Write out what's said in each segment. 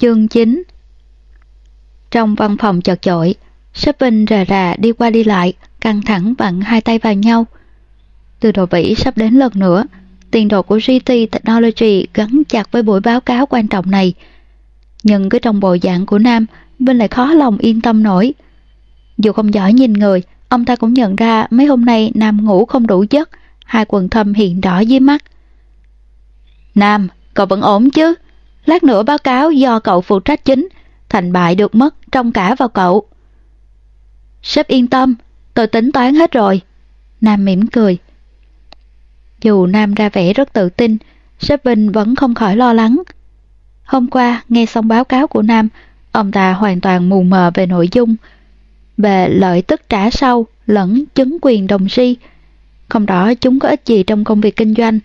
Chương 9 Trong văn phòng chật chội, Shopping rà rà đi qua đi lại, căng thẳng vặn hai tay vào nhau. Từ đồ vĩ sắp đến lần nữa, tiền đồ của GT Technology gắn chặt với buổi báo cáo quan trọng này. Nhưng cái trong bộ dạng của Nam, Vinh lại khó lòng yên tâm nổi. Dù không giỏi nhìn người, ông ta cũng nhận ra mấy hôm nay Nam ngủ không đủ giấc, hai quần thâm hiện đỏ dưới mắt. Nam, cậu vẫn ổn chứ? Lát nữa báo cáo do cậu phụ trách chính, thành bại được mất trong cả vào cậu. Sếp yên tâm, tôi tính toán hết rồi. Nam mỉm cười. Dù Nam ra vẻ rất tự tin, sếp Vinh vẫn không khỏi lo lắng. Hôm qua, nghe xong báo cáo của Nam, ông ta hoàn toàn mù mờ về nội dung, về lợi tức trả sau lẫn chứng quyền đồng si. Không rõ chúng có ích gì trong công việc kinh doanh.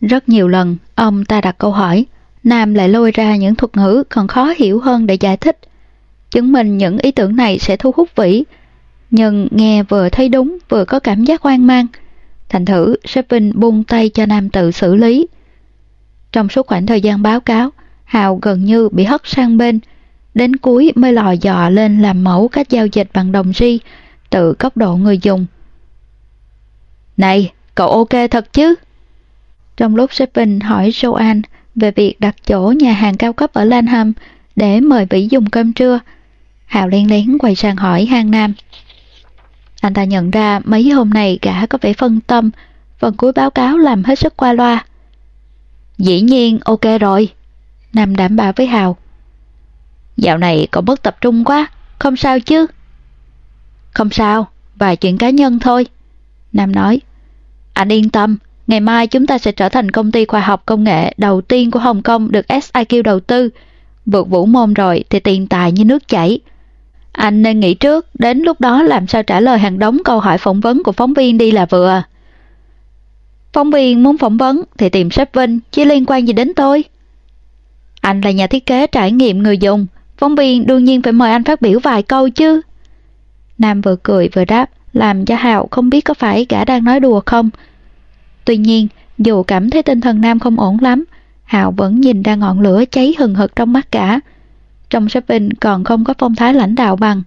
Rất nhiều lần, ông ta đặt câu hỏi, Nam lại lôi ra những thuật ngữ còn khó hiểu hơn để giải thích. Chứng minh những ý tưởng này sẽ thu hút Vĩ, nhưng nghe vừa thấy đúng vừa có cảm giác hoang mang. Thành thử, Shopping buông tay cho Nam tự xử lý. Trong suốt khoảng thời gian báo cáo, Hào gần như bị hất sang bên, đến cuối mới lò dò lên làm mẫu cách giao dịch bằng đồng ri từ góc độ người dùng. Này, cậu ok thật chứ? Trong lúc Shopping hỏi Joanne về việc đặt chỗ nhà hàng cao cấp ở Lanham để mời Vĩ dùng cơm trưa, Hào len lén quay sang hỏi Hang Nam. Anh ta nhận ra mấy hôm nay gã có vẻ phân tâm, phần cuối báo cáo làm hết sức qua loa. Dĩ nhiên ok rồi, Nam đảm bảo với Hào. Dạo này cậu mất tập trung quá, không sao chứ? Không sao, vài chuyện cá nhân thôi. Nam nói, anh yên tâm, ngày mai chúng ta sẽ trở thành công ty khoa học công nghệ đầu tiên của Hồng Kông được SIQ đầu tư. Vượt vũ môn rồi thì tiền tài như nước chảy. Anh nên nghĩ trước, đến lúc đó làm sao trả lời hàng đống câu hỏi phỏng vấn của phóng viên đi là vừa. Phóng viên muốn phỏng vấn thì tìm sếp Vinh, chứ liên quan gì đến tôi. Anh là nhà thiết kế trải nghiệm người dùng, phóng viên đương nhiên phải mời anh phát biểu vài câu chứ. Nam vừa cười vừa đáp, làm cho Hào không biết có phải gã đang nói đùa không. Tuy nhiên, dù cảm thấy tinh thần Nam không ổn lắm, Hào vẫn nhìn ra ngọn lửa cháy hừng hực trong mắt cả trong shopping còn không có phong thái lãnh đạo bằng.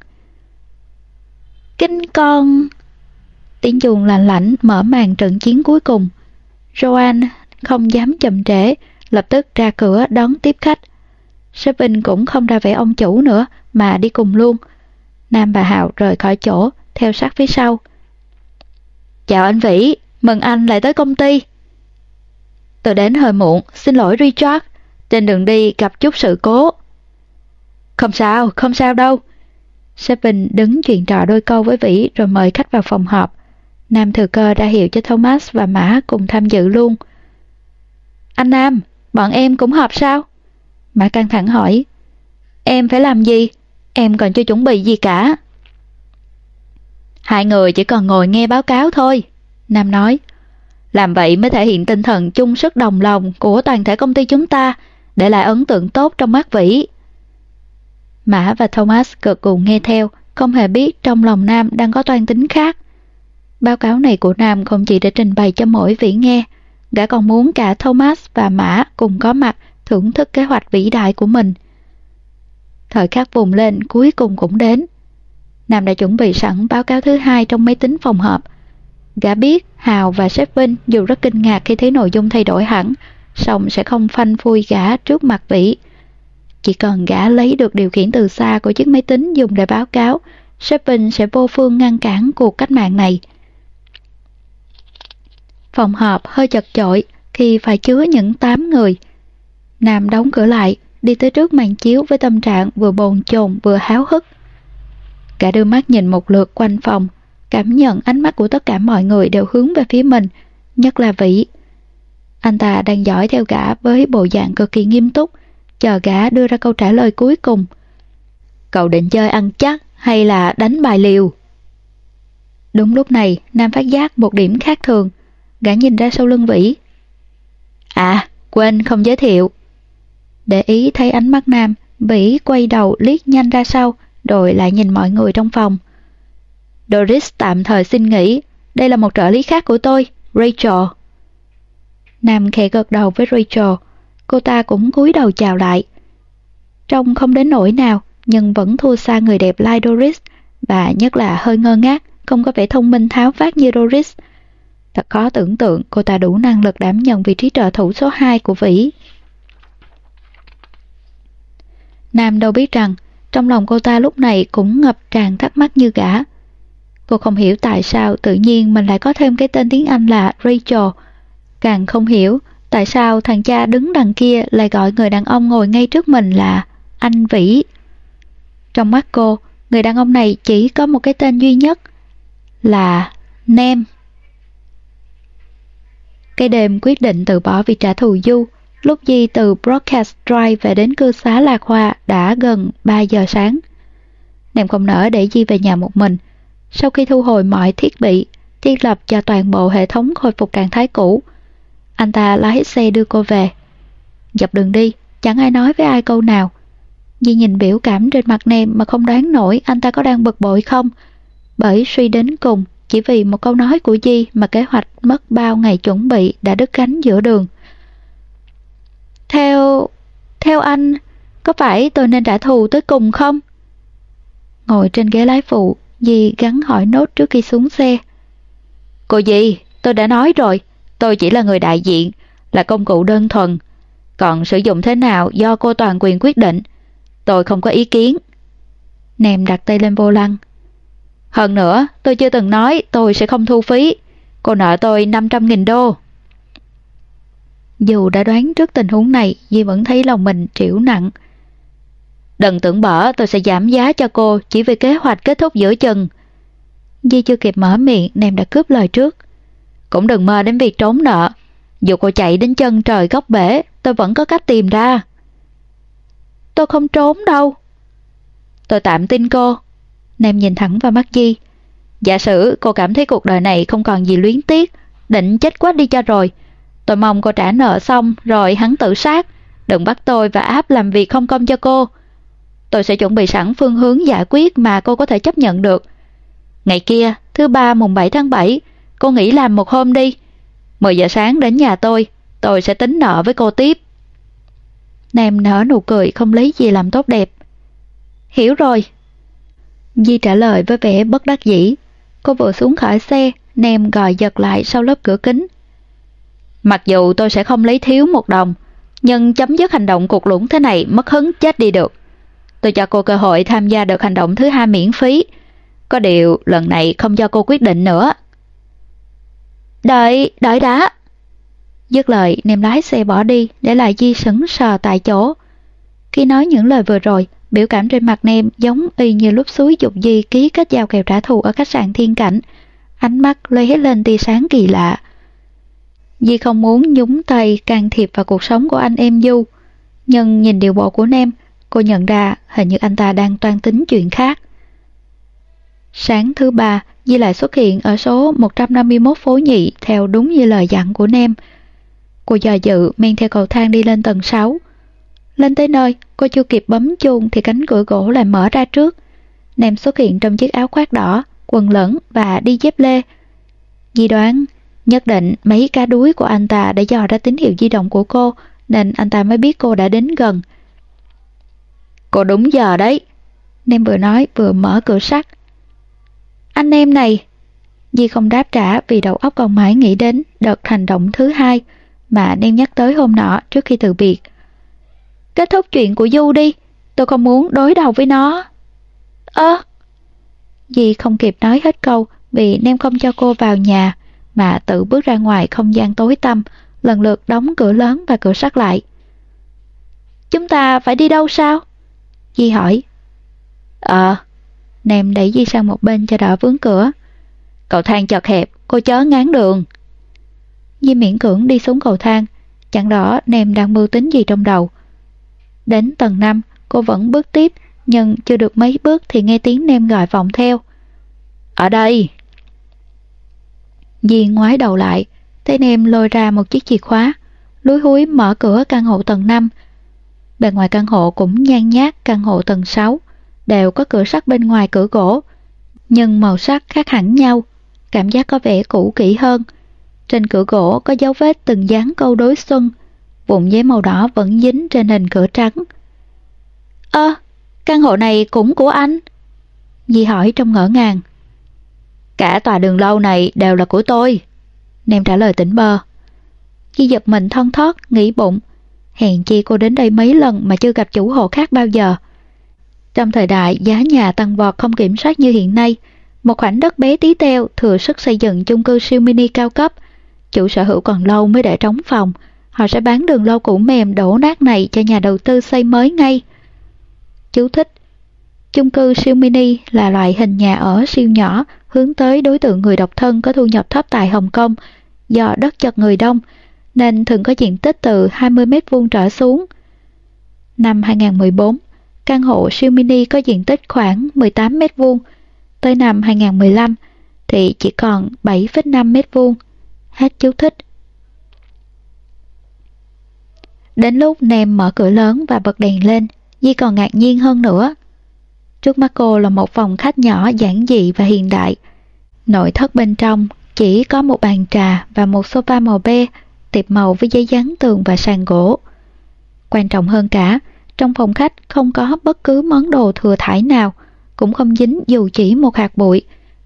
Kinh con! Tiếng chuồng lạnh lạnh mở màn trận chiến cuối cùng. Joan không dám chậm trễ, lập tức ra cửa đón tiếp khách. Shopping cũng không ra vẻ ông chủ nữa mà đi cùng luôn. Nam và Hạo rời khỏi chỗ, theo sát phía sau. Chào anh Vĩ, mừng anh lại tới công ty. Tôi đến hơi muộn, xin lỗi Richard. Trên đường đi gặp chút sự cố. Không sao, không sao đâu. Seven đứng chuyện trò đôi câu với Vĩ rồi mời khách vào phòng họp. Nam thừa cơ đã hiệu cho Thomas và Mã cùng tham dự luôn. Anh Nam, bọn em cũng họp sao? Mã căng thẳng hỏi. Em phải làm gì? Em còn chưa chuẩn bị gì cả. Hai người chỉ còn ngồi nghe báo cáo thôi. Nam nói. Làm vậy mới thể hiện tinh thần chung sức đồng lòng của toàn thể công ty chúng ta, để lại ấn tượng tốt trong mắt Vĩ. Mã và Thomas cực cùng nghe theo, không hề biết trong lòng Nam đang có toan tính khác. Báo cáo này của Nam không chỉ để trình bày cho mỗi vị nghe, gã còn muốn cả Thomas và Mã cùng có mặt thưởng thức kế hoạch vĩ đại của mình. Thời khắc vùng lên cuối cùng cũng đến. Nam đã chuẩn bị sẵn báo cáo thứ hai trong máy tính phòng họp. Gã biết Hào và sếp Vinh dù rất kinh ngạc khi thấy nội dung thay đổi hẳn, song sẽ không phanh phui gã trước mặt vĩ. Chỉ cần gã lấy được điều khiển từ xa của chiếc máy tính dùng để báo cáo, Shepin sẽ vô phương ngăn cản cuộc cách mạng này. Phòng họp hơi chật chội khi phải chứa những 8 người. Nam đóng cửa lại, đi tới trước màn chiếu với tâm trạng vừa bồn chồn vừa háo hức. Cả đưa mắt nhìn một lượt quanh phòng, cảm nhận ánh mắt của tất cả mọi người đều hướng về phía mình, nhất là Vĩ. Anh ta đang dõi theo gã với bộ dạng cực kỳ nghiêm túc, chờ gã đưa ra câu trả lời cuối cùng. Cậu định chơi ăn chắc hay là đánh bài liều? Đúng lúc này, Nam phát giác một điểm khác thường. Gã nhìn ra sau lưng Vĩ. À, quên không giới thiệu. Để ý thấy ánh mắt Nam, Vĩ quay đầu liếc nhanh ra sau, rồi lại nhìn mọi người trong phòng. Doris tạm thời xin nghỉ, đây là một trợ lý khác của tôi, Rachel. Nam khẽ gật đầu với Rachel, cô ta cũng cúi đầu chào lại. trông không đến nỗi nào, nhưng vẫn thua xa người đẹp like Doris, và nhất là hơi ngơ ngác, không có vẻ thông minh tháo vát như Doris. Thật khó tưởng tượng cô ta đủ năng lực đảm nhận vị trí trợ thủ số 2 của Vĩ. Nam đâu biết rằng, trong lòng cô ta lúc này cũng ngập tràn thắc mắc như gã. Cô không hiểu tại sao tự nhiên mình lại có thêm cái tên tiếng Anh là Rachel. Càng không hiểu tại sao thằng cha đứng đằng kia lại gọi người đàn ông ngồi ngay trước mình là anh Vĩ. Trong mắt cô, người đàn ông này chỉ có một cái tên duy nhất là Nem. Cái đêm quyết định từ bỏ việc trả thù Du, lúc Di từ Broadcast Drive về đến cư xá Lạc Hoa đã gần 3 giờ sáng. Nem không nỡ để Di về nhà một mình. Sau khi thu hồi mọi thiết bị, thiết lập cho toàn bộ hệ thống khôi phục trạng thái cũ, anh ta lái xe đưa cô về. Dọc đường đi, chẳng ai nói với ai câu nào. Di nhìn biểu cảm trên mặt Nem mà không đoán nổi anh ta có đang bực bội không. Bởi suy đến cùng, chỉ vì một câu nói của Di mà kế hoạch mất bao ngày chuẩn bị đã đứt gánh giữa đường. Theo... theo anh, có phải tôi nên trả thù tới cùng không? Ngồi trên ghế lái phụ, Di gắn hỏi nốt trước khi xuống xe. Cô Di, tôi đã nói rồi, tôi chỉ là người đại diện, là công cụ đơn thuần. Còn sử dụng thế nào do cô toàn quyền quyết định. Tôi không có ý kiến. Nèm đặt tay lên vô lăng. Hơn nữa, tôi chưa từng nói tôi sẽ không thu phí. Cô nợ tôi 500.000 đô. Dù đã đoán trước tình huống này, Di vẫn thấy lòng mình triểu nặng. Đừng tưởng bỏ tôi sẽ giảm giá cho cô chỉ vì kế hoạch kết thúc giữa chừng. Di chưa kịp mở miệng, Nem đã cướp lời trước. Cũng đừng mơ đến việc trốn nợ. Dù cô chạy đến chân trời góc bể, tôi vẫn có cách tìm ra. Tôi không trốn đâu. Tôi tạm tin cô. Nem nhìn thẳng vào mắt Di. Giả sử cô cảm thấy cuộc đời này không còn gì luyến tiếc, định chết quá đi cho rồi. Tôi mong cô trả nợ xong rồi hắn tự sát. Đừng bắt tôi và áp làm việc không công cho cô. Tôi sẽ chuẩn bị sẵn phương hướng giải quyết mà cô có thể chấp nhận được. Ngày kia, thứ ba mùng 7 tháng 7, cô nghỉ làm một hôm đi. 10 giờ sáng đến nhà tôi, tôi sẽ tính nợ với cô tiếp. Nam nở nụ cười không lấy gì làm tốt đẹp. Hiểu rồi. Di trả lời với vẻ bất đắc dĩ. Cô vừa xuống khỏi xe, Nem gọi giật lại sau lớp cửa kính. Mặc dù tôi sẽ không lấy thiếu một đồng, nhưng chấm dứt hành động cuộc lũng thế này mất hứng chết đi được. Tôi cho cô cơ hội tham gia được hành động thứ hai miễn phí. Có điều lần này không cho cô quyết định nữa. Đợi, đợi đã. Dứt lời, nem lái xe bỏ đi, để lại Di sững sờ tại chỗ. Khi nói những lời vừa rồi, biểu cảm trên mặt nem giống y như lúc suối dục Di ký kết giao kèo trả thù ở khách sạn Thiên Cảnh. Ánh mắt lóe lên tia sáng kỳ lạ. Di không muốn nhúng tay can thiệp vào cuộc sống của anh em Du. Nhưng nhìn điều bộ của Nem, cô nhận ra hình như anh ta đang toan tính chuyện khác. Sáng thứ ba, Di lại xuất hiện ở số 151 phố nhị theo đúng như lời dặn của Nem. Cô dò dự men theo cầu thang đi lên tầng 6. Lên tới nơi, cô chưa kịp bấm chuông thì cánh cửa gỗ lại mở ra trước. Nem xuất hiện trong chiếc áo khoác đỏ, quần lẫn và đi dép lê. Di đoán, nhất định mấy cá đuối của anh ta đã dò ra tín hiệu di động của cô nên anh ta mới biết cô đã đến gần. Cô đúng giờ đấy. Nem vừa nói vừa mở cửa sắt. Anh em này. Di không đáp trả vì đầu óc còn mãi nghĩ đến đợt hành động thứ hai mà Nem nhắc tới hôm nọ trước khi từ biệt. Kết thúc chuyện của Du đi, tôi không muốn đối đầu với nó. Ơ! Di không kịp nói hết câu vì Nem không cho cô vào nhà mà tự bước ra ngoài không gian tối tăm, lần lượt đóng cửa lớn và cửa sắt lại. Chúng ta phải đi đâu sao? Di hỏi. Ờ, Nèm đẩy Di sang một bên cho đỡ vướng cửa. Cầu thang chật hẹp, cô chớ ngán đường. Di miễn cưỡng đi xuống cầu thang, chẳng rõ Nèm đang mưu tính gì trong đầu. Đến tầng 5, cô vẫn bước tiếp, nhưng chưa được mấy bước thì nghe tiếng Nèm gọi vọng theo. Ở đây! Di ngoái đầu lại, thấy Nèm lôi ra một chiếc chìa khóa, lúi húi mở cửa căn hộ tầng 5 bên ngoài căn hộ cũng nhan nhát căn hộ tầng 6, đều có cửa sắt bên ngoài cửa gỗ, nhưng màu sắc khác hẳn nhau, cảm giác có vẻ cũ kỹ hơn. Trên cửa gỗ có dấu vết từng dán câu đối xuân, vụn giấy màu đỏ vẫn dính trên hình cửa trắng. Ơ, căn hộ này cũng của anh? Di hỏi trong ngỡ ngàng. Cả tòa đường lâu này đều là của tôi. Nem trả lời tỉnh bơ. Di giật mình thon thót, nghĩ bụng. Hèn chi cô đến đây mấy lần mà chưa gặp chủ hộ khác bao giờ. Trong thời đại giá nhà tăng vọt không kiểm soát như hiện nay, một khoảnh đất bé tí teo thừa sức xây dựng chung cư siêu mini cao cấp. Chủ sở hữu còn lâu mới để trống phòng, họ sẽ bán đường lâu cũ mềm đổ nát này cho nhà đầu tư xây mới ngay. Chú thích Chung cư siêu mini là loại hình nhà ở siêu nhỏ hướng tới đối tượng người độc thân có thu nhập thấp tại Hồng Kông do đất chật người đông nên thường có diện tích từ 20 mét vuông trở xuống. Năm 2014, căn hộ siêu mini có diện tích khoảng 18 mét vuông, tới năm 2015 thì chỉ còn 7,5 mét vuông. Hết chú thích. Đến lúc Nem mở cửa lớn và bật đèn lên, Di còn ngạc nhiên hơn nữa. Trước mắt cô là một phòng khách nhỏ giản dị và hiện đại. Nội thất bên trong chỉ có một bàn trà và một sofa màu be, tiệp màu với giấy dán tường và sàn gỗ. Quan trọng hơn cả, trong phòng khách không có bất cứ món đồ thừa thải nào, cũng không dính dù chỉ một hạt bụi,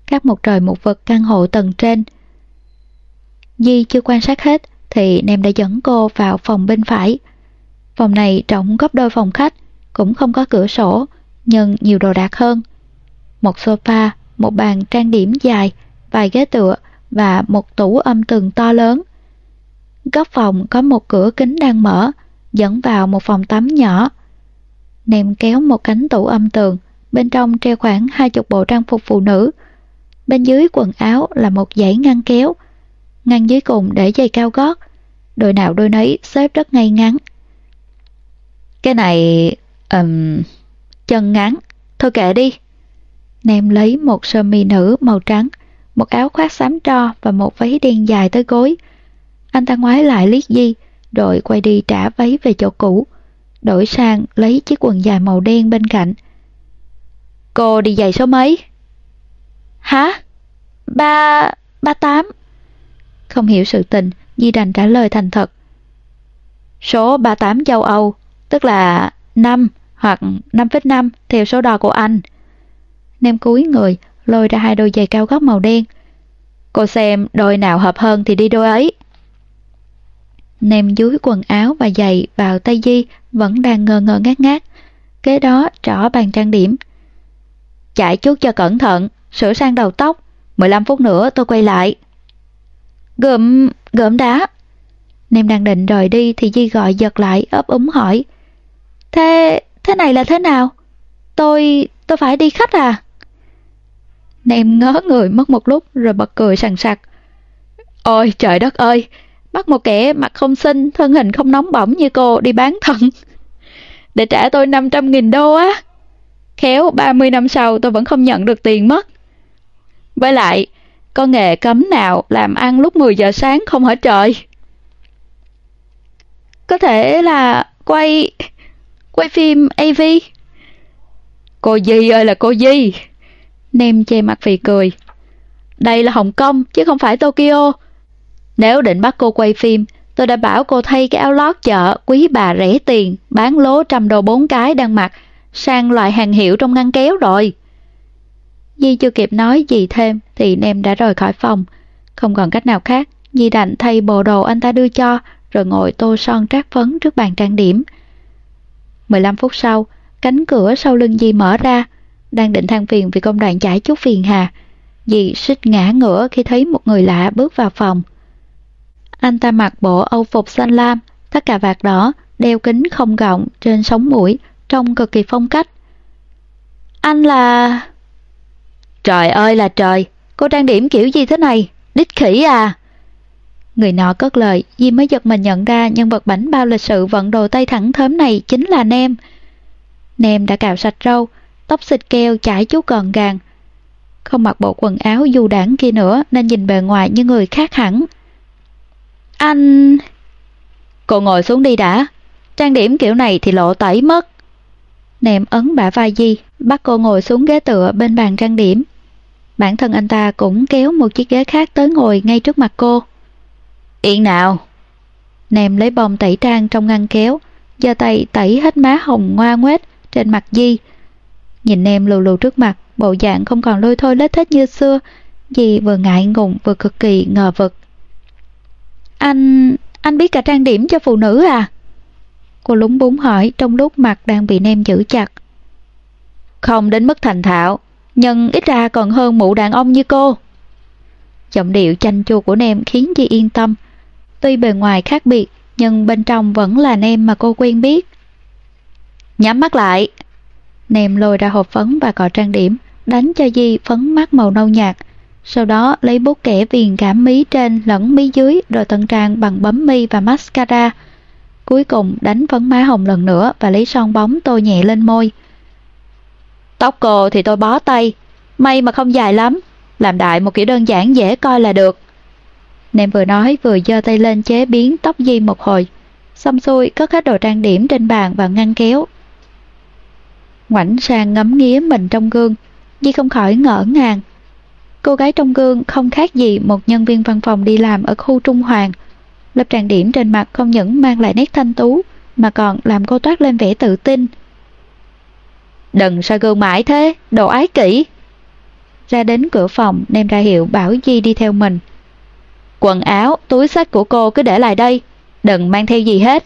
các một trời một vật căn hộ tầng trên. Di chưa quan sát hết thì Nem đã dẫn cô vào phòng bên phải. Phòng này rộng gấp đôi phòng khách, cũng không có cửa sổ, nhưng nhiều đồ đạc hơn. Một sofa, một bàn trang điểm dài, vài ghế tựa và một tủ âm tường to lớn. Góc phòng có một cửa kính đang mở, dẫn vào một phòng tắm nhỏ. Nem kéo một cánh tủ âm tường, bên trong treo khoảng hai chục bộ trang phục phụ nữ. Bên dưới quần áo là một dãy ngăn kéo, ngăn dưới cùng để giày cao gót, đôi nào đôi nấy xếp rất ngay ngắn. Cái này... Um, chân ngắn, thôi kệ đi. Nem lấy một sơ mi nữ màu trắng, một áo khoác xám tro và một váy đen dài tới gối. Anh ta ngoái lại liếc Di, rồi quay đi trả váy về chỗ cũ. Đổi sang lấy chiếc quần dài màu đen bên cạnh. Cô đi giày số mấy? Hả? Ba... ba tám. Không hiểu sự tình, Di đành trả lời thành thật. Số 38 châu Âu, tức là 5 hoặc 5,5 theo số đo của anh. Nem cúi người, lôi ra hai đôi giày cao gót màu đen. Cô xem đôi nào hợp hơn thì đi đôi ấy. Nem dưới quần áo và giày vào tay Di vẫn đang ngơ ngơ ngát ngát. Kế đó trỏ bàn trang điểm. Chạy chút cho cẩn thận, sửa sang đầu tóc. 15 phút nữa tôi quay lại. Gượm, gượm đá. Nem đang định rời đi thì Di gọi giật lại ấp úng hỏi. Thế, thế này là thế nào? Tôi, tôi phải đi khách à? Nem ngớ người mất một lúc rồi bật cười sằng sặc. Ôi trời đất ơi, bắt một kẻ mặt không xinh, thân hình không nóng bỏng như cô đi bán thận. Để trả tôi 500 nghìn đô á. Khéo 30 năm sau tôi vẫn không nhận được tiền mất. Với lại, có nghề cấm nào làm ăn lúc 10 giờ sáng không hả trời? Có thể là quay... quay phim AV. Cô Di ơi là cô Di. Nem che mặt vì cười. Đây là Hồng Kông chứ không phải Tokyo. Nếu định bắt cô quay phim, tôi đã bảo cô thay cái áo lót chợ quý bà rẻ tiền, bán lố trăm đô bốn cái đang mặc, sang loại hàng hiệu trong ngăn kéo rồi. Di chưa kịp nói gì thêm thì Nem đã rời khỏi phòng. Không còn cách nào khác, Di đành thay bộ đồ anh ta đưa cho, rồi ngồi tô son trát phấn trước bàn trang điểm. 15 phút sau, cánh cửa sau lưng Di mở ra, đang định than phiền vì công đoạn chải chút phiền hà. Dì xích ngã ngửa khi thấy một người lạ bước vào phòng. Anh ta mặc bộ âu phục xanh lam, tất cả vạt đỏ, đeo kính không gọng trên sống mũi, trông cực kỳ phong cách. Anh là... Trời ơi là trời, cô trang điểm kiểu gì thế này? Đích khỉ à? Người nọ cất lời, Di mới giật mình nhận ra nhân vật bảnh bao lịch sự vận đồ tay thẳng thớm này chính là Nem. Nem đã cạo sạch râu, tóc xịt keo chải chút gọn gàng. Không mặc bộ quần áo du đảng kia nữa nên nhìn bề ngoài như người khác hẳn. Anh... Cô ngồi xuống đi đã. Trang điểm kiểu này thì lộ tẩy mất. Nèm ấn bả vai Di, bắt cô ngồi xuống ghế tựa bên bàn trang điểm. Bản thân anh ta cũng kéo một chiếc ghế khác tới ngồi ngay trước mặt cô. Yên nào! Nèm lấy bông tẩy trang trong ngăn kéo, giơ tay tẩy hết má hồng ngoa ngoét trên mặt Di. Nhìn nèm lù lù trước mặt, bộ dạng không còn lôi thôi lết thích như xưa, Di vừa ngại ngùng vừa cực kỳ ngờ vực. Anh... anh biết cả trang điểm cho phụ nữ à? Cô lúng búng hỏi trong lúc mặt đang bị nem giữ chặt. Không đến mức thành thạo, nhưng ít ra còn hơn mụ đàn ông như cô. Giọng điệu chanh chua của nem khiến Di yên tâm. Tuy bề ngoài khác biệt, nhưng bên trong vẫn là nem mà cô quen biết. Nhắm mắt lại. Nem lôi ra hộp phấn và cọ trang điểm, đánh cho Di phấn mắt màu nâu nhạt. Sau đó lấy bút kẻ viền cả mí trên lẫn mí dưới rồi tận trang bằng bấm mi và mascara. Cuối cùng đánh phấn má hồng lần nữa và lấy son bóng tô nhẹ lên môi. Tóc cô thì tôi bó tay, may mà không dài lắm, làm đại một kiểu đơn giản dễ coi là được. Nem vừa nói vừa giơ tay lên chế biến tóc Di một hồi, xong xuôi cất hết đồ trang điểm trên bàn và ngăn kéo. Ngoảnh sang ngắm nghía mình trong gương, Di không khỏi ngỡ ngàng. Cô gái trong gương không khác gì một nhân viên văn phòng đi làm ở khu Trung Hoàng. Lớp trang điểm trên mặt không những mang lại nét thanh tú, mà còn làm cô toát lên vẻ tự tin. Đừng sao gương mãi thế, đồ ái kỷ. Ra đến cửa phòng, nem ra hiệu bảo Di đi theo mình. Quần áo, túi sách của cô cứ để lại đây, đừng mang theo gì hết.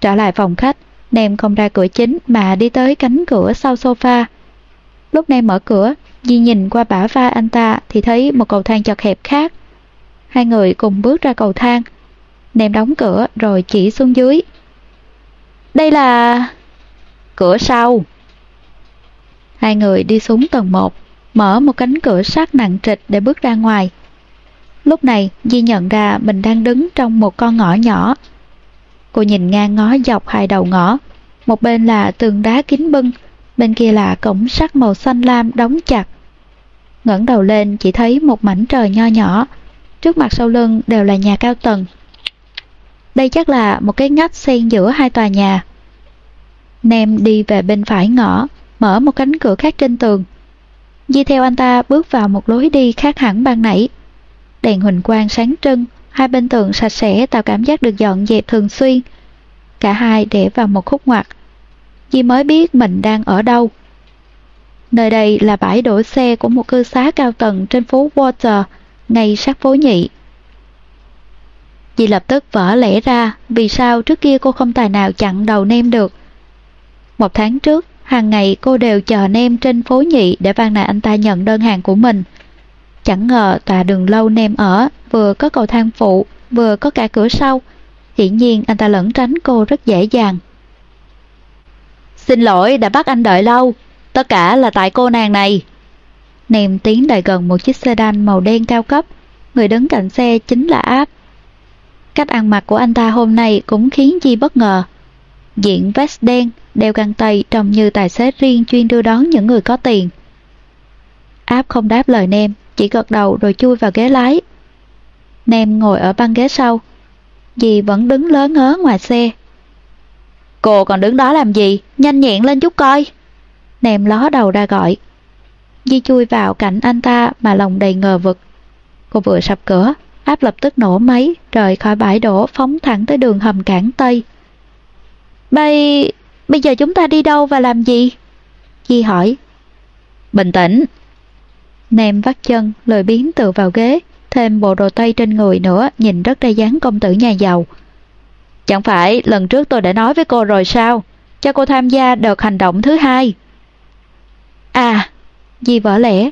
Trở lại phòng khách, Nem không ra cửa chính mà đi tới cánh cửa sau sofa. Lúc Nem mở cửa, Di nhìn qua bả vai anh ta thì thấy một cầu thang chật hẹp khác. Hai người cùng bước ra cầu thang. ném đóng cửa rồi chỉ xuống dưới. Đây là... Cửa sau. Hai người đi xuống tầng 1, mở một cánh cửa sắt nặng trịch để bước ra ngoài. Lúc này, Di nhận ra mình đang đứng trong một con ngõ nhỏ. Cô nhìn ngang ngó dọc hai đầu ngõ. Một bên là tường đá kín bưng, bên kia là cổng sắt màu xanh lam đóng chặt. ngẩng đầu lên chỉ thấy một mảnh trời nho nhỏ, trước mặt sau lưng đều là nhà cao tầng. Đây chắc là một cái ngách xen giữa hai tòa nhà. Nem đi về bên phải ngõ, mở một cánh cửa khác trên tường. Di theo anh ta bước vào một lối đi khác hẳn ban nãy. Đèn huỳnh quang sáng trưng, hai bên tường sạch sẽ tạo cảm giác được dọn dẹp thường xuyên. Cả hai để vào một khúc ngoặt. Di mới biết mình đang ở đâu. Nơi đây là bãi đổ xe của một cư xá cao tầng trên phố Water, ngay sát phố nhị. Di lập tức vỡ lẽ ra vì sao trước kia cô không tài nào chặn đầu nem được. Một tháng trước, hàng ngày cô đều chờ nem trên phố nhị để van nài anh ta nhận đơn hàng của mình. Chẳng ngờ tòa đường lâu nem ở vừa có cầu thang phụ, vừa có cả cửa sau. Hiển nhiên anh ta lẫn tránh cô rất dễ dàng. Xin lỗi đã bắt anh đợi lâu, tất cả là tại cô nàng này. Nem tiến lại gần một chiếc sedan màu đen cao cấp, người đứng cạnh xe chính là áp. Cách ăn mặc của anh ta hôm nay cũng khiến Di bất ngờ. Diện vest đen, đeo găng tay trông như tài xế riêng chuyên đưa đón những người có tiền. Áp không đáp lời Nem, chỉ gật đầu rồi chui vào ghế lái. Nem ngồi ở băng ghế sau. Dì vẫn đứng lớn ngớ ngoài xe. Cô còn đứng đó làm gì? Nhanh nhẹn lên chút coi. Nem ló đầu ra gọi. Di chui vào cạnh anh ta mà lòng đầy ngờ vực. Cô vừa sập cửa, áp lập tức nổ máy, rời khỏi bãi đổ phóng thẳng tới đường hầm cảng Tây. Bây... bây giờ chúng ta đi đâu và làm gì? Di hỏi. Bình tĩnh, Nem vắt chân, lười biến tựa vào ghế, thêm bộ đồ tây trên người nữa, nhìn rất ra dáng công tử nhà giàu. Chẳng phải lần trước tôi đã nói với cô rồi sao? Cho cô tham gia đợt hành động thứ hai. À, Di vỡ lẽ.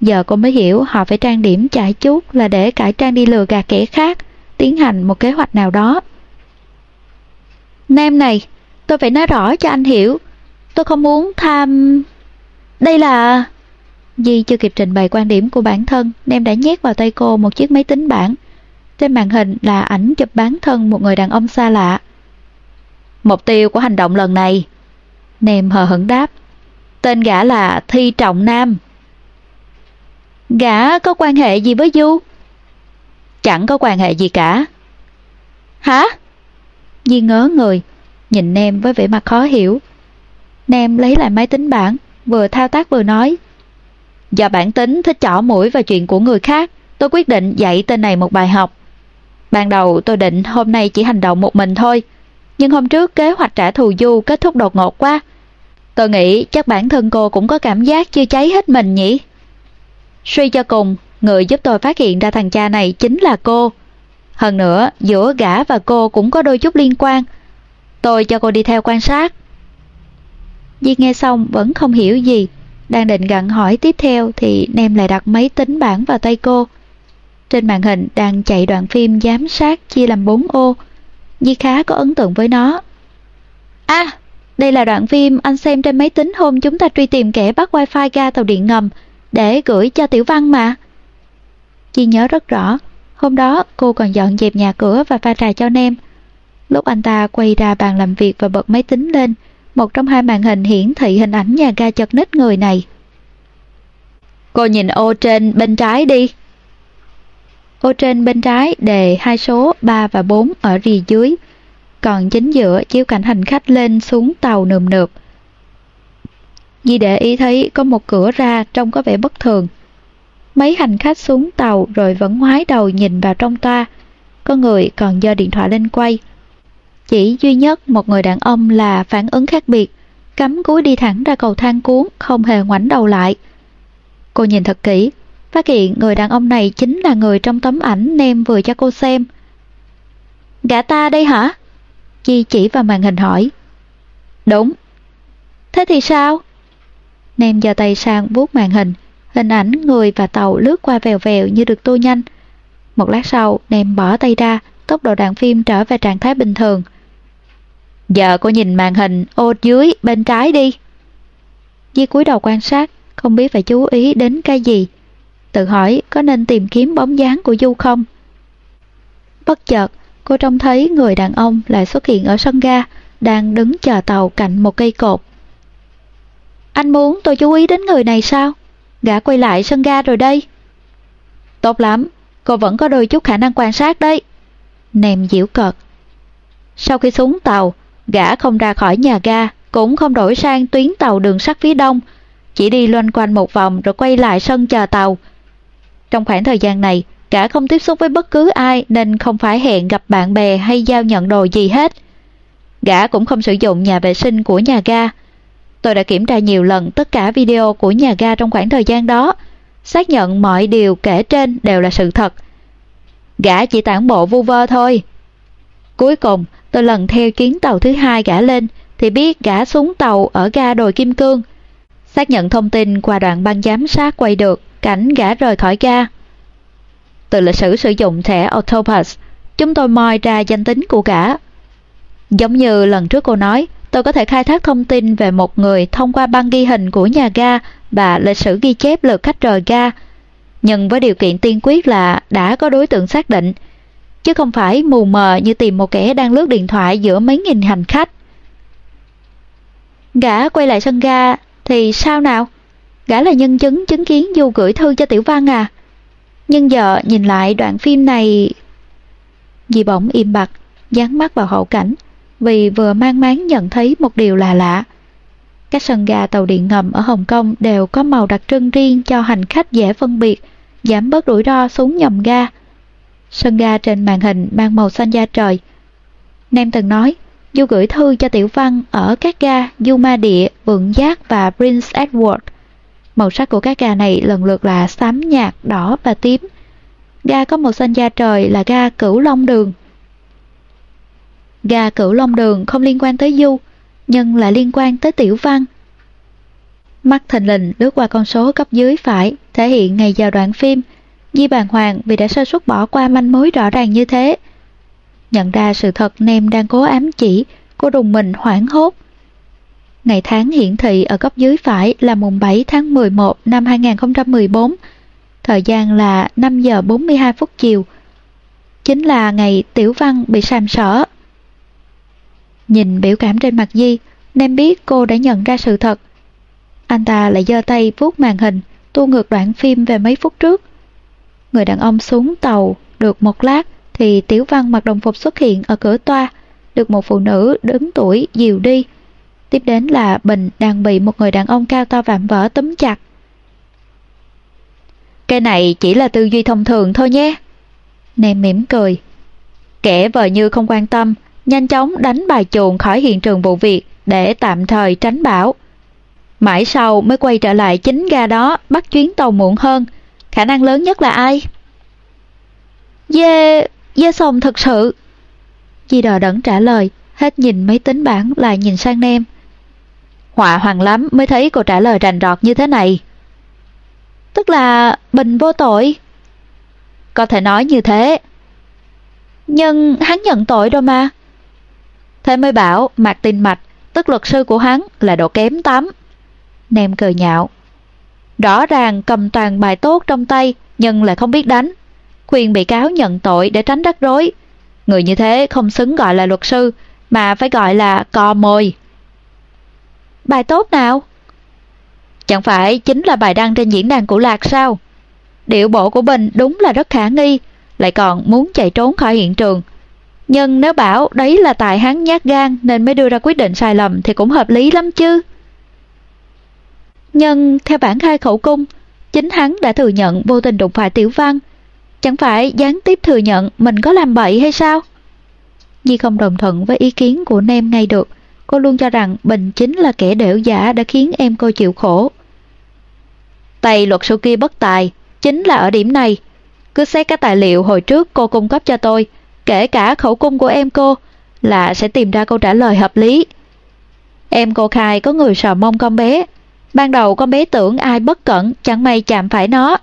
Giờ cô mới hiểu họ phải trang điểm chải chút là để cải trang đi lừa gạt kẻ khác, tiến hành một kế hoạch nào đó. Nem này, tôi phải nói rõ cho anh hiểu. Tôi không muốn tham... Đây là... Di chưa kịp trình bày quan điểm của bản thân, Nem đã nhét vào tay cô một chiếc máy tính bảng. Trên màn hình là ảnh chụp bán thân một người đàn ông xa lạ. Mục tiêu của hành động lần này, Nem hờ hững đáp, tên gã là Thi Trọng Nam. Gã có quan hệ gì với Du? Chẳng có quan hệ gì cả. Hả? Di ngớ người, nhìn Nem với vẻ mặt khó hiểu. Nem lấy lại máy tính bảng, vừa thao tác vừa nói. Do bản tính thích chỏ mũi vào chuyện của người khác, tôi quyết định dạy tên này một bài học. Ban đầu tôi định hôm nay chỉ hành động một mình thôi, Nhưng hôm trước kế hoạch trả thù Du kết thúc đột ngột quá. Tôi nghĩ chắc bản thân cô cũng có cảm giác chưa cháy hết mình nhỉ? Suy cho cùng, người giúp tôi phát hiện ra thằng cha này chính là cô. Hơn nữa, giữa gã và cô cũng có đôi chút liên quan. Tôi cho cô đi theo quan sát. Di nghe xong vẫn không hiểu gì. Đang định gặn hỏi tiếp theo thì Nem lại đặt máy tính bảng vào tay cô. Trên màn hình đang chạy đoạn phim giám sát chia làm 4 ô. Di khá có ấn tượng với nó. À, đây là đoạn phim anh xem trên máy tính hôm chúng ta truy tìm kẻ bắt wifi ga tàu điện ngầm để gửi cho Tiểu Văn mà. Di nhớ rất rõ, hôm đó cô còn dọn dẹp nhà cửa và pha trà cho Nem. Lúc anh ta quay ra bàn làm việc và bật máy tính lên, một trong hai màn hình hiển thị hình ảnh nhà ga chật nít người này. Cô nhìn ô trên bên trái đi. Ô trên bên trái đề hai số 3 và 4 ở rì dưới, còn chính giữa chiếu cảnh hành khách lên xuống tàu nườm nượp. Di để ý thấy có một cửa ra trông có vẻ bất thường. Mấy hành khách xuống tàu rồi vẫn ngoái đầu nhìn vào trong toa. Có người còn giơ điện thoại lên quay. Chỉ duy nhất một người đàn ông là phản ứng khác biệt, cắm cúi đi thẳng ra cầu thang cuốn, không hề ngoảnh đầu lại. Cô nhìn thật kỹ, phát hiện người đàn ông này chính là người trong tấm ảnh Nem vừa cho cô xem. Gã ta đây hả? Chi chỉ vào màn hình hỏi. Đúng. Thế thì sao? Nem giơ tay sang vuốt màn hình, hình ảnh người và tàu lướt qua vèo vèo như được tô nhanh. Một lát sau, Nem bỏ tay ra, tốc độ đoạn phim trở về trạng thái bình thường. Giờ cô nhìn màn hình ô dưới bên trái đi. Di cúi đầu quan sát, không biết phải chú ý đến cái gì. Tự hỏi có nên tìm kiếm bóng dáng của Du không? Bất chợt, cô trông thấy người đàn ông lại xuất hiện ở sân ga, đang đứng chờ tàu cạnh một cây cột. Anh muốn tôi chú ý đến người này sao? Gã quay lại sân ga rồi đây. Tốt lắm, cô vẫn có đôi chút khả năng quan sát đấy. Nèm diễu cợt. Sau khi xuống tàu, gã không ra khỏi nhà ga, cũng không đổi sang tuyến tàu đường sắt phía đông, chỉ đi loanh quanh một vòng rồi quay lại sân chờ tàu. Trong khoảng thời gian này, gã không tiếp xúc với bất cứ ai nên không phải hẹn gặp bạn bè hay giao nhận đồ gì hết. Gã cũng không sử dụng nhà vệ sinh của nhà ga. Tôi đã kiểm tra nhiều lần tất cả video của nhà ga trong khoảng thời gian đó, xác nhận mọi điều kể trên đều là sự thật. Gã chỉ tản bộ vu vơ thôi. Cuối cùng, tôi lần theo chuyến tàu thứ hai gã lên thì biết gã xuống tàu ở ga đồi Kim Cương. Xác nhận thông tin qua đoạn băng giám sát quay được cảnh gã rời khỏi ga. Từ lịch sử sử dụng thẻ Autopass, chúng tôi moi ra danh tính của gã. Giống như lần trước cô nói, tôi có thể khai thác thông tin về một người thông qua băng ghi hình của nhà ga và lịch sử ghi chép lượt khách rời ga, nhưng với điều kiện tiên quyết là đã có đối tượng xác định, chứ không phải mù mờ như tìm một kẻ đang lướt điện thoại giữa mấy nghìn hành khách. Gã quay lại sân ga thì sao nào? Gã là nhân chứng chứng kiến Du gửi thư cho Tiểu Văn à? Nhưng giờ nhìn lại đoạn phim này... Dì bỗng im bặt, dán mắt vào hậu cảnh, vì vừa mang máng nhận thấy một điều là lạ. Các sân ga tàu điện ngầm ở Hồng Kông đều có màu đặc trưng riêng cho hành khách dễ phân biệt, giảm bớt rủi ro xuống nhầm ga. Sân ga trên màn hình mang màu xanh da trời. Nem từng nói, Du gửi thư cho Tiểu Văn ở các ga Du Ma Địa, Vượng Giác và Prince Edward. Màu sắc của các gà này lần lượt là xám nhạt, đỏ và tím. Gà có màu xanh da trời là gà Cửu Long Đường. Gà Cửu Long Đường không liên quan tới Du, nhưng lại liên quan tới Tiểu Văn. Mắt thình lình lướt qua con số cấp dưới phải, thể hiện ngày giờ đoạn phim. Di bàn hoàng vì đã sơ suất bỏ qua manh mối rõ ràng như thế. Nhận ra sự thật Nem đang cố ám chỉ, cô đùng mình hoảng hốt. Ngày tháng hiển thị ở góc dưới phải là mùng 7 tháng 11 năm 2014, thời gian là 5 giờ 42 phút chiều. Chính là ngày Tiểu Văn bị sàm sỡ. Nhìn biểu cảm trên mặt Di, Nem biết cô đã nhận ra sự thật. Anh ta lại giơ tay vuốt màn hình, tua ngược đoạn phim về mấy phút trước. Người đàn ông xuống tàu được một lát thì Tiểu Văn mặc đồng phục xuất hiện ở cửa toa, được một phụ nữ đứng tuổi dìu đi. Tiếp đến là Bình đang bị một người đàn ông cao to vạm vỡ túm chặt. Cái này chỉ là tư duy thông thường thôi nhé. Nem mỉm cười. Kẻ vờ như không quan tâm, nhanh chóng đánh bài chuồn khỏi hiện trường vụ việc để tạm thời tránh bão. Mãi sau mới quay trở lại chính ga đó bắt chuyến tàu muộn hơn. Khả năng lớn nhất là ai? Dê, dê sồng thật sự. Di đò đẫn trả lời, hết nhìn máy tính bảng lại nhìn sang Nem. Họa hoàng lắm mới thấy cô trả lời rành rọt như thế này. Tức là Bình vô tội. Có thể nói như thế. Nhưng hắn nhận tội đâu mà. Thế mới bảo Mạc Tinh Mạch, tức luật sư của hắn là độ kém tắm. Nem cười nhạo. Rõ ràng cầm toàn bài tốt trong tay nhưng lại không biết đánh. Khuyên bị cáo nhận tội để tránh rắc rối. Người như thế không xứng gọi là luật sư mà phải gọi là cò mồi. Bài tốt nào? Chẳng phải chính là bài đăng trên diễn đàn của Lạc sao? Điệu bộ của Bình đúng là rất khả nghi, lại còn muốn chạy trốn khỏi hiện trường. Nhưng nếu bảo đấy là tại hắn nhát gan nên mới đưa ra quyết định sai lầm thì cũng hợp lý lắm chứ. Nhưng theo bản khai khẩu cung, chính hắn đã thừa nhận vô tình đụng phải Tiểu Văn. Chẳng phải gián tiếp thừa nhận mình có làm bậy hay sao? Nhi không đồng thuận với ý kiến của Nem ngay được. Cô luôn cho rằng Bình chính là kẻ đẻo giả đã khiến em cô chịu khổ. Tay luật sư kia bất tài, chính là ở điểm này. Cứ xét các tài liệu hồi trước cô cung cấp cho tôi, kể cả khẩu cung của em cô, là sẽ tìm ra câu trả lời hợp lý. Em cô khai có người sờ mông con bé. Ban đầu con bé tưởng ai bất cẩn, chẳng may chạm phải nó.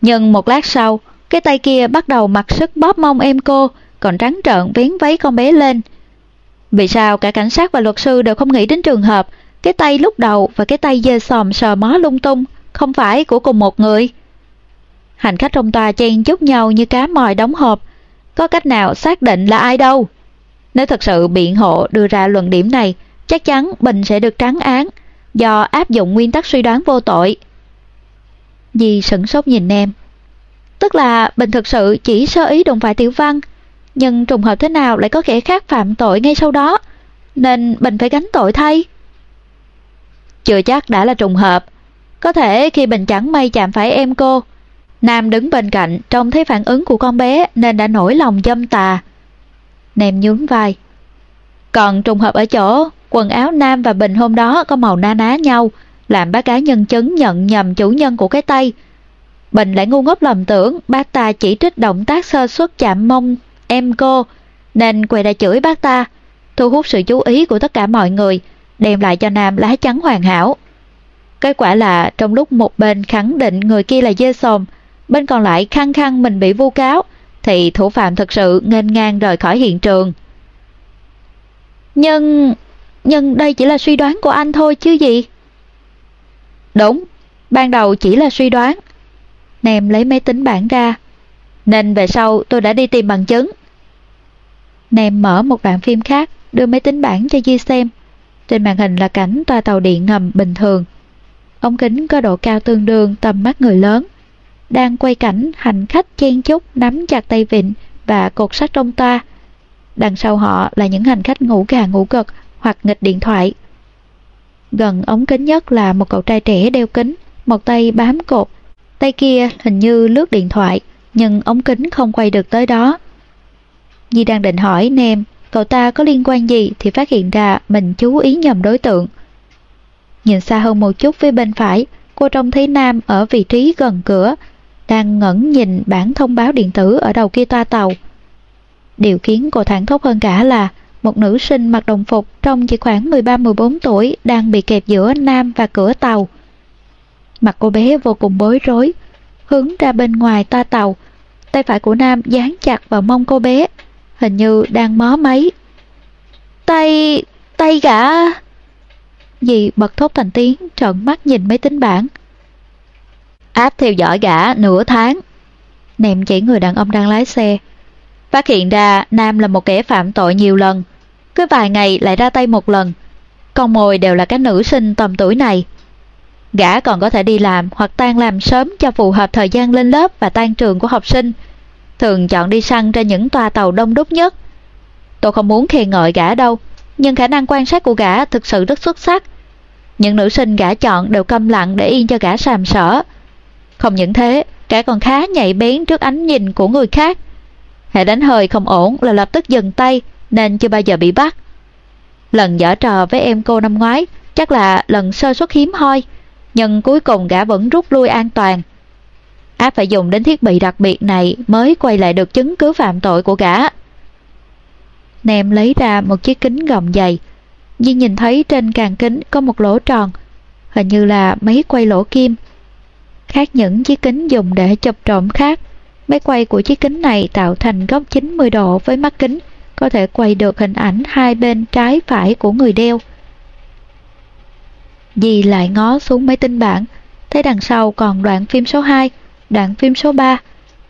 Nhưng một lát sau, cái tay kia bắt đầu mặc sức bóp mông em cô, còn trắng trợn vén váy con bé lên. Vì sao cả cảnh sát và luật sư đều không nghĩ đến trường hợp cái tay lúc đầu và cái tay dơ xòm sờ mó lung tung không phải của cùng một người? Hành khách trong tòa chen chúc nhau như cá mòi đóng hộp. Có cách nào xác định là ai đâu? Nếu thật sự biện hộ đưa ra luận điểm này, chắc chắn Bình sẽ được trắng án do áp dụng nguyên tắc suy đoán vô tội. Di sửng sốt nhìn em. Tức là Bình thực sự chỉ sơ ý đụng phải Tiểu Văn, nhưng trùng hợp thế nào lại có kẻ khác phạm tội ngay sau đó, nên Bình phải gánh tội thay. Chưa chắc đã là trùng hợp, có thể khi Bình chẳng may chạm phải em cô, Nam đứng bên cạnh trông thấy phản ứng của con bé nên đã nổi lòng dâm tà. Nem nhún vai. Còn trùng hợp ở chỗ, quần áo Nam và Bình hôm đó có màu na ná nhau, làm bác cá nhân chứng nhận nhầm chủ nhân của cái tay. Bình lại ngu ngốc lầm tưởng bác ta chỉ trích động tác sơ suất chạm mông em cô, nên quay ra chửi bác ta, thu hút sự chú ý của tất cả mọi người, đem lại cho Nam lá chắn hoàn hảo. Kết quả là trong lúc một bên khẳng định người kia là dê sồm, bên còn lại khăng khăng mình bị vu cáo, thì thủ phạm thực sự nghênh ngang rời khỏi hiện trường. Nhưng... nhưng đây chỉ là suy đoán của anh thôi chứ gì? Đúng, ban đầu chỉ là suy đoán. Nèm lấy máy tính bảng ra, nên về sau tôi đã đi tìm bằng chứng. nem mở một đoạn phim khác, đưa máy tính bảng cho Di xem. Trên màn hình là cảnh toa tàu điện ngầm bình thường. Ống kính có độ cao tương đương tầm mắt người lớn. Đang quay cảnh hành khách chen chúc nắm chặt tay vịn và cột sắt trong toa. Đằng sau họ là những hành khách ngủ gà ngủ gật hoặc nghịch điện thoại. Gần ống kính nhất là một cậu trai trẻ đeo kính, một tay bám cột, tay kia hình như lướt điện thoại nhưng ống kính không quay được tới đó. Nhi đang định hỏi Nem cậu ta có liên quan gì thì phát hiện ra mình chú ý nhầm đối tượng. Nhìn xa hơn một chút phía bên phải, cô trông thấy Nam ở vị trí gần cửa, đang ngẩn nhìn bản thông báo điện tử ở đầu kia toa tàu. Điều khiến cô thẳng thốt hơn cả là một nữ sinh mặc đồng phục trông chỉ khoảng 13-14 tuổi đang bị kẹp giữa Nam và cửa tàu. Mặt cô bé vô cùng bối rối, hướng ra bên ngoài toa tàu. Tay phải của Nam dán chặt vào mông cô bé, hình như đang mó máy. Tay... tay gã... Dì bật thốt thành tiếng, trợn mắt nhìn máy tính bảng. Áp theo dõi gã nửa tháng. Nèm chỉ người đàn ông đang lái xe. Phát hiện ra Nam là một kẻ phạm tội nhiều lần. Cứ vài ngày lại ra tay một lần. Con mồi đều là các nữ sinh tầm tuổi này. Gã còn có thể đi làm hoặc tan làm sớm cho phù hợp thời gian lên lớp và tan trường của học sinh. Thường chọn đi săn trên những toa tàu đông đúc nhất. Tôi không muốn khen ngợi gã đâu, nhưng khả năng quan sát của gã thực sự rất xuất sắc. Những nữ sinh gã chọn đều câm lặng để yên cho gã sàm sở. Không những thế, gã còn khá nhạy bén trước ánh nhìn của người khác. Hệ đánh hơi không ổn là lập tức dừng tay, nên chưa bao giờ bị bắt. Lần giở trò với em cô năm ngoái chắc là lần sơ suất hiếm hoi, nhưng cuối cùng gã vẫn rút lui an toàn. Áp phải dùng đến thiết bị đặc biệt này mới quay lại được chứng cứ phạm tội của gã. Nèm lấy ra một chiếc kính gọng dày. nhưng nhìn thấy trên càng kính có một lỗ tròn, hình như là máy quay lỗ kim. Khác những chiếc kính dùng để chụp trộm khác, máy quay của chiếc kính này tạo thành góc 90 độ với mắt kính, có thể quay được hình ảnh hai bên trái phải của người đeo. Dì lại ngó xuống máy tính bảng, thấy đằng sau còn đoạn phim số 2, đoạn phim số 3.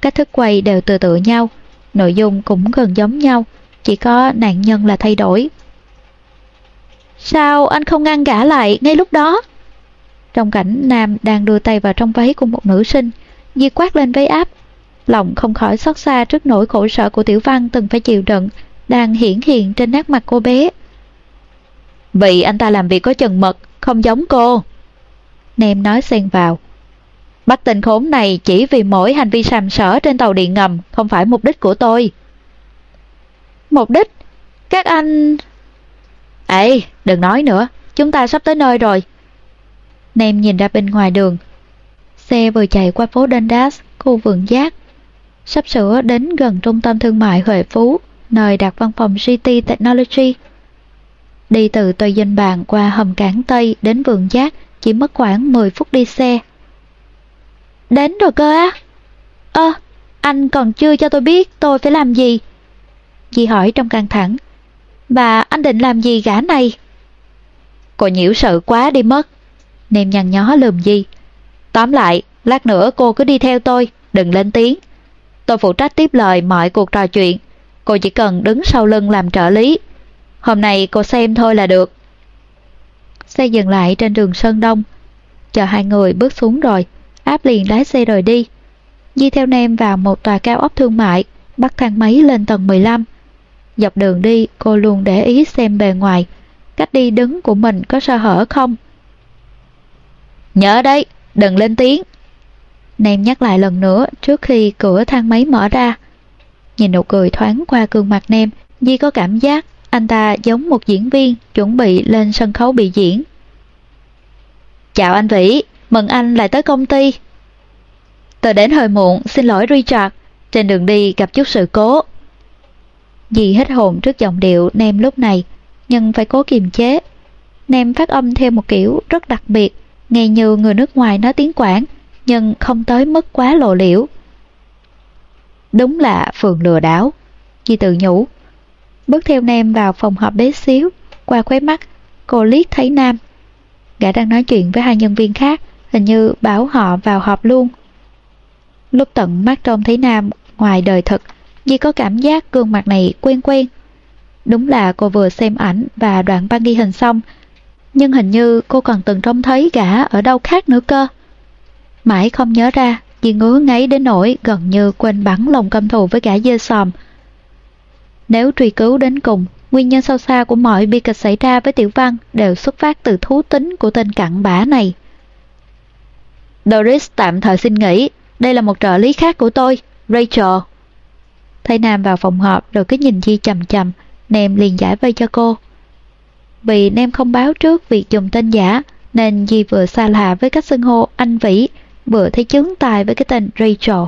Cách thức quay đều tự tự nhau, nội dung cũng gần giống nhau, chỉ có nạn nhân là thay đổi. Sao anh không ngăn gã lại ngay lúc đó? Trong cảnh Nam đang đưa tay vào trong váy của một nữ sinh, Di quát lên váy áp. Lòng không khỏi xót xa trước nỗi khổ sở của Tiểu Văn từng phải chịu đựng, đang hiển hiện trên nét mặt cô bé. Vì anh ta làm việc có chừng mật, không giống cô. Nem nói xen vào. Bắt tình khốn này chỉ vì mỗi hành vi sàm sở trên tàu điện ngầm không phải mục đích của tôi. Mục đích? Các anh... Ê, đừng nói nữa, chúng ta sắp tới nơi rồi. Nem nhìn ra bên ngoài đường. Xe vừa chạy qua phố Dundas, khu vườn giác. Sắp sửa đến gần trung tâm thương mại Huệ Phú, nơi đặt văn phòng GT Technology. Đi từ tòa dinh bàn qua hầm cảng Tây đến vườn giác chỉ mất khoảng 10 phút đi xe. Đến rồi cơ á? Ơ, anh còn chưa cho tôi biết tôi phải làm gì. Dì hỏi trong căng thẳng. Và anh định làm gì gã này? Cô nhiễu sự quá đi mất. Nêm nhăn nhó lườm Di. Tóm lại, lát nữa cô cứ đi theo tôi, đừng lên tiếng. Tôi phụ trách tiếp lời mọi cuộc trò chuyện. Cô chỉ cần đứng sau lưng làm trợ lý. Hôm nay cô xem thôi là được. Xe dừng lại trên đường Sơn Đông. Chờ hai người bước xuống rồi, áp liền lái xe rời đi. Di theo Nem vào một tòa cao ốc thương mại, bắt thang máy lên tầng 15. Dọc đường đi, cô luôn để ý xem bề ngoài, cách đi đứng của mình có sơ hở không. Nhớ đấy, đừng lên tiếng. Nem nhắc lại lần nữa trước khi cửa thang máy mở ra. Nhìn nụ cười thoáng qua gương mặt Nem, Di có cảm giác anh ta giống một diễn viên chuẩn bị lên sân khấu bị diễn. Chào anh Vĩ, mừng anh lại tới công ty. Tôi đến hơi muộn, xin lỗi Richard, trên đường đi gặp chút sự cố. Dì hết hồn trước giọng điệu Nem lúc này, nhưng phải cố kiềm chế. Nem phát âm theo một kiểu rất đặc biệt, nghe như người nước ngoài nói tiếng Quảng, nhưng không tới mức quá lộ liễu. Đúng là phường lừa đảo, Dì tự nhủ. Bước theo Nem vào phòng họp bé xíu, qua khóe mắt, cô liếc thấy Nam. Gã đang nói chuyện với hai nhân viên khác, hình như bảo họ vào họp luôn. Lúc tận mắt trông thấy Nam ngoài đời thực, Di có cảm giác gương mặt này quen quen. Đúng là cô vừa xem ảnh và đoạn băng ghi hình xong, nhưng hình như cô còn từng trông thấy gã ở đâu khác nữa cơ. Mãi không nhớ ra, Di ngứa ngáy đến nỗi gần như quên bắn lòng căm thù với gã dê sòm. Nếu truy cứu đến cùng, nguyên nhân sâu xa của mọi bi kịch xảy ra với Tiểu Văn đều xuất phát từ thú tính của tên cặn bã này. Doris tạm thời xin nghỉ, đây là một trợ lý khác của tôi, Rachel. thầy Nam vào phòng họp rồi cứ nhìn Di chầm chầm, Nem liền giải vây cho cô. Vì Nem không báo trước việc dùng tên giả, nên Di vừa xa lạ với cách xưng hô anh Vĩ, vừa thấy chướng tài với cái tên Rachel.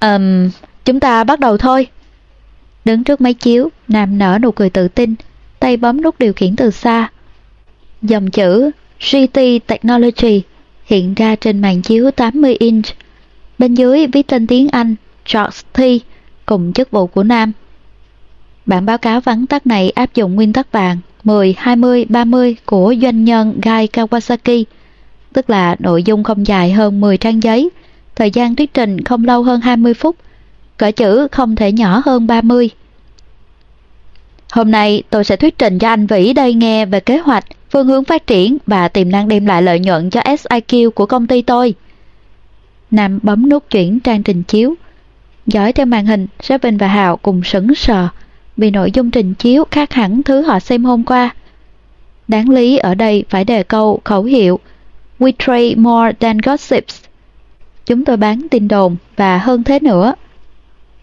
Ừm, um, chúng ta bắt đầu thôi. Đứng trước máy chiếu, Nam nở nụ cười tự tin, tay bấm nút điều khiển từ xa. Dòng chữ GT Technology hiện ra trên màn chiếu 80 inch. Bên dưới viết tên tiếng Anh George T cùng chức vụ của Nam. Bản báo cáo vắn tắt này áp dụng nguyên tắc vàng 10, 20, 30 của doanh nhân Guy Kawasaki, tức là nội dung không dài hơn 10 trang giấy, thời gian thuyết trình không lâu hơn 20 phút, cỡ chữ không thể nhỏ hơn 30. Hôm nay tôi sẽ thuyết trình cho anh Vĩ đây nghe về kế hoạch, phương hướng phát triển và tiềm năng đem lại lợi nhuận cho SIQ của công ty tôi. Nam bấm nút chuyển trang trình chiếu. Dõi theo màn hình, Seven và Hào cùng sững sờ vì nội dung trình chiếu khác hẳn thứ họ xem hôm qua. Đáng lý ở đây phải đề câu khẩu hiệu We trade more than gossips. Chúng tôi bán tin đồn và hơn thế nữa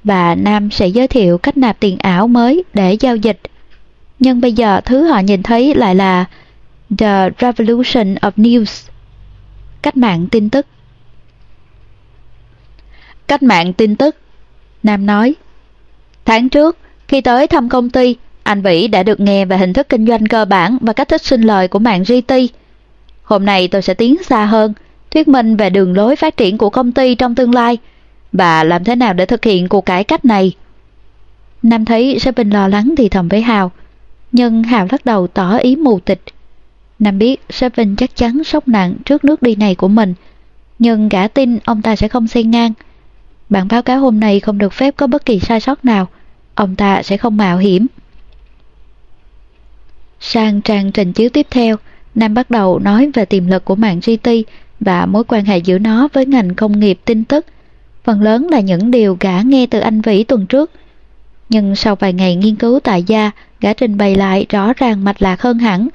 và Nam sẽ giới thiệu cách nạp tiền ảo mới để giao dịch. Nhưng bây giờ thứ họ nhìn thấy lại là The Revolution of News, cách mạng tin tức. Cách mạng tin tức, Nam nói. Tháng trước, khi tới thăm công ty, anh Vĩ đã được nghe về hình thức kinh doanh cơ bản và cách thức sinh lời của mạng GT. Hôm nay tôi sẽ tiến xa hơn, thuyết minh về đường lối phát triển của công ty trong tương lai bà làm thế nào để thực hiện cuộc cải cách này. Nam thấy Sevin lo lắng thì thầm với Hào, nhưng Hào lắc đầu tỏ ý mù tịch. Nam biết Seven chắc chắn sốc nặng trước nước đi này của mình, nhưng gã tin ông ta sẽ không xen ngang. Bản báo cáo hôm nay không được phép có bất kỳ sai sót nào, ông ta sẽ không mạo hiểm. Sang trang trình chiếu tiếp theo, Nam bắt đầu nói về tiềm lực của mạng GT và mối quan hệ giữa nó với ngành công nghiệp tin tức. Phần lớn là những điều gã nghe từ anh Vĩ tuần trước. Nhưng sau vài ngày nghiên cứu tại gia, gã trình bày lại rõ ràng mạch lạc hơn hẳn.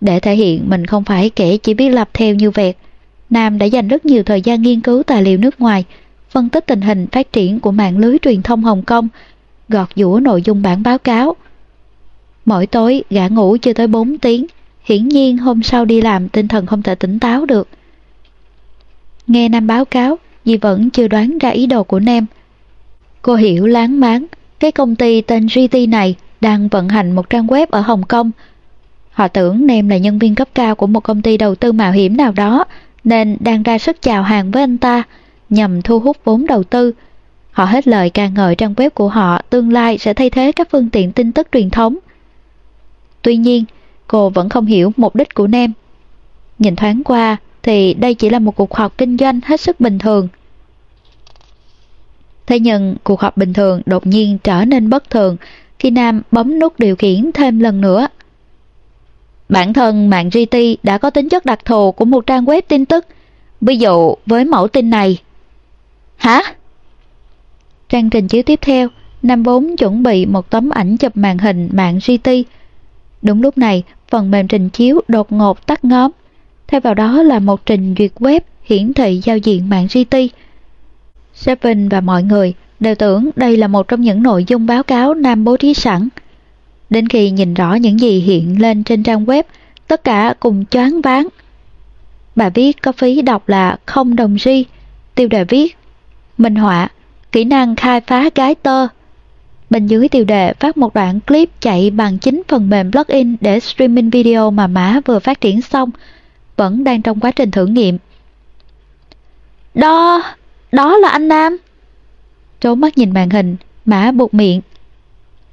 Để thể hiện mình không phải kẻ chỉ biết lập theo như vẹt, Nam đã dành rất nhiều thời gian nghiên cứu tài liệu nước ngoài, phân tích tình hình phát triển của mạng lưới truyền thông Hồng Kông, gọt giũa nội dung bản báo cáo. Mỗi tối gã ngủ chưa tới 4 tiếng, hiển nhiên hôm sau đi làm tinh thần không thể tỉnh táo được. Nghe Nam báo cáo, dì vẫn chưa đoán ra ý đồ của nem Cô hiểu láng máng, cái công ty tên GT này đang vận hành một trang web ở Hồng Kông. Họ tưởng nem là nhân viên cấp cao của một công ty đầu tư mạo hiểm nào đó, nên đang ra sức chào hàng với anh ta, nhằm thu hút vốn đầu tư. Họ hết lời ca ngợi trang web của họ tương lai sẽ thay thế các phương tiện tin tức truyền thống. Tuy nhiên, cô vẫn không hiểu mục đích của Nem. Nhìn thoáng qua thì đây chỉ là một cuộc họp kinh doanh hết sức bình thường. Thế nhưng cuộc họp bình thường đột nhiên trở nên bất thường khi Nam bấm nút điều khiển thêm lần nữa. Bản thân mạng GT đã có tính chất đặc thù của một trang web tin tức, ví dụ với mẫu tin này. Hả? Trang trình chiếu tiếp theo, Nam vốn chuẩn bị một tấm ảnh chụp màn hình mạng GT. Đúng lúc này, phần mềm trình chiếu đột ngột tắt ngóm. Thay vào đó là một trình duyệt web hiển thị giao diện mạng GT. Seven và mọi người đều tưởng đây là một trong những nội dung báo cáo Nam bố trí sẵn. Đến khi nhìn rõ những gì hiện lên trên trang web, tất cả cùng choáng váng. Bà viết có phí đọc là không đồng ri, tiêu đề viết, minh họa, kỹ năng khai phá gái tơ. Bên dưới tiêu đề phát một đoạn clip chạy bằng chính phần mềm plugin để streaming video mà Mã vừa phát triển xong, vẫn đang trong quá trình thử nghiệm. Đó, đó là anh Nam. Trốn mắt nhìn màn hình, Mã buộc miệng.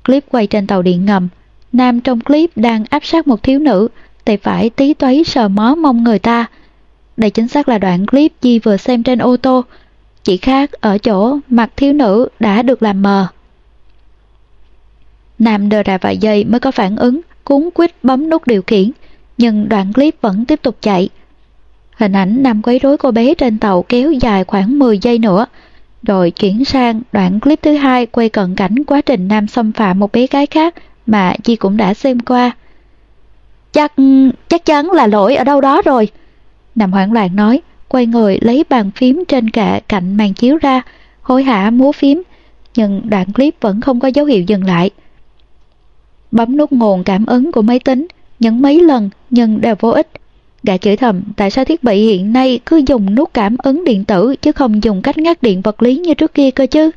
Clip quay trên tàu điện ngầm, Nam trong clip đang áp sát một thiếu nữ, tay phải tí toấy sờ mó mông người ta. Đây chính xác là đoạn clip Di vừa xem trên ô tô, chỉ khác ở chỗ mặt thiếu nữ đã được làm mờ. Nam đờ ra vài giây mới có phản ứng, cuốn quýt bấm nút điều khiển, nhưng đoạn clip vẫn tiếp tục chạy. Hình ảnh Nam quấy rối cô bé trên tàu kéo dài khoảng 10 giây nữa, rồi chuyển sang đoạn clip thứ hai quay cận cảnh quá trình Nam xâm phạm một bé gái khác mà Chi cũng đã xem qua. Chắc, chắc chắn là lỗi ở đâu đó rồi. nằm hoảng loạn nói, quay người lấy bàn phím trên kệ cạnh màn chiếu ra, hối hả múa phím, nhưng đoạn clip vẫn không có dấu hiệu dừng lại. Bấm nút nguồn cảm ứng của máy tính, nhấn mấy lần nhưng đều vô ích. Gã chửi thầm tại sao thiết bị hiện nay cứ dùng nút cảm ứng điện tử chứ không dùng cách ngắt điện vật lý như trước kia cơ chứ.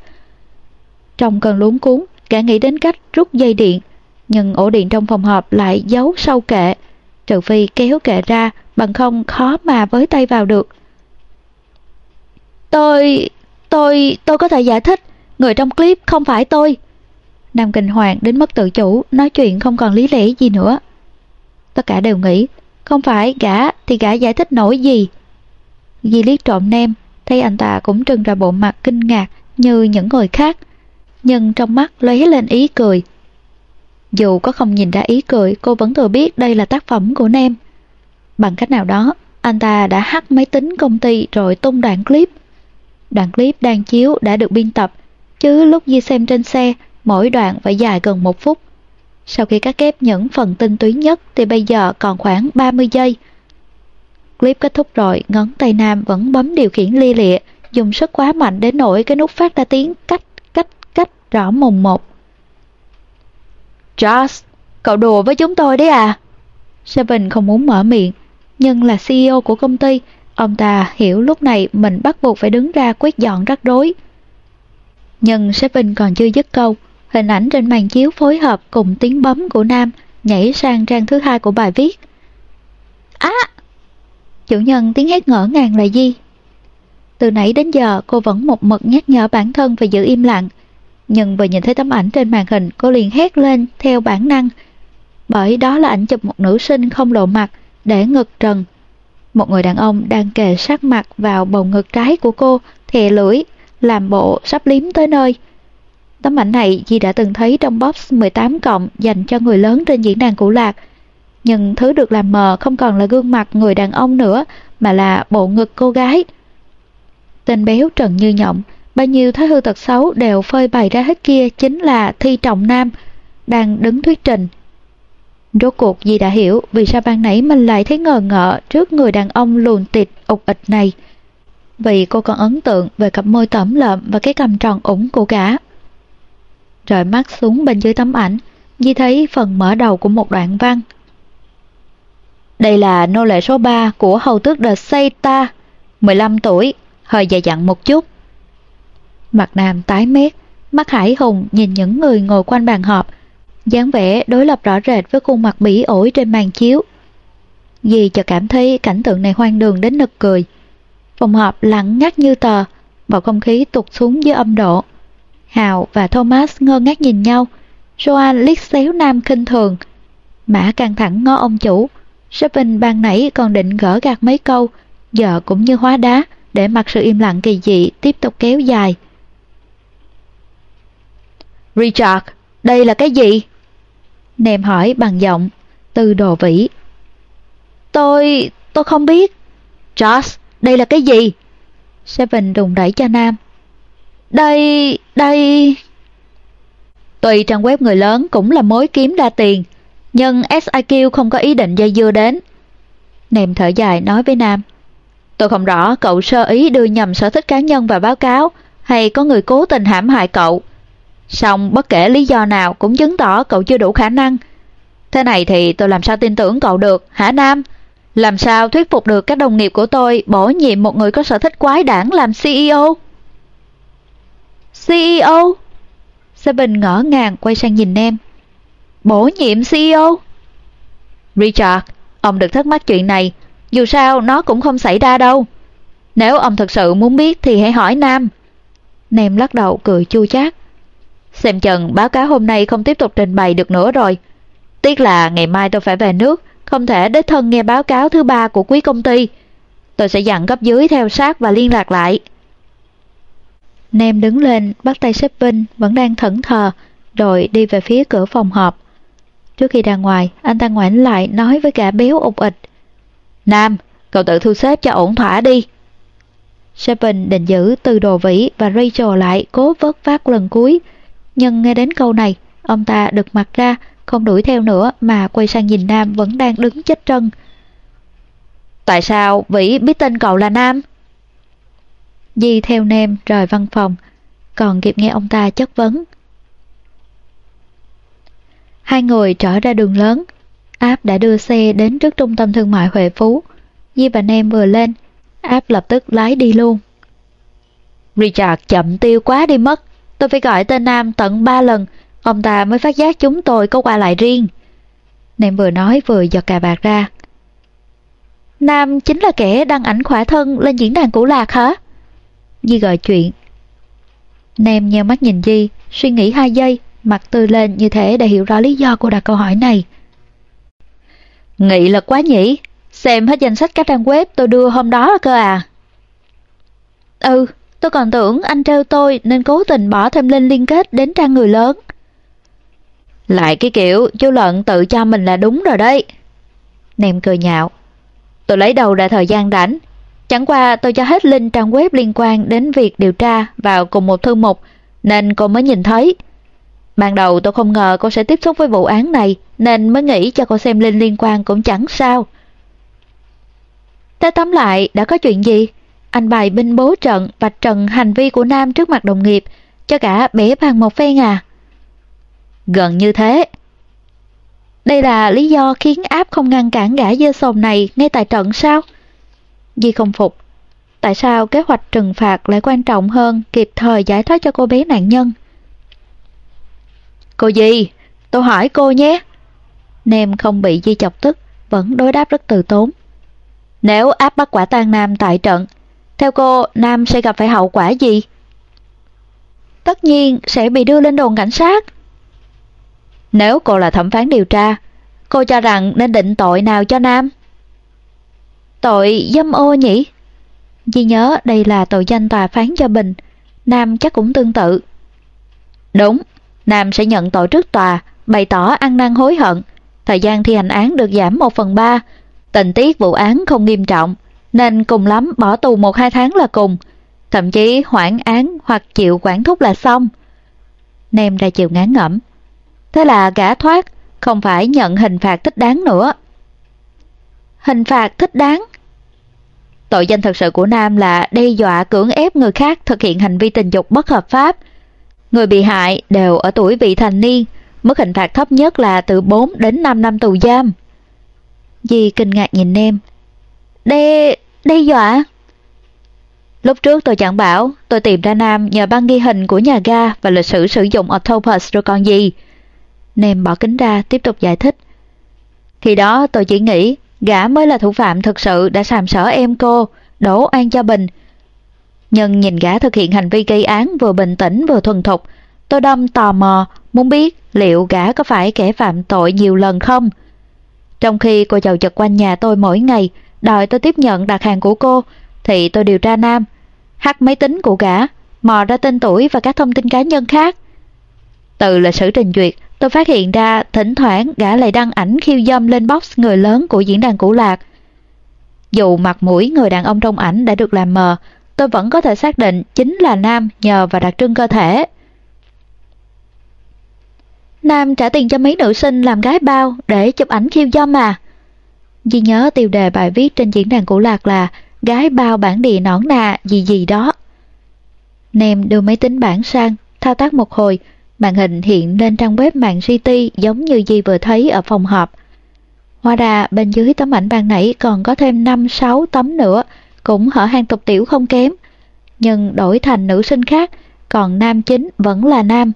Trong cơn luống cuốn, gã nghĩ đến cách rút dây điện, nhưng ổ điện trong phòng họp lại giấu sau kệ, trừ phi kéo kệ ra bằng không khó mà với tay vào được. Tôi... tôi... tôi có thể giải thích, người trong clip không phải tôi. Nam kinh hoàng đến mất tự chủ, nói chuyện không còn lý lẽ gì nữa. Tất cả đều nghĩ, không phải gã thì gã giải thích nổi gì. Di liếc trộm nem, thấy anh ta cũng trưng ra bộ mặt kinh ngạc như những người khác, nhưng trong mắt lóe lên ý cười. Dù có không nhìn ra ý cười, cô vẫn thừa biết đây là tác phẩm của Nem. Bằng cách nào đó, anh ta đã hack máy tính công ty rồi tung đoạn clip. Đoạn clip đang chiếu đã được biên tập, chứ lúc Di xem trên xe, mỗi đoạn phải dài gần một phút. Sau khi cắt ghép những phần tinh túy nhất thì bây giờ còn khoảng 30 giây. Clip kết thúc rồi, ngón tay Nam vẫn bấm điều khiển lia lịa, dùng sức quá mạnh đến nỗi cái nút phát ra tiếng cách, cách rõ mùng một. Josh, cậu đùa với chúng tôi đấy à? Seven không muốn mở miệng, nhưng là CEO của công ty, ông ta hiểu lúc này mình bắt buộc phải đứng ra quét dọn rắc rối. Nhưng Seven còn chưa dứt câu, hình ảnh trên màn chiếu phối hợp cùng tiếng bấm của Nam nhảy sang trang thứ hai của bài viết. Á! Chủ nhân tiếng hét ngỡ ngàng là gì? Từ nãy đến giờ cô vẫn một mực nhắc nhở bản thân phải giữ im lặng. Nhưng vừa nhìn thấy tấm ảnh trên màn hình cô liền hét lên theo bản năng. Bởi đó là ảnh chụp một nữ sinh không lộ mặt, để ngực trần. Một người đàn ông đang kề sát mặt vào bầu ngực trái của cô, thè lưỡi, làm bộ sắp liếm tới nơi. Tấm ảnh này Di đã từng thấy trong box 18 cộng dành cho người lớn trên diễn đàn cũ lạc. Nhưng thứ được làm mờ không còn là gương mặt người đàn ông nữa, mà là bộ ngực cô gái. Tên béo trần như nhộng, bao nhiêu thói hư tật xấu đều phơi bày ra hết kia chính là Thi Trọng Nam, đang đứng thuyết trình. Rốt cuộc Di đã hiểu vì sao ban nãy mình lại thấy ngờ ngợ trước người đàn ông lùn tịt ục ịch này. Vì cô còn ấn tượng về cặp môi tẩm lợm và cái cầm tròn ủng của gã. Rời mắt xuống bên dưới tấm ảnh, Di thấy phần mở đầu của một đoạn văn. Đây là nô lệ số 3 của hầu tước The Seita, 15 tuổi, hơi dài dặn một chút. Mặt nam tái mét, mắt hải hùng nhìn những người ngồi quanh bàn họp, dáng vẻ đối lập rõ rệt với khuôn mặt bỉ ổi trên màn chiếu. Dì cho cảm thấy cảnh tượng này hoang đường đến nực cười. Phòng họp lặng ngắt như tờ, bầu không khí tụt xuống dưới âm độ. Hào và Thomas ngơ ngác nhìn nhau, Joan liếc xéo Nam khinh thường. Mã căng thẳng ngó ông chủ, Shopping ban nãy còn định gỡ gạt mấy câu, giờ cũng như hóa đá, để mặc sự im lặng kỳ dị tiếp tục kéo dài. Richard, đây là cái gì? Nèm hỏi bằng giọng, từ đồ vĩ. Tôi... tôi không biết. Josh, đây là cái gì? Seven đùng đẩy cho Nam. Đây... đây... Tùy trang web người lớn cũng là mối kiếm đa tiền, nhưng SIQ không có ý định dây dưa đến. Nèm thở dài nói với Nam. Tôi không rõ cậu sơ ý đưa nhầm sở thích cá nhân vào báo cáo hay có người cố tình hãm hại cậu. Xong bất kể lý do nào cũng chứng tỏ cậu chưa đủ khả năng. Thế này thì tôi làm sao tin tưởng cậu được, hả Nam? Làm sao thuyết phục được các đồng nghiệp của tôi bổ nhiệm một người có sở thích quái đản làm CEO? CEO? Bình ngỡ ngàng quay sang nhìn em. Bổ nhiệm CEO? Richard, ông đừng thắc mắc chuyện này, dù sao nó cũng không xảy ra đâu. Nếu ông thật sự muốn biết thì hãy hỏi Nam. Nam lắc đầu cười chua chát. Xem chừng báo cáo hôm nay không tiếp tục trình bày được nữa rồi. Tiếc là ngày mai tôi phải về nước, không thể đích thân nghe báo cáo thứ ba của quý công ty. Tôi sẽ dặn cấp dưới theo sát và liên lạc lại. Nem đứng lên, bắt tay sếp Vinh, vẫn đang thẫn thờ, rồi đi về phía cửa phòng họp. Trước khi ra ngoài, anh ta ngoảnh lại nói với cả béo ục ịch. Nam, cậu tự thu xếp cho ổn thỏa đi. Shepin định giữ từ đồ vĩ và Rachel lại cố vớt vát lần cuối. Nhưng nghe đến câu này, ông ta đực mặt ra, không đuổi theo nữa mà quay sang nhìn Nam vẫn đang đứng chết trân. Tại sao Vĩ biết tên cậu là Nam? Di theo Nem rời văn phòng, còn kịp nghe ông ta chất vấn. Hai người trở ra đường lớn, Áp đã đưa xe đến trước trung tâm thương mại Huệ Phú. Di và Nem vừa lên, Áp lập tức lái đi luôn. Richard chậm tiêu quá đi mất, tôi phải gọi tên Nam tận ba lần, ông ta mới phát giác chúng tôi có qua lại riêng. Nem vừa nói vừa giật cà bạc ra. Nam chính là kẻ đăng ảnh khỏa thân lên diễn đàn cũ lạc hả? Di gọi chuyện. Nem nheo mắt nhìn Di, suy nghĩ hai giây, mặt tươi lên như thể để hiểu rõ lý do cô đặt câu hỏi này. Nghị lực quá nhỉ, xem hết danh sách các trang web tôi đưa hôm đó cơ à. Ừ, tôi còn tưởng anh trêu tôi nên cố tình bỏ thêm link liên kết đến trang người lớn. Lại cái kiểu chú Lận tự cho mình là đúng rồi đấy. Nem cười nhạo. Tôi lấy đầu ra thời gian rảnh. Chẳng qua tôi cho hết link trang web liên quan đến việc điều tra vào cùng một thư mục, nên cô mới nhìn thấy. Ban đầu tôi không ngờ cô sẽ tiếp xúc với vụ án này, nên mới nghĩ cho cô xem link liên quan cũng chẳng sao. Thế tóm lại, đã có chuyện gì? Anh bài binh bố trận và trần hành vi của Nam trước mặt đồng nghiệp, cho cả bể bằng một phen à? Gần như thế. Đây là lý do khiến áp không ngăn cản gã dơ sồn này ngay tại trận sao? Di không phục. Tại sao kế hoạch trừng phạt lại quan trọng hơn kịp thời giải thoát cho cô bé nạn nhân? Cô gì? Tôi hỏi cô nhé. Nem không bị Di chọc tức, vẫn đối đáp rất từ tốn. Nếu áp bắt quả tang Nam tại trận, theo cô, Nam sẽ gặp phải hậu quả gì? Tất nhiên sẽ bị đưa lên đồn cảnh sát. Nếu cô là thẩm phán điều tra, cô cho rằng nên định tội nào cho Nam? Tội dâm ô nhỉ? Di nhớ đây là tội danh tòa phán cho Bình, Nam chắc cũng tương tự. Đúng, Nam sẽ nhận tội trước tòa, bày tỏ ăn năn hối hận. Thời gian thi hành án được giảm 1 phần 3, tình tiết vụ án không nghiêm trọng, nên cùng lắm bỏ tù 1-2 tháng là cùng, thậm chí hoãn án hoặc chịu quản thúc là xong. Nem ra chịu ngán ngẩm. Thế là gã thoát, không phải nhận hình phạt thích đáng nữa. Hình phạt thích đáng? Tội danh thật sự của Nam là đe dọa cưỡng ép người khác thực hiện hành vi tình dục bất hợp pháp. Người bị hại đều ở tuổi vị thành niên, mức hình phạt thấp nhất là từ 4 đến 5 năm tù giam. Di kinh ngạc nhìn em. Đe... đe dọa? Lúc trước tôi chẳng bảo, tôi tìm ra Nam nhờ băng ghi hình của nhà ga và lịch sử sử dụng Octopus rồi còn gì. Nem bỏ kính ra, tiếp tục giải thích. Khi đó tôi chỉ nghĩ gã mới là thủ phạm thực sự đã sàm sỡ em cô, đổ oan cho Bình. Nhưng nhìn gã thực hiện hành vi gây án vừa bình tĩnh vừa thuần thục, tôi đâm tò mò, muốn biết liệu gã có phải kẻ phạm tội nhiều lần không? Trong khi cô chầu chật quanh nhà tôi mỗi ngày, đòi tôi tiếp nhận đặt hàng của cô, thì tôi điều tra Nam, hack máy tính của gã, mò ra tên tuổi và các thông tin cá nhân khác. Từ lịch sử trình duyệt, tôi phát hiện ra thỉnh thoảng gã lại đăng ảnh khiêu dâm lên box người lớn của diễn đàn cũ lạc. Dù mặt mũi người đàn ông trong ảnh đã được làm mờ, tôi vẫn có thể xác định chính là Nam nhờ vào đặc trưng cơ thể. Nam trả tiền cho mấy nữ sinh làm gái bao để chụp ảnh khiêu dâm mà. Di nhớ tiêu đề bài viết trên diễn đàn cũ lạc là gái bao bản địa nõn nà gì gì đó. Nem đưa máy tính bảng sang, thao tác một hồi, màn hình hiện lên trang web mạng GT giống như Di vừa thấy ở phòng họp. Hoa ra bên dưới tấm ảnh ban nãy còn có thêm 5-6 tấm nữa, cũng hở hàng tục tiểu không kém. Nhưng đổi thành nữ sinh khác, còn nam chính vẫn là nam.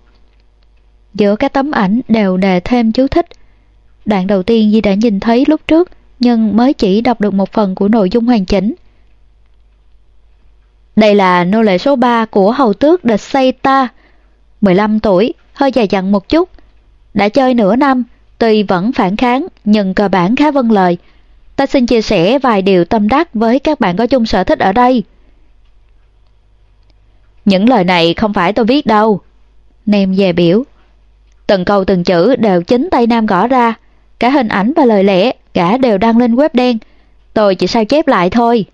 Giữa các tấm ảnh đều đề thêm chú thích. Đoạn đầu tiên Di đã nhìn thấy lúc trước, nhưng mới chỉ đọc được một phần của nội dung hoàn chỉnh. Đây là nô lệ số 3 của hầu tước The Ta, 15 tuổi, hơi dài dặn một chút. Đã chơi nửa năm, tuy vẫn phản kháng nhưng cơ bản khá vâng lời. Ta xin chia sẻ vài điều tâm đắc với các bạn có chung sở thích ở đây. Những lời này không phải tôi viết đâu. Nem về biểu. Từng câu từng chữ đều chính tay Nam gõ ra. Cả hình ảnh và lời lẽ, cả đều đăng lên web đen. Tôi chỉ sao chép lại thôi.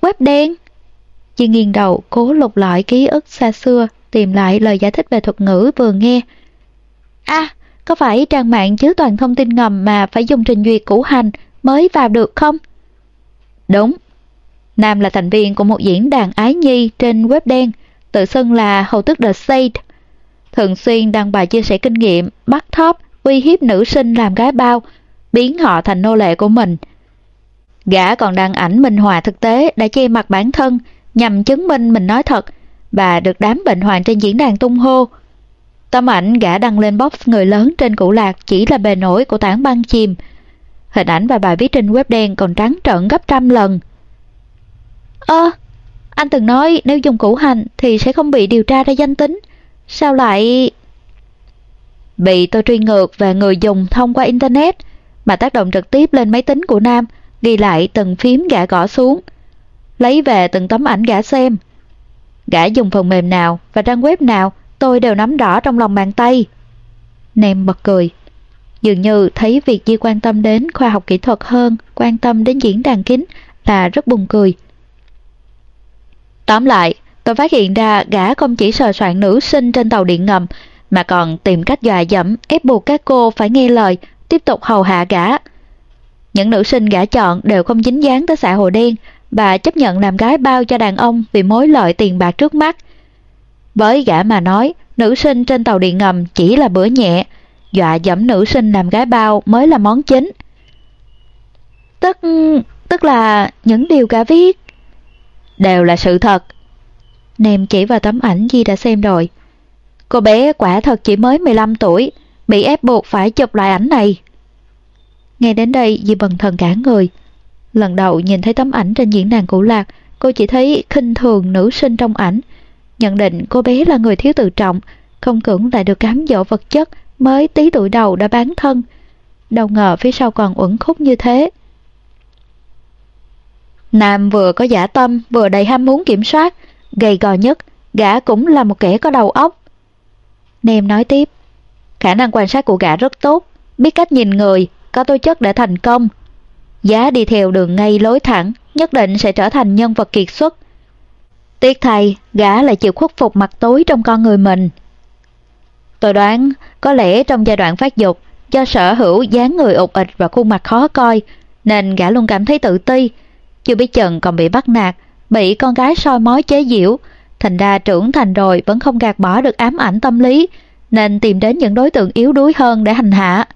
Web đen? Chị nghiêng đầu cố lục lại ký ức xa xưa, tìm lại lời giải thích về thuật ngữ vừa nghe. À, có phải trang mạng chứa toàn thông tin ngầm mà phải dùng trình duyệt củ hành mới vào được không? Đúng. Nam là thành viên của một diễn đàn ái nhi trên web đen, tự xưng là hầu tức The Sage. Thường xuyên đăng bài chia sẻ kinh nghiệm, bắt thóp, uy hiếp nữ sinh làm gái bao, biến họ thành nô lệ của mình. Gã còn đăng ảnh minh họa thực tế đã che mặt bản thân nhằm chứng minh mình nói thật và được đám bệnh hoạn trên diễn đàn tung hô. Tấm ảnh gã đăng lên box người lớn trên cụ lạc chỉ là bề nổi của tảng băng chìm. Hình ảnh và bài viết trên web đen còn trắng trợn gấp trăm lần. Ơ, anh từng nói nếu dùng củ hành thì sẽ không bị điều tra ra danh tính. Sao lại... Bị tôi truy ngược về người dùng thông qua Internet mà tác động trực tiếp lên máy tính của Nam, ghi lại từng phím gã gõ xuống. Lấy về từng tấm ảnh gã xem. Gã dùng phần mềm nào và trang web nào tôi đều nắm rõ trong lòng bàn tay. Nem bật cười. Dường như thấy việc Di quan tâm đến khoa học kỹ thuật hơn quan tâm đến diễn đàn kính là rất buồn cười. Tóm lại, tôi phát hiện ra gã không chỉ sờ soạn nữ sinh trên tàu điện ngầm mà còn tìm cách dọa dẫm ép buộc các cô phải nghe lời tiếp tục hầu hạ gã. Những nữ sinh gã chọn đều không dính dáng tới xã hội đen bà chấp nhận làm gái bao cho đàn ông vì mối lợi tiền bạc trước mắt. Với gã mà nói, nữ sinh trên tàu điện ngầm chỉ là bữa nhẹ, dọa dẫm nữ sinh làm gái bao mới là món chính. Tức... tức là những điều gã viết đều là sự thật. Nem chỉ vào tấm ảnh Di đã xem rồi. Cô bé quả thật chỉ mới 15 tuổi, bị ép buộc phải chụp lại ảnh này. Nghe đến đây Di bần thần cả người. Lần đầu nhìn thấy tấm ảnh trên diễn đàn cũ lạc, cô chỉ thấy khinh thường nữ sinh trong ảnh. Nhận định cô bé là người thiếu tự trọng, không cưỡng lại được cám dỗ vật chất, mới tí tuổi đầu đã bán thân. Đâu ngờ phía sau còn uẩn khúc như thế. Nam vừa có giả tâm, vừa đầy ham muốn kiểm soát, gầy gò nhất, gã cũng là một kẻ có đầu óc. Nem nói tiếp, khả năng quan sát của gã rất tốt, biết cách nhìn người, có tố chất để thành công. Giá đi theo đường ngay lối thẳng, nhất định sẽ trở thành nhân vật kiệt xuất. Tiếc thầy, gã lại chịu khuất phục mặt tối trong con người mình. Tôi đoán, có lẽ trong giai đoạn phát dục, do sở hữu dáng người ụt ịch và khuôn mặt khó coi, nên gã luôn cảm thấy tự ti. Chưa biết chừng còn bị bắt nạt, bị con gái soi mói chế giễu, thành ra trưởng thành rồi vẫn không gạt bỏ được ám ảnh tâm lý, nên tìm đến những đối tượng yếu đuối hơn để hành hạ.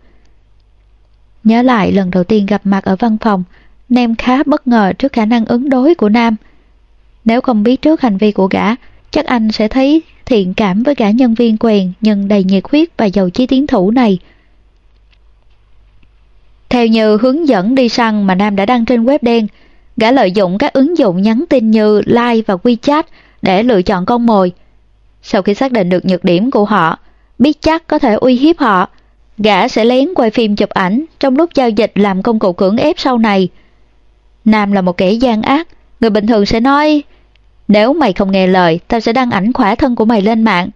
Nhớ lại lần đầu tiên gặp mặt ở văn phòng, Nem khá bất ngờ trước khả năng ứng đối của Nam. Nếu không biết trước hành vi của gã, chắc anh sẽ thấy thiện cảm với gã nhân viên quèn nhưng đầy nhiệt huyết và giàu chí tiến thủ này. Theo như hướng dẫn đi săn mà Nam đã đăng trên web đen, gã lợi dụng các ứng dụng nhắn tin như Line và WeChat để lựa chọn con mồi. Sau khi xác định được nhược điểm của họ, biết chắc có thể uy hiếp họ, gã sẽ lén quay phim chụp ảnh trong lúc giao dịch làm công cụ cưỡng ép sau này. Nam là một kẻ gian ác, người bình thường sẽ nói nếu mày không nghe lời, tao sẽ đăng ảnh khỏa thân của mày lên mạng.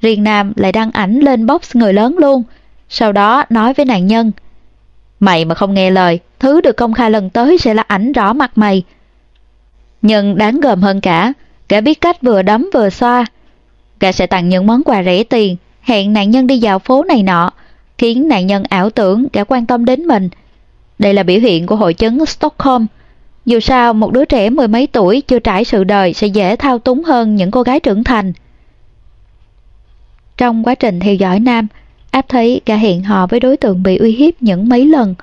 Riêng Nam lại đăng ảnh lên box người lớn luôn, sau đó nói với nạn nhân Mày mà không nghe lời, thứ được công khai lần tới sẽ là ảnh rõ mặt mày. Nhưng đáng gờm hơn cả, gã biết cách vừa đấm vừa xoa. Gã sẽ tặng những món quà rẻ tiền, hẹn nạn nhân đi dạo phố này nọ, khiến nạn nhân ảo tưởng đã quan tâm đến mình. Đây là biểu hiện của hội chứng Stockholm. Dù sao, một đứa trẻ mười mấy tuổi chưa trải sự đời sẽ dễ thao túng hơn những cô gái trưởng thành. Trong quá trình theo dõi Nam, áp thấy cả hẹn hò với đối tượng bị uy hiếp những mấy lần.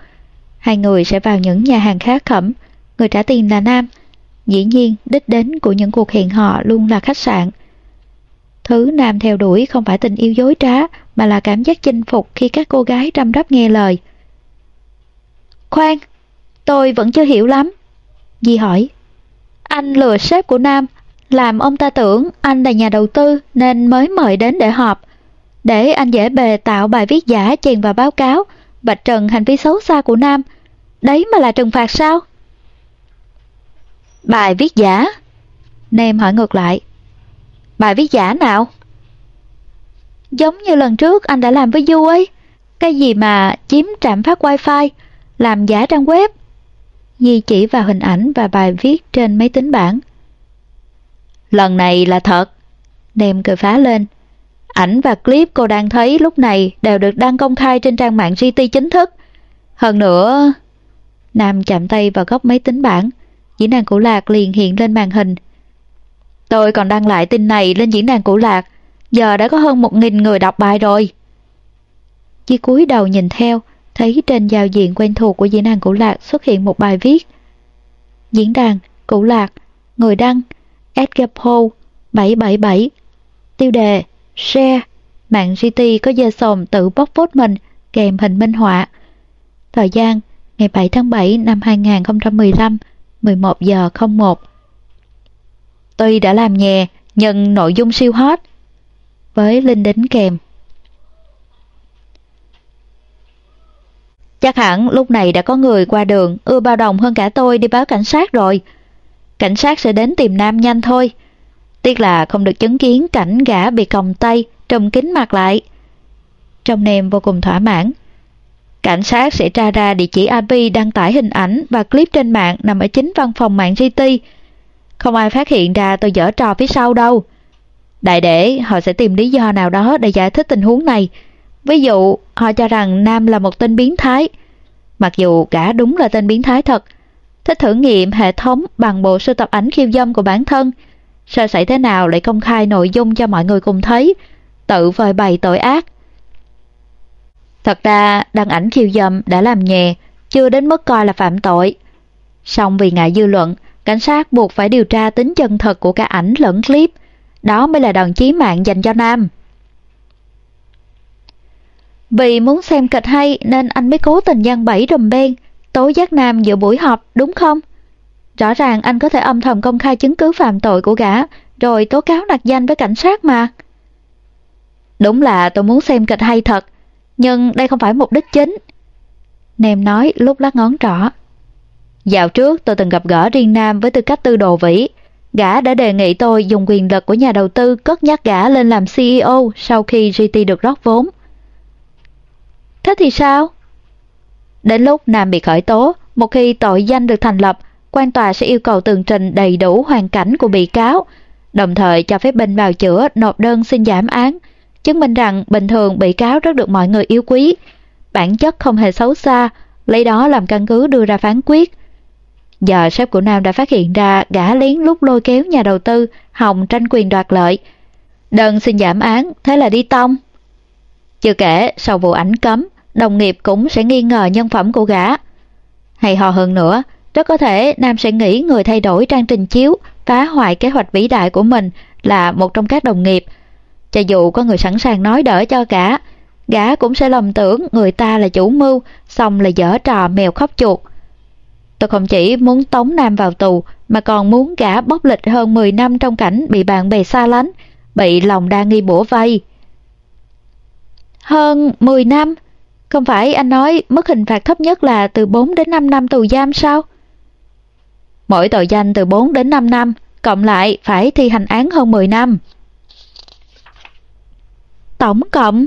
Hai người sẽ vào những nhà hàng khá khẩm, người trả tiền là Nam. Dĩ nhiên, đích đến của những cuộc hẹn hò luôn là khách sạn. Thứ Nam theo đuổi không phải tình yêu dối trá, mà là cảm giác chinh phục khi các cô gái răm rắp nghe lời. Khoan, tôi vẫn chưa hiểu lắm. Di hỏi. Anh lừa sếp của Nam, làm ông ta tưởng anh là nhà đầu tư nên mới mời đến để họp. Để anh dễ bề tạo bài viết giả chèn vào báo cáo, vạch trần hành vi xấu xa của Nam. Đấy mà là trừng phạt sao? Bài viết giả? Nem hỏi ngược lại. Bài viết giả nào? Giống như lần trước anh đã làm với Du ấy. Cái gì mà chiếm trạm phát wifi, làm giả trang web. Di chỉ vào hình ảnh và bài viết trên máy tính bảng. Lần này là thật. Nem cười phá lên. Ảnh và clip cô đang thấy lúc này đều được đăng công khai trên trang mạng GT chính thức. Hơn nữa... Nam chạm tay vào góc máy tính bảng. Dĩ năng của lạc liền hiện lên màn hình. Tôi còn đăng lại tin này lên diễn đàn cũ lạc. Giờ đã có hơn một nghìn người đọc bài rồi. Chi cúi đầu nhìn theo, thấy trên giao diện quen thuộc của diễn đàn cũ lạc xuất hiện một bài viết. Diễn đàn, cũ lạc, người đăng, Edgar Poe, 777. Tiêu đề, share, mạng GT có dơ sồn tự bóc phốt mình kèm hình minh họa. Thời gian, ngày 7 tháng 7 năm 2015, 11 giờ 01. Tuy đã làm nhẹ, nhưng nội dung siêu hot. Với linh đính kèm. Chắc hẳn lúc này đã có người qua đường ưa bao đồng hơn cả tôi đi báo cảnh sát rồi. Cảnh sát sẽ đến tìm Nam nhanh thôi. Tiếc là không được chứng kiến cảnh gã bị còng tay, trùm kính mặt lại. Trong nem vô cùng thỏa mãn. Cảnh sát sẽ tra ra địa chỉ IP đăng tải hình ảnh và clip trên mạng nằm ở chính văn phòng mạng GT. Không ai phát hiện ra tôi dở trò phía sau đâu. Đại để họ sẽ tìm lý do nào đó để giải thích tình huống này. Ví dụ, họ cho rằng Nam là một tên biến thái. Mặc dù cả đúng là tên biến thái thật. Thích thử nghiệm hệ thống bằng bộ sưu tập ảnh khiêu dâm của bản thân. sơ sẩy thế nào lại công khai nội dung cho mọi người cùng thấy, tự vời bày tội ác. Thật ra, đăng ảnh khiêu dâm đã làm nhẹ, chưa đến mức coi là phạm tội. Song vì ngại dư luận, cảnh sát buộc phải điều tra tính chân thật của cả ảnh lẫn clip. Đó mới là đòn chí mạng dành cho Nam. Vì muốn xem kịch hay nên anh mới cố tình gian bẫy đùm bên, tố giác Nam giữa buổi họp, đúng không? Rõ ràng anh có thể âm thầm công khai chứng cứ phạm tội của gã, rồi tố cáo nặc danh với cảnh sát mà. Đúng là tôi muốn xem kịch hay thật, nhưng đây không phải mục đích chính. Nèm nói lúc lắc ngón trỏ. Dạo trước tôi từng gặp gỡ riêng Nam với tư cách tư đồ vĩ. Gã đã đề nghị tôi dùng quyền lực của nhà đầu tư cất nhắc gã lên làm CEO sau khi GT được rót vốn. Thế thì sao? Đến lúc Nam bị khởi tố, một khi tội danh được thành lập, quan tòa sẽ yêu cầu tường trình đầy đủ hoàn cảnh của bị cáo, đồng thời cho phép bình bào chữa nộp đơn xin giảm án, chứng minh rằng bình thường bị cáo rất được mọi người yêu quý, bản chất không hề xấu xa, lấy đó làm căn cứ đưa ra phán quyết. Giờ sếp của Nam đã phát hiện ra gã lén lúc lôi kéo nhà đầu tư hòng tranh quyền đoạt lợi. Đơn xin giảm án, thế là đi tông. Chưa kể, sau vụ ảnh cấm, đồng nghiệp cũng sẽ nghi ngờ nhân phẩm của gã. Hay hò hơn nữa, rất có thể Nam sẽ nghĩ người thay đổi trang trình chiếu, phá hoại kế hoạch vĩ đại của mình là một trong các đồng nghiệp. Cho dù có người sẵn sàng nói đỡ cho cả, gã cũng sẽ lầm tưởng người ta là chủ mưu, xong là dở trò mèo khóc chuột. Tôi không chỉ muốn tống Nam vào tù, mà còn muốn gã bóc lịch hơn 10 năm trong cảnh bị bạn bè xa lánh, bị lòng đa nghi bổ vây. Hơn 10 năm? Không phải anh nói mức hình phạt thấp nhất là từ 4 đến 5 năm tù giam sao? Mỗi tội danh từ 4 đến 5 năm, cộng lại phải thi hành án hơn 10 năm. Tổng cộng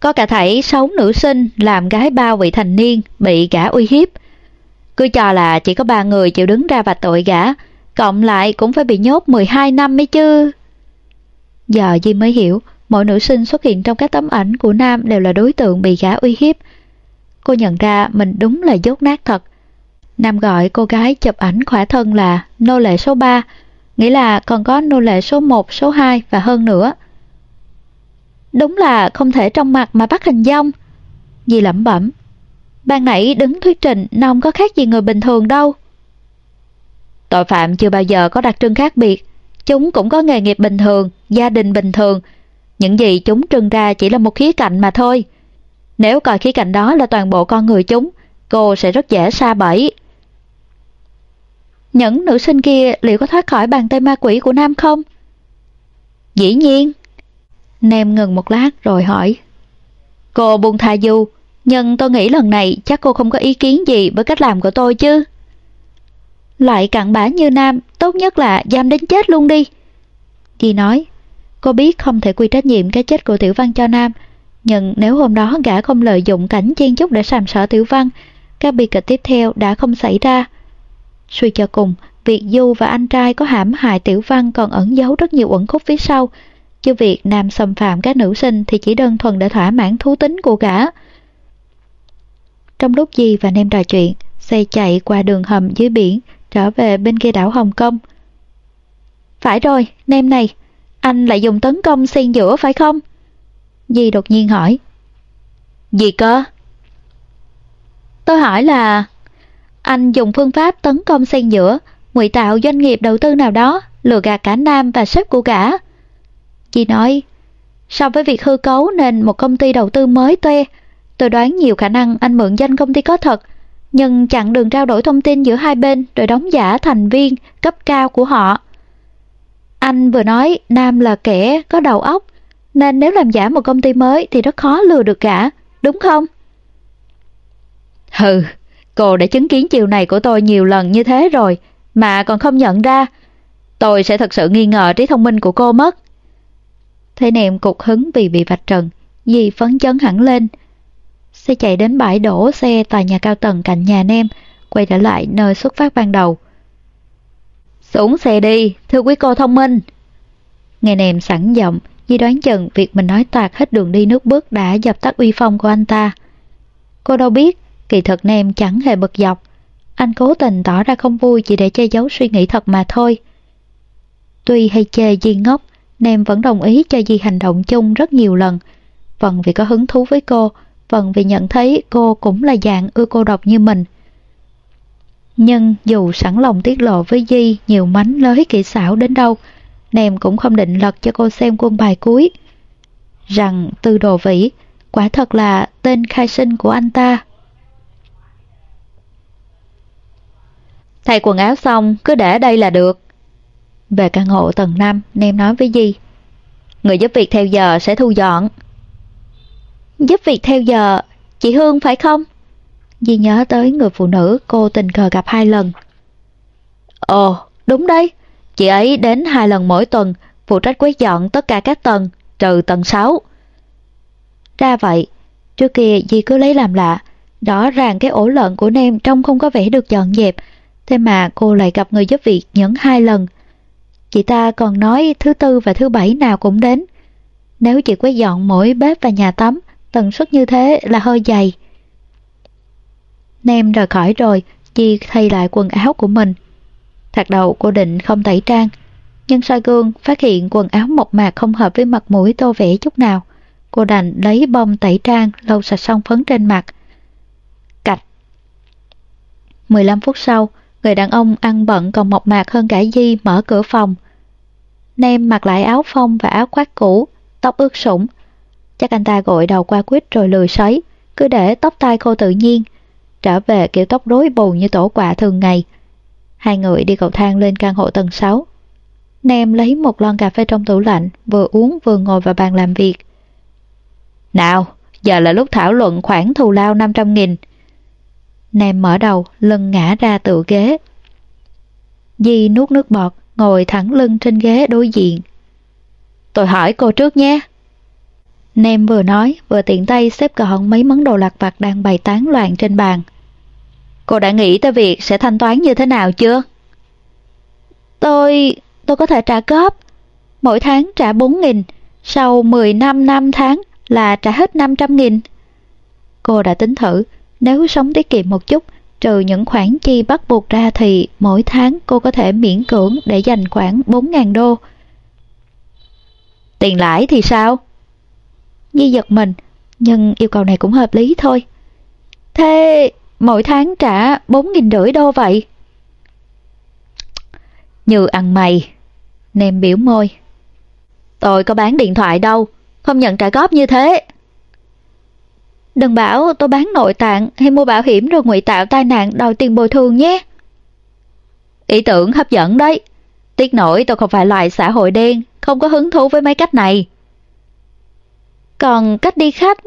Có cả thảy 6 nữ sinh làm gái bao vị thành niên bị gã uy hiếp. Cứ cho là chỉ có ba người chịu đứng ra và tội gã, cộng lại cũng phải bị nhốt 12 năm mới chứ. Giờ Di mới hiểu, mọi nữ sinh xuất hiện trong các tấm ảnh của Nam đều là đối tượng bị gã uy hiếp. Cô nhận ra mình đúng là dốt nát thật. Nam gọi cô gái chụp ảnh khỏa thân là nô lệ số 3, nghĩa là còn có nô lệ số 1, số 2 và hơn nữa. Đúng là không thể trong mặt mà bắt hình dong. Di lẩm bẩm. Ban nãy đứng thuyết trình nông có khác gì người bình thường đâu. Tội phạm chưa bao giờ có đặc trưng khác biệt. Chúng cũng có nghề nghiệp bình thường, gia đình bình thường, những gì chúng trưng ra chỉ là một khía cạnh mà thôi. Nếu coi khía cạnh đó là toàn bộ con người chúng, cô sẽ rất dễ xa bẫy. Những nữ sinh kia liệu có thoát khỏi bàn tay ma quỷ của Nam không? Dĩ nhiên. Nem ngừng một lát rồi hỏi. Cô buông tha du, nhưng tôi nghĩ lần này chắc cô không có ý kiến gì với cách làm của tôi chứ. Lại cặn bã như Nam, tốt nhất là giam đến chết luôn đi. Di nói, Cô biết không thể quy trách nhiệm cái chết của Tiểu Văn cho Nam, nhưng nếu hôm đó gã không lợi dụng cảnh chen chúc để sàm sỡ Tiểu Văn, các bi kịch tiếp theo đã không xảy ra. Suy cho cùng, việc Du và anh trai có hãm hại Tiểu Văn còn ẩn giấu rất nhiều uẩn khúc phía sau, chứ việc Nam xâm phạm các nữ sinh thì chỉ đơn thuần để thỏa mãn thú tính của gã. Trong lúc Di và Nem trò chuyện, xe chạy qua đường hầm dưới biển, trở về bên kia đảo Hồng Kông. Phải rồi, Nem này, anh lại dùng tấn công xen giữa phải không? Di đột nhiên hỏi. Gì cơ? Tôi hỏi là anh dùng phương pháp tấn công xen giữa, ngụy tạo doanh nghiệp đầu tư nào đó, lừa gạt cả Nam và sếp của cả. Di nói, so với việc hư cấu nên một công ty đầu tư mới tuê, tôi đoán nhiều khả năng anh mượn danh công ty có thật, nhưng chặn đường trao đổi thông tin giữa hai bên rồi đóng giả thành viên cấp cao của họ. Anh vừa nói Nam là kẻ có đầu óc, nên nếu làm giả một công ty mới thì rất khó lừa được cả, đúng không? Hừ, cô đã chứng kiến chiều này của tôi nhiều lần như thế rồi, mà còn không nhận ra. Tôi sẽ thật sự nghi ngờ trí thông minh của cô mất. Thế nệm cục hứng vì bị vạch trần, Di phấn chấn hẳn lên. Xe chạy đến bãi đổ xe tòa nhà cao tầng cạnh nhà nem, quay trở lại nơi xuất phát ban đầu. Xuống xe đi, thưa quý cô thông minh. Nghe nèm sẵn giọng, Di đoán chừng việc mình nói toạc hết đường đi nước bước đã dập tắt uy phong của anh ta. Cô đâu biết, kỳ thật nem chẳng hề bực dọc. Anh cố tình tỏ ra không vui chỉ để che giấu suy nghĩ thật mà thôi. Tuy hay chê Di ngốc, Nem vẫn đồng ý cho Di hành động chung rất nhiều lần. Phần vì có hứng thú với cô, phần vì nhận thấy cô cũng là dạng ưa cô độc như mình. Nhưng dù sẵn lòng tiết lộ với Di nhiều mánh lới kỹ xảo đến đâu, Nem cũng không định lật cho cô xem quân bài cuối. Rằng Tư Đồ Vĩ quả thật là tên khai sinh của anh ta. Thay quần áo xong, cứ để đây là được. Về căn hộ tầng 5, Nem nói với Di. Người giúp việc theo giờ sẽ thu dọn. Giúp việc theo giờ, chị Hương phải không? Di nhớ tới người phụ nữ cô tình cờ gặp hai lần. Ồ, đúng đấy. Chị ấy đến hai lần mỗi tuần, phụ trách quét dọn tất cả các tầng, trừ tầng 6. Ra vậy, trước kia Di cứ lấy làm lạ, rõ ràng cái ổ lợn của Nem trông không có vẻ được dọn dẹp, thế mà cô lại gặp người giúp việc nhẫn hai lần. Chị ta còn nói thứ tư và thứ bảy nào cũng đến. Nếu chị quét dọn mỗi bếp và nhà tắm, tần suất như thế là hơi dày. Nem rời khỏi rồi, chi thay lại quần áo của mình. Thật đầu cô định không tẩy trang, nhưng soi gương phát hiện quần áo mộc mạc không hợp với mặt mũi tô vẽ chút nào. Cô đành lấy bông tẩy trang lau sạch xong phấn trên mặt. Cạch 15 phút sau, người đàn ông ăn bận còn mộc mạc hơn cả Di mở cửa phòng. Nem mặc lại áo phông và áo khoác cũ, tóc ướt sũng. Chắc anh ta gội đầu qua quýt rồi lười sấy, cứ để tóc tai khô tự nhiên. Trở về kiểu tóc rối bù như tổ quạ thường ngày. Hai người đi cầu thang lên căn hộ tầng 6. Nem lấy một lon cà phê trong tủ lạnh, vừa uống vừa ngồi vào bàn làm việc. Nào, giờ là lúc thảo luận khoản thù lao 500 nghìn. Nem mở đầu, lưng ngã ra tựa ghế. Di nuốt nước bọt, ngồi thẳng lưng trên ghế đối diện. Tôi hỏi cô trước nhé. Nem vừa nói, vừa tiện tay xếp gọn mấy món đồ lặt vặt đang bày tán loạn trên bàn. Cô đã nghĩ tới việc sẽ thanh toán như thế nào chưa? Tôi... tôi có thể trả góp. Mỗi tháng trả 4.000, sau 10 năm 5 tháng là trả hết 500.000. Cô đã tính thử, nếu sống tiết kiệm một chút, trừ những khoản chi bắt buộc ra thì mỗi tháng cô có thể miễn cưỡng để dành khoảng 4.000 đô. Tiền lãi thì sao? Nhi giật mình, nhưng yêu cầu này cũng hợp lý thôi. Thế mỗi tháng trả 4.000 rưỡi đô vậy? Như ăn mày. Nem biểu môi. Tôi có bán điện thoại đâu, không nhận trả góp như thế. Đừng bảo tôi bán nội tạng hay mua bảo hiểm rồi ngụy tạo tai nạn đòi tiền bồi thường nhé. Ý tưởng hấp dẫn đấy. Tiếc nổi tôi không phải loại xã hội đen, không có hứng thú với mấy cách này. Còn cách đi khách?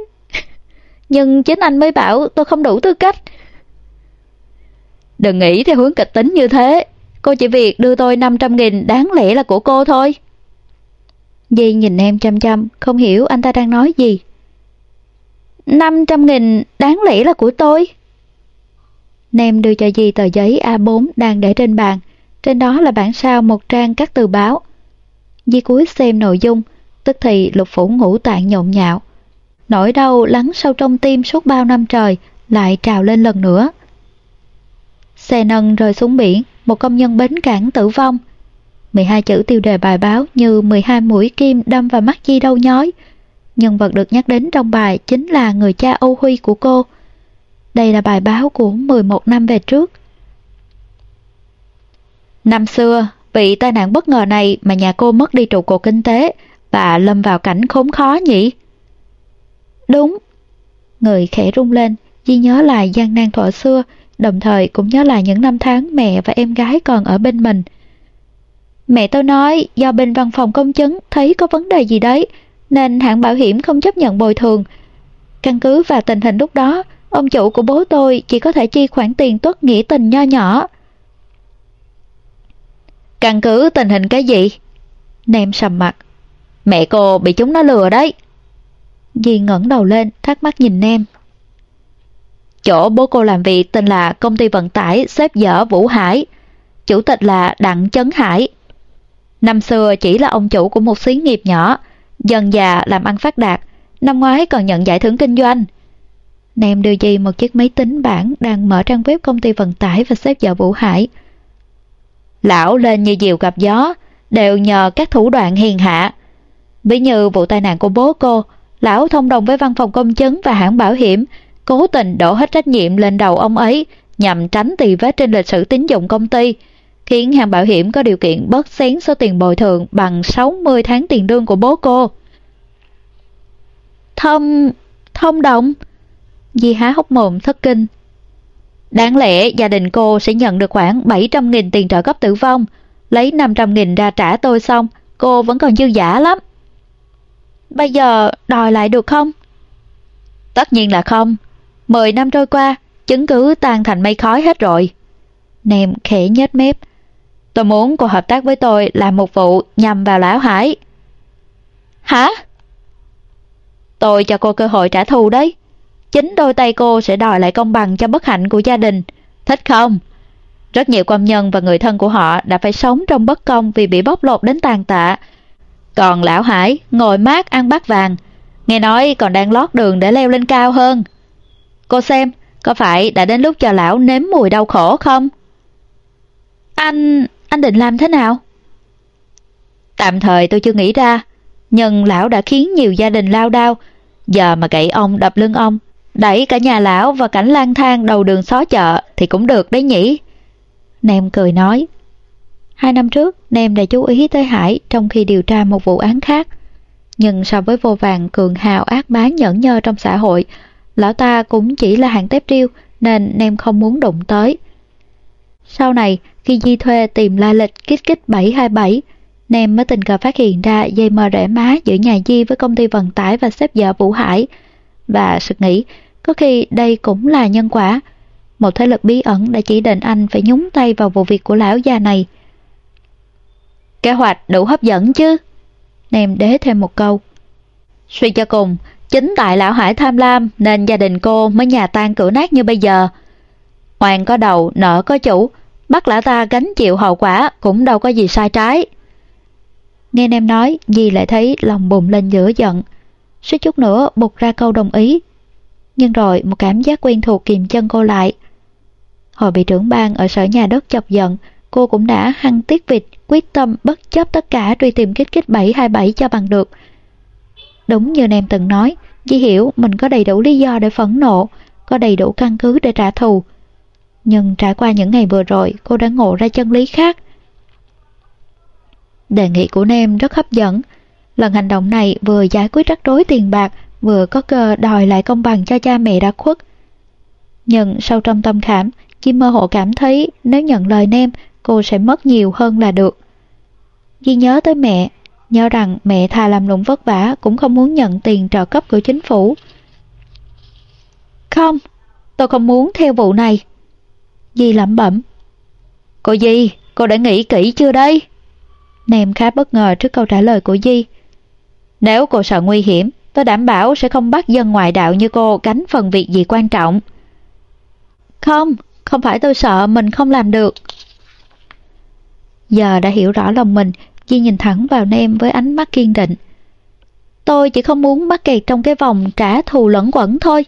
Nhưng chính anh mới bảo tôi không đủ tư cách. Đừng nghĩ theo hướng kịch tính như thế. Cô chỉ việc đưa tôi 500 nghìn đáng lẽ là của cô thôi. Di nhìn em chăm chăm, không hiểu anh ta đang nói gì. 500 nghìn đáng lẽ là của tôi. Nem đưa cho Di tờ giấy A4 đang để trên bàn. Trên đó là bản sao một trang các từ báo. Di cúi xem nội dung, tức thì lục phủ ngũ tạng nhộn nhạo. Nỗi đau lắng sâu trong tim suốt bao năm trời lại trào lên lần nữa. Xe nâng rơi xuống biển, một công nhân bến cảng tử vong. 12 chữ tiêu đề bài báo như 12 mũi kim đâm vào mắt chi đâu nhói. Nhân vật được nhắc đến trong bài chính là người cha Âu Huy của cô. Đây là bài báo của 11 năm về trước. Năm xưa, bị tai nạn bất ngờ này mà nhà cô mất đi trụ cột kinh tế bà lâm vào cảnh khốn khó nhỉ? Đúng. Người khẽ rung lên, Di nhớ lại gian nan thuở xưa, đồng thời cũng nhớ lại những năm tháng mẹ và em gái còn ở bên mình. Mẹ tôi nói do bên văn phòng công chứng thấy có vấn đề gì đấy, nên hãng bảo hiểm không chấp nhận bồi thường. Căn cứ vào tình hình lúc đó, ông chủ của bố tôi chỉ có thể chi khoản tiền tuất nghĩa tình nho nhỏ. Căn cứ tình hình cái gì? Nem sầm mặt. Mẹ cô bị chúng nó lừa đấy. Dì ngẩng đầu lên, thắc mắc nhìn Nem. Chỗ bố cô làm việc tên là công ty vận tải xếp dở Vũ Hải. Chủ tịch là Đặng Chấn Hải. Năm xưa chỉ là ông chủ của một xí nghiệp nhỏ, dần già làm ăn phát đạt, năm ngoái còn nhận giải thưởng kinh doanh. Nem đưa Di một chiếc máy tính bảng đang mở trang web công ty vận tải và xếp dở Vũ Hải. Lão lên như diều gặp gió, đều nhờ các thủ đoạn hiền hạ. Ví như vụ tai nạn của bố cô, lão thông đồng với văn phòng công chứng và hãng bảo hiểm, cố tình đổ hết trách nhiệm lên đầu ông ấy nhằm tránh tì vết trên lịch sử tín dụng công ty, khiến hãng bảo hiểm có điều kiện bớt xén số tiền bồi thường bằng 60 tháng tiền lương của bố cô. Thông... thông đồng? Di há hốc mồm thất kinh. Đáng lẽ gia đình cô sẽ nhận được khoảng 700.000 tiền trợ cấp tử vong, lấy 500.000 ra trả tôi xong, cô vẫn còn dư giả lắm. Bây giờ đòi lại được không? Tất nhiên là không. Mười năm trôi qua, chứng cứ tan thành mây khói hết rồi. Nèm khẽ nhếch mép. Tôi muốn cô hợp tác với tôi làm một vụ nhằm vào lão Hải. Hả? Tôi cho cô cơ hội trả thù đấy. Chính đôi tay cô sẽ đòi lại công bằng cho bất hạnh của gia đình. Thích không? Rất nhiều công nhân và người thân của họ đã phải sống trong bất công vì bị bóc lột đến tàn tạ. Còn lão Hải ngồi mát ăn bát vàng, nghe nói còn đang lót đường để leo lên cao hơn. Cô xem, có phải đã đến lúc cho lão nếm mùi đau khổ không? Anh... anh định làm thế nào? Tạm thời tôi chưa nghĩ ra, nhưng lão đã khiến nhiều gia đình lao đao. Giờ mà gậy ông đập lưng ông, đẩy cả nhà lão và cảnh lang thang đầu đường xó chợ thì cũng được đấy nhỉ? Nem cười nói. Hai năm trước, Nem đã chú ý tới Hải trong khi điều tra một vụ án khác. Nhưng so với vô vàng cường hào ác bá nhẫn nhơ trong xã hội, lão ta cũng chỉ là hàng tép riêu nên Nem không muốn đụng tới. Sau này, khi Di thuê tìm la lịch kích kích 727, Nem mới tình cờ phát hiện ra dây mờ rễ má giữa nhà Di với công ty vận tải và xếp vợ Vũ Hải. Và sực nghĩ, có khi đây cũng là nhân quả. Một thế lực bí ẩn đã chỉ định anh phải nhúng tay vào vụ việc của lão già này. Kế hoạch đủ hấp dẫn chứ? Nem đế thêm một câu. Suy cho cùng, chính tại lão Hải tham lam nên gia đình cô mới nhà tan cửa nát như bây giờ. Hoàng có đầu, nợ có chủ, bắt lão ta gánh chịu hậu quả cũng đâu có gì sai trái. Nghe em nói, Di lại thấy lòng bùng lên giữa giận. Suýt chút nữa bục ra câu đồng ý. Nhưng rồi một cảm giác quen thuộc kìm chân cô lại. Hồi bị trưởng ban ở sở nhà đất chọc giận, cô cũng đã hăng tiết vịt, quyết tâm bất chấp tất cả truy tìm kích kích 727 cho bằng được. Đúng như em từng nói, Di hiểu mình có đầy đủ lý do để phẫn nộ, có đầy đủ căn cứ để trả thù. Nhưng trải qua những ngày vừa rồi, cô đã ngộ ra chân lý khác. Đề nghị của Nem rất hấp dẫn. Lần hành động này vừa giải quyết rắc rối tiền bạc, vừa có cơ đòi lại công bằng cho cha mẹ đã khuất. Nhưng sâu trong tâm khảm, Chi mơ hồ cảm thấy nếu nhận lời Nem, cô sẽ mất nhiều hơn là được. Di nhớ tới mẹ, nhớ rằng mẹ thà làm lụng vất vả cũng không muốn nhận tiền trợ cấp của chính phủ. Không, tôi không muốn theo vụ này. Di lẩm bẩm. Cô Di, cô đã nghĩ kỹ chưa đây? Nem khá bất ngờ trước câu trả lời của Di. Nếu cô sợ nguy hiểm, tôi đảm bảo sẽ không bắt dân ngoại đạo như cô gánh phần việc gì quan trọng. Không, không phải tôi sợ mình không làm được. Giờ đã hiểu rõ lòng mình, Di nhìn thẳng vào Nem với ánh mắt kiên định. Tôi chỉ không muốn mắc kẹt trong cái vòng trả thù lẫn quẩn thôi.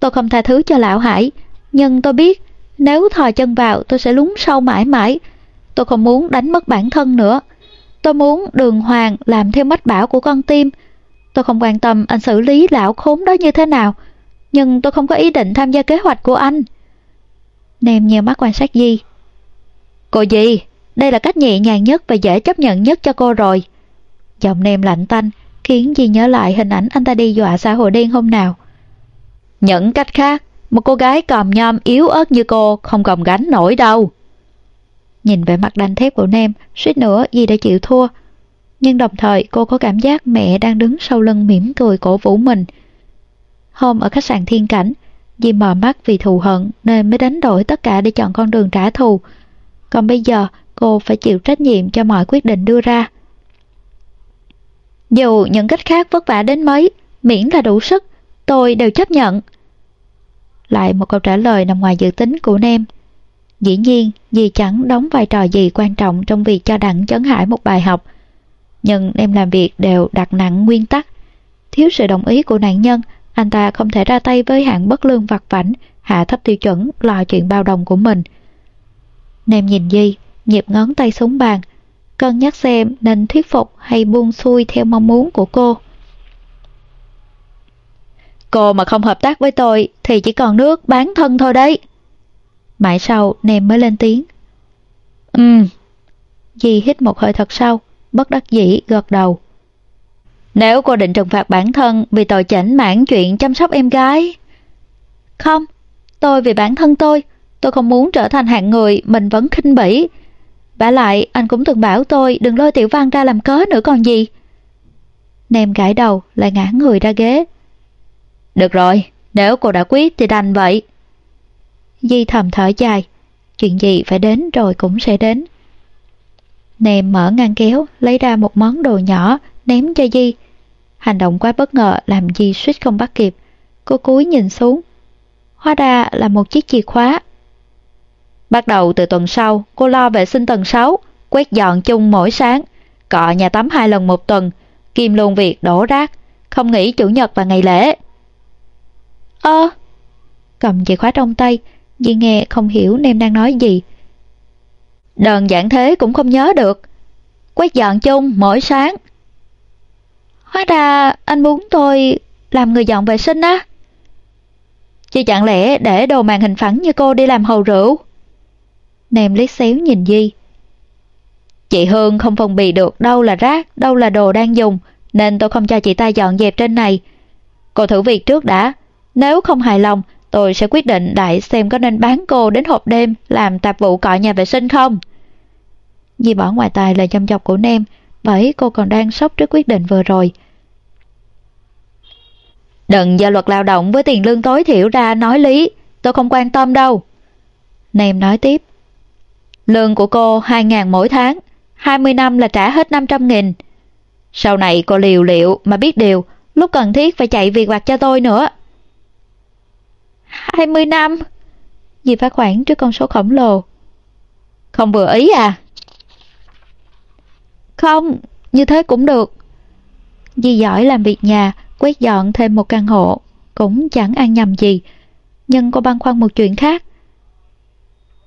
Tôi không tha thứ cho lão Hải, nhưng tôi biết nếu thò chân vào tôi sẽ lún sâu mãi mãi. Tôi không muốn đánh mất bản thân nữa. Tôi muốn đường hoàng làm theo mách bảo của con tim. Tôi không quan tâm anh xử lý lão khốn đó như thế nào, nhưng tôi không có ý định tham gia kế hoạch của anh. Nem nheo mắt quan sát Di. Cô Di, đây là cách nhẹ nhàng nhất và dễ chấp nhận nhất cho cô rồi. Giọng Nem lạnh tanh, khiến Di nhớ lại hình ảnh anh ta đi dọa xã hội đen hôm nào. Những cách khác, một cô gái còm nhom yếu ớt như cô không gồng gánh nổi đâu. Nhìn về mặt đanh thép của Nem, suýt nữa Di đã chịu thua. Nhưng đồng thời cô có cảm giác mẹ đang đứng sau lưng mỉm cười cổ vũ mình. Hôm ở khách sạn Thiên Cảnh, Di mờ mắt vì thù hận nên mới đánh đổi tất cả để chọn con đường trả thù. Còn bây giờ cô phải chịu trách nhiệm cho mọi quyết định đưa ra. Dù những cách khác vất vả đến mấy, miễn là đủ sức, tôi đều chấp nhận. Lại một câu trả lời nằm ngoài dự tính của Nem. Dĩ nhiên, dì chẳng đóng vai trò gì quan trọng trong việc cho Đặng Chấn Hải một bài học. Nhưng Nem làm việc đều đặt nặng nguyên tắc. Thiếu sự đồng ý của nạn nhân, anh ta không thể ra tay với hạng bất lương vặt vảnh, hạ thấp tiêu chuẩn lo chuyện bao đồng của mình. Nem nhìn Di, nhịp ngón tay xuống bàn. cân nhắc xem nên thuyết phục hay buông xuôi theo mong muốn của cô. Cô mà không hợp tác với tôi thì chỉ còn nước bán thân thôi đấy. Mãi sau, Nem mới lên tiếng. Ừm. Di hít một hơi thật sâu, bất đắc dĩ gật đầu. Nếu cô định trừng phạt bản thân vì tội chảnh mãn chuyện chăm sóc em gái. Không, tôi vì bản thân tôi, tôi không muốn trở thành hạng người mình vẫn khinh bỉ. Bả lại, anh cũng từng bảo tôi đừng lôi tiểu văn ra làm cớ nữa còn gì. Nem gãi đầu, lại ngã người ra ghế. Được rồi, nếu cô đã quyết thì đành vậy. Di thầm thở dài, chuyện gì phải đến rồi cũng sẽ đến. Nem mở ngăn kéo, lấy ra một món đồ nhỏ, ném cho Di. Hành động quá bất ngờ làm Di suýt không bắt kịp. Cô cúi nhìn xuống. Hóa ra là một chiếc chìa khóa. Bắt đầu từ tuần sau, cô lo vệ sinh tầng 6, quét dọn chung mỗi sáng, cọ nhà tắm hai lần một tuần, kim luôn việc đổ rác, không nghỉ chủ nhật và ngày lễ. Ơ! cầm chìa khóa trong tay, Di nghe không hiểu Nem đang nói gì. Đơn giản thế cũng không nhớ được. Quét dọn chung mỗi sáng. Hóa ra anh muốn tôi làm người dọn vệ sinh á. Chứ chẳng lẽ để đồ màn hình phẳng như cô đi làm hầu rượu? Nem liếc xéo nhìn Di. Chị Hương không phân bì được đâu là rác, đâu là đồ đang dùng, nên tôi không cho chị ta dọn dẹp trên này. Cô thử việc trước đã, nếu không hài lòng, tôi sẽ quyết định đại xem có nên bán cô đến hộp đêm làm tạp vụ cọ nhà vệ sinh không. Di bỏ ngoài tài lời chăm chọc của Nem, bởi cô còn đang sốc trước quyết định vừa rồi. Đừng do luật lao động với tiền lương tối thiểu ra nói lý, tôi không quan tâm đâu. Nem nói tiếp. Lương của cô 2.000 mỗi tháng, 20 năm là trả hết 500 nghìn. Sau này cô liều liệu mà biết điều, lúc cần thiết phải chạy việc vặt cho tôi nữa. 20 năm? Dì phát khoản trước con số khổng lồ. Không vừa ý à? Không, như thế cũng được. Dì giỏi làm việc nhà, quét dọn thêm một căn hộ, cũng chẳng ăn nhầm gì. Nhưng cô băn khoăn một chuyện khác.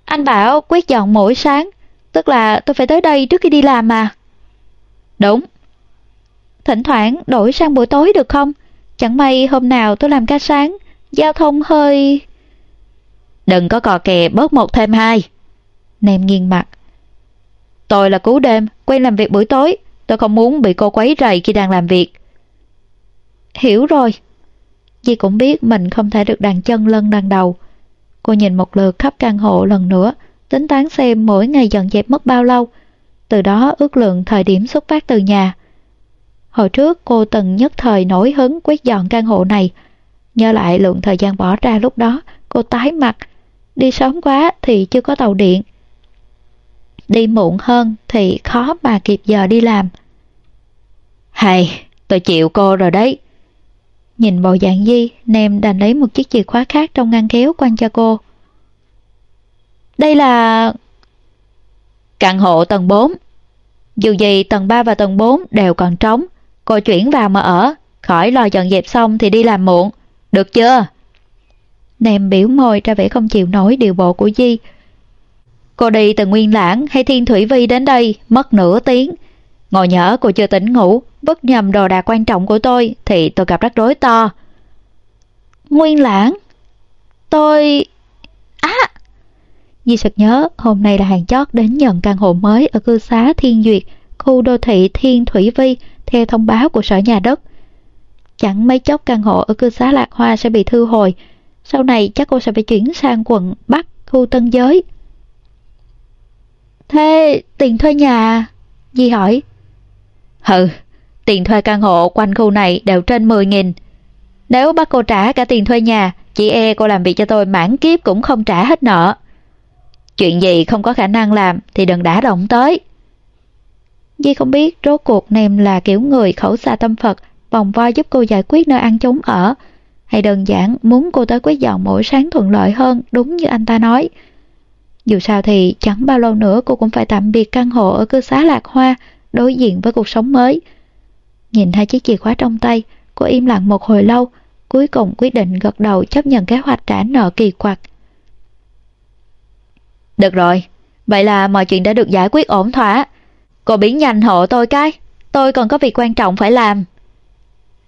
Anh bảo quét dọn mỗi sáng, tức là tôi phải tới đây trước khi đi làm mà. Đúng. Thỉnh thoảng đổi sang buổi tối được không? Chẳng may hôm nào tôi làm ca sáng, giao thông hơi... Đừng có cò kè bớt một thêm hai. Nem nghiêng mặt. Tôi là cứu đêm, quen làm việc buổi tối. Tôi không muốn bị cô quấy rầy khi đang làm việc. Hiểu rồi. Dì cũng biết mình không thể được đàn chân lân đằng đầu. Cô nhìn một lượt khắp căn hộ lần nữa, tính toán xem mỗi ngày dọn dẹp mất bao lâu. Từ đó ước lượng thời điểm xuất phát từ nhà. Hồi trước cô từng nhất thời nổi hứng quét dọn căn hộ này. Nhớ lại lượng thời gian bỏ ra lúc đó, cô tái mặt. Đi sớm quá thì chưa có tàu điện. Đi muộn hơn thì khó mà kịp giờ đi làm. Hay, tôi chịu cô rồi đấy. Nhìn bộ dạng Di, Nem đành lấy một chiếc chìa khóa khác trong ngăn kéo quăng cho cô. Đây là... Căn hộ tầng 4. Dù gì tầng 3 và tầng 4 đều còn trống, cô chuyển vào mà ở, khỏi lo dọn dẹp xong thì đi làm muộn. Được chưa? Nem biểu môi ra vẻ không chịu nổi điều bộ của Di. Cô đi từ Nguyên Lãng hay Thiên Thủy Vi đến đây mất nửa tiếng. Ngồi nhỡ cô chưa tỉnh ngủ, vứt nhầm đồ đạc quan trọng của tôi thì tôi gặp rắc rối to. Nguyên Lãng? Tôi... Á! À! Di sực nhớ hôm nay là hàng chót đến nhận căn hộ mới ở cư xá Thiên Duyệt, khu đô thị Thiên Thủy Vi theo thông báo của sở nhà đất. Chẳng mấy chốc căn hộ ở cư xá Lạc Hoa sẽ bị thư hồi. Sau này chắc cô sẽ phải chuyển sang quận Bắc, khu Tân Giới. Thế tiền thuê nhà... Di hỏi. Hừ, tiền thuê căn hộ quanh khu này đều trên 10.000. Nếu bắt cô trả cả tiền thuê nhà, chị e cô làm việc cho tôi mãn kiếp cũng không trả hết nợ. Chuyện gì không có khả năng làm thì đừng đả động tới. Di không biết rốt cuộc nem là kiểu người khẩu xa tâm Phật, vòng vo giúp cô giải quyết nơi ăn chốn ở, hay đơn giản muốn cô tới quét dọn mỗi sáng thuận lợi hơn đúng như anh ta nói. Dù sao thì chẳng bao lâu nữa cô cũng phải tạm biệt căn hộ ở cư xá Lạc Hoa, đối diện với cuộc sống mới. Nhìn hai chiếc chìa khóa trong tay, cô im lặng một hồi lâu, cuối cùng quyết định gật đầu chấp nhận kế hoạch trả nợ kỳ quặc. Được rồi, vậy là mọi chuyện đã được giải quyết ổn thỏa. Cô biến nhanh hộ tôi cái, tôi còn có việc quan trọng phải làm.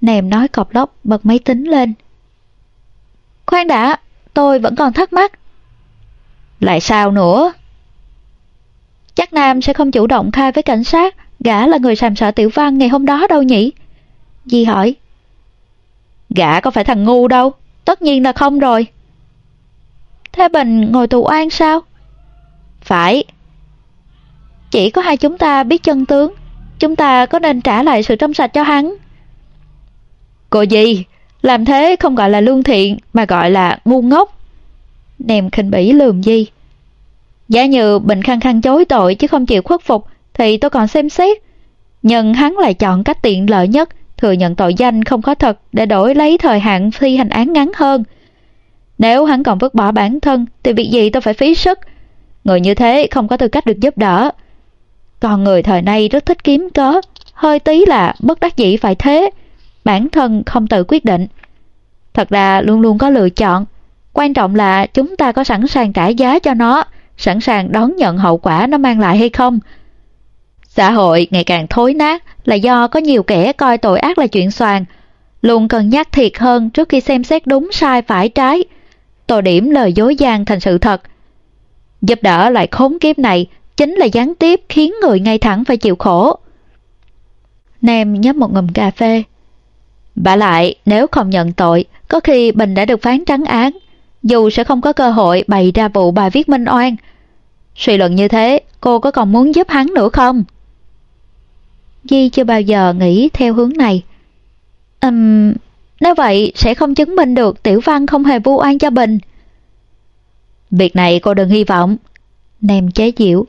Nèm nói cọc lóc bật máy tính lên. Khoan đã, tôi vẫn còn thắc mắc. Lại sao nữa? Chắc Nam sẽ không chủ động khai với cảnh sát gã là người sàm sợ tiểu văn ngày hôm đó đâu nhỉ? Di hỏi. Gã có phải thằng ngu đâu, tất nhiên là không rồi. Thế Bình ngồi tù oan sao? Phải. Chỉ có hai chúng ta biết chân tướng, chúng ta có nên trả lại sự trong sạch cho hắn? Cô gì? Làm thế không gọi là lương thiện mà gọi là ngu ngốc. Nèm khinh bỉ lườm Di. Giả như Bình khăng khăng chối tội chứ không chịu khuất phục thì tôi còn xem xét. Nhưng hắn lại chọn cách tiện lợi nhất, thừa nhận tội danh không có thật để đổi lấy thời hạn thi hành án ngắn hơn. Nếu hắn còn vứt bỏ bản thân thì việc gì tôi phải phí sức. Người như thế không có tư cách được giúp đỡ. Còn người thời nay rất thích kiếm cớ, hơi tí là bất đắc dĩ phải thế. Bản thân không tự quyết định. Thật ra luôn luôn có lựa chọn. Quan trọng là chúng ta có sẵn sàng trả giá cho nó, sẵn sàng đón nhận hậu quả nó mang lại hay không. Xã hội ngày càng thối nát là do có nhiều kẻ coi tội ác là chuyện xoàng, luôn cân nhắc thiệt hơn trước khi xem xét đúng sai phải trái, tô điểm lời dối gian thành sự thật. Giúp đỡ lại khốn kiếp này chính là gián tiếp khiến người ngay thẳng phải chịu khổ. Nam nhấp một ngụm cà phê. Bà lại, nếu không nhận tội, có khi Bình đã được phán trắng án, dù sẽ không có cơ hội bày ra vụ bà viết minh oan. Suy luận như thế, cô có còn muốn giúp hắn nữa không? Di chưa bao giờ nghĩ theo hướng này. Ừm, nếu vậy sẽ không chứng minh được Tiểu Văn không hề vu oan cho Bình. Việc này cô đừng hy vọng. Nam chế diệu.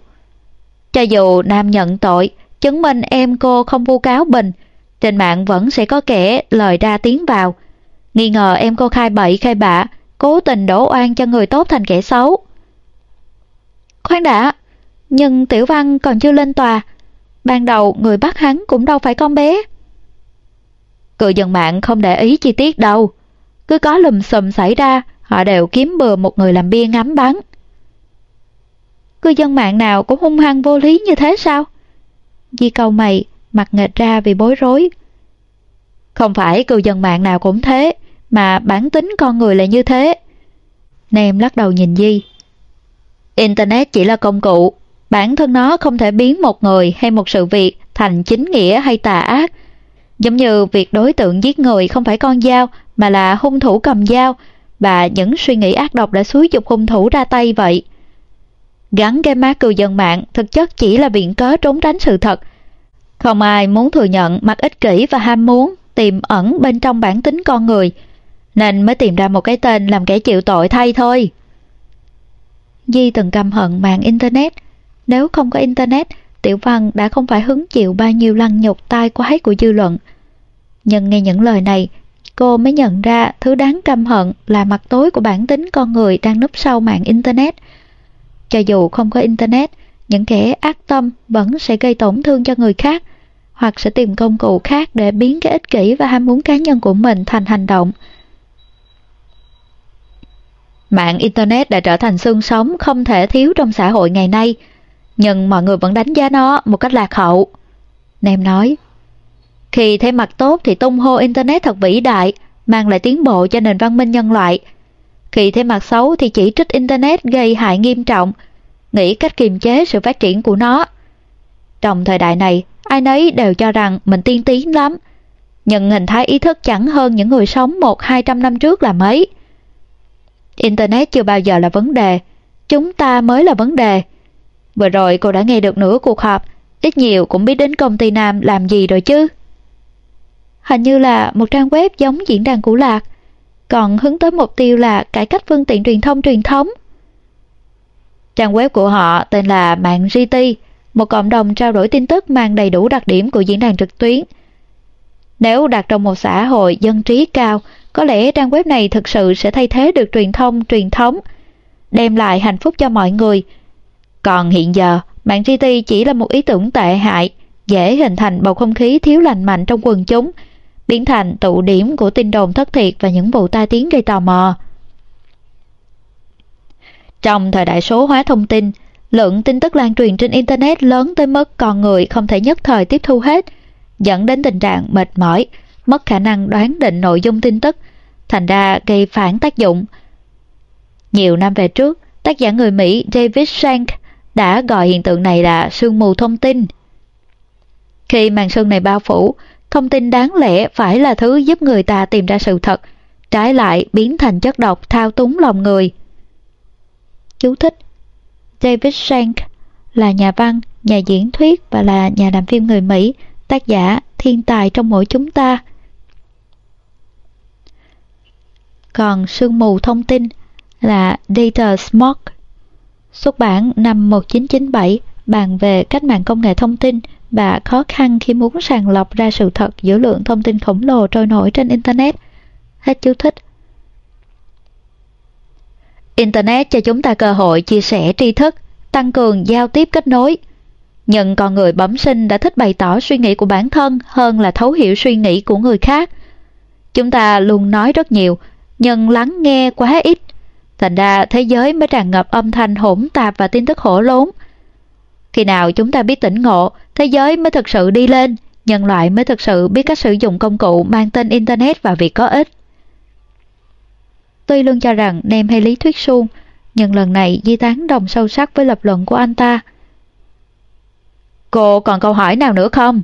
Cho dù Nam nhận tội, chứng minh em cô không vu cáo Bình, trên mạng vẫn sẽ có kẻ lời ra tiếng vào. Nghi ngờ em cô khai bậy khai bạ, cố tình đổ oan cho người tốt thành kẻ xấu. Khoan đã, nhưng Tiểu Văn còn chưa lên tòa, Ban đầu người bắt hắn cũng đâu phải con bé. cự dân mạng không để ý chi tiết đâu. Cứ có lùm xùm xảy ra, họ đều kiếm bừa một người làm bia ngắm bắn. Cư dân mạng nào cũng hung hăng vô lý như thế sao? Di câu mày, mặt nghệch ra vì bối rối. Không phải cư dân mạng nào cũng thế, mà bản tính con người là như thế. Nem lắc đầu nhìn Di. Internet chỉ là công cụ, bản thân nó không thể biến một người hay một sự việc thành chính nghĩa hay tà ác. Giống như việc đối tượng giết người không phải con dao mà là hung thủ cầm dao và những suy nghĩ ác độc đã xúi dục hung thủ ra tay vậy. Gắn cái mát cư dân mạng thực chất chỉ là biện cớ trốn tránh sự thật. Không ai muốn thừa nhận mặt ích kỷ và ham muốn tiềm ẩn bên trong bản tính con người, nên mới tìm ra một cái tên làm kẻ chịu tội thay thôi. Di từng căm hận mạng Internet, nếu không có Internet, Tiểu Văn đã không phải hứng chịu bao nhiêu lăng nhục tai quái của dư luận. Nhưng nghe những lời này, cô mới nhận ra thứ đáng căm hận là mặt tối của bản tính con người đang núp sau mạng Internet. Cho dù không có Internet, những kẻ ác tâm vẫn sẽ gây tổn thương cho người khác, hoặc sẽ tìm công cụ khác để biến cái ích kỷ và ham muốn cá nhân của mình thành hành động. Mạng Internet đã trở thành xương sống không thể thiếu trong xã hội ngày nay – nhưng mọi người vẫn đánh giá nó một cách lạc hậu. Nem nói, khi thấy mặt tốt thì tung hô Internet thật vĩ đại, mang lại tiến bộ cho nền văn minh nhân loại. Khi thấy mặt xấu thì chỉ trích Internet gây hại nghiêm trọng, nghĩ cách kiềm chế sự phát triển của nó. Trong thời đại này, ai nấy đều cho rằng mình tiên tiến lắm, nhưng hình thái ý thức chẳng hơn những người sống một hai trăm năm trước là mấy. Internet chưa bao giờ là vấn đề, chúng ta mới là vấn đề. Vừa rồi cô đã nghe được nửa cuộc họp, ít nhiều cũng biết đến công ty Nam làm gì rồi chứ. Hình như là một trang web giống diễn đàn cũ lạc, còn hướng tới mục tiêu là cải cách phương tiện truyền thông truyền thống. Trang web của họ tên là Mạng GT, một cộng đồng trao đổi tin tức mang đầy đủ đặc điểm của diễn đàn trực tuyến. Nếu đặt trong một xã hội dân trí cao, có lẽ trang web này thực sự sẽ thay thế được truyền thông truyền thống, đem lại hạnh phúc cho mọi người, còn hiện giờ, mạng GT chỉ là một ý tưởng tệ hại, dễ hình thành bầu không khí thiếu lành mạnh trong quần chúng, biến thành tụ điểm của tin đồn thất thiệt và những vụ tai tiếng gây tò mò. Trong thời đại số hóa thông tin, Lượng tin tức lan truyền trên Internet lớn tới mức con người không thể nhất thời tiếp thu hết, dẫn đến tình trạng mệt mỏi, mất khả năng đoán định nội dung tin tức, thành ra gây phản tác dụng. Nhiều năm về trước, tác giả người Mỹ David Shank đã gọi hiện tượng này là sương mù thông tin. Khi màn sương này bao phủ, thông tin đáng lẽ phải là thứ giúp người ta tìm ra sự thật, trái lại biến thành chất độc thao túng lòng người. Chú thích David Shank là nhà văn, nhà diễn thuyết và là nhà làm phim người Mỹ, tác giả thiên tài trong mỗi chúng ta. Còn sương mù thông tin là Data Smog. Xuất bản năm 1997 bàn về cách mạng công nghệ thông tin và khó khăn khi muốn sàng lọc ra sự thật giữa lượng thông tin khổng lồ trôi nổi trên Internet. Hết chú thích. Internet cho chúng ta cơ hội chia sẻ tri thức, tăng cường giao tiếp kết nối. Nhưng con người bẩm sinh đã thích bày tỏ suy nghĩ của bản thân hơn là thấu hiểu suy nghĩ của người khác. Chúng ta luôn nói rất nhiều, nhưng lắng nghe quá ít. Thành ra thế giới mới tràn ngập âm thanh hỗn tạp và tin tức hổ lốn. Khi nào chúng ta biết tỉnh ngộ, thế giới mới thực sự đi lên, nhân loại mới thực sự biết cách sử dụng công cụ mang tên Internet và việc có ích. Tuy luôn cho rằng Nem hay lý thuyết suông, nhưng lần này Di tán đồng sâu sắc với lập luận của anh ta. Cô còn câu hỏi nào nữa không?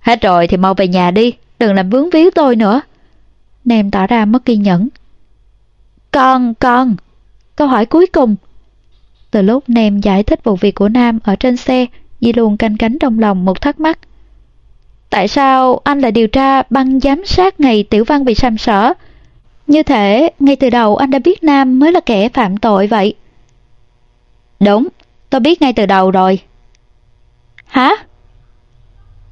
Hết rồi thì mau về nhà đi, đừng làm vướng víu tôi nữa. Nem tỏ ra mất kiên nhẫn. Con, con, câu hỏi cuối cùng. Từ lúc Nem giải thích vụ việc của Nam ở trên xe, Di luôn canh cánh trong lòng một thắc mắc. Tại sao anh lại điều tra băng giám sát ngày Tiểu Văn bị sàm sở? Như thể ngay từ đầu anh đã biết Nam mới là kẻ phạm tội vậy. Đúng, tôi biết ngay từ đầu rồi. Hả?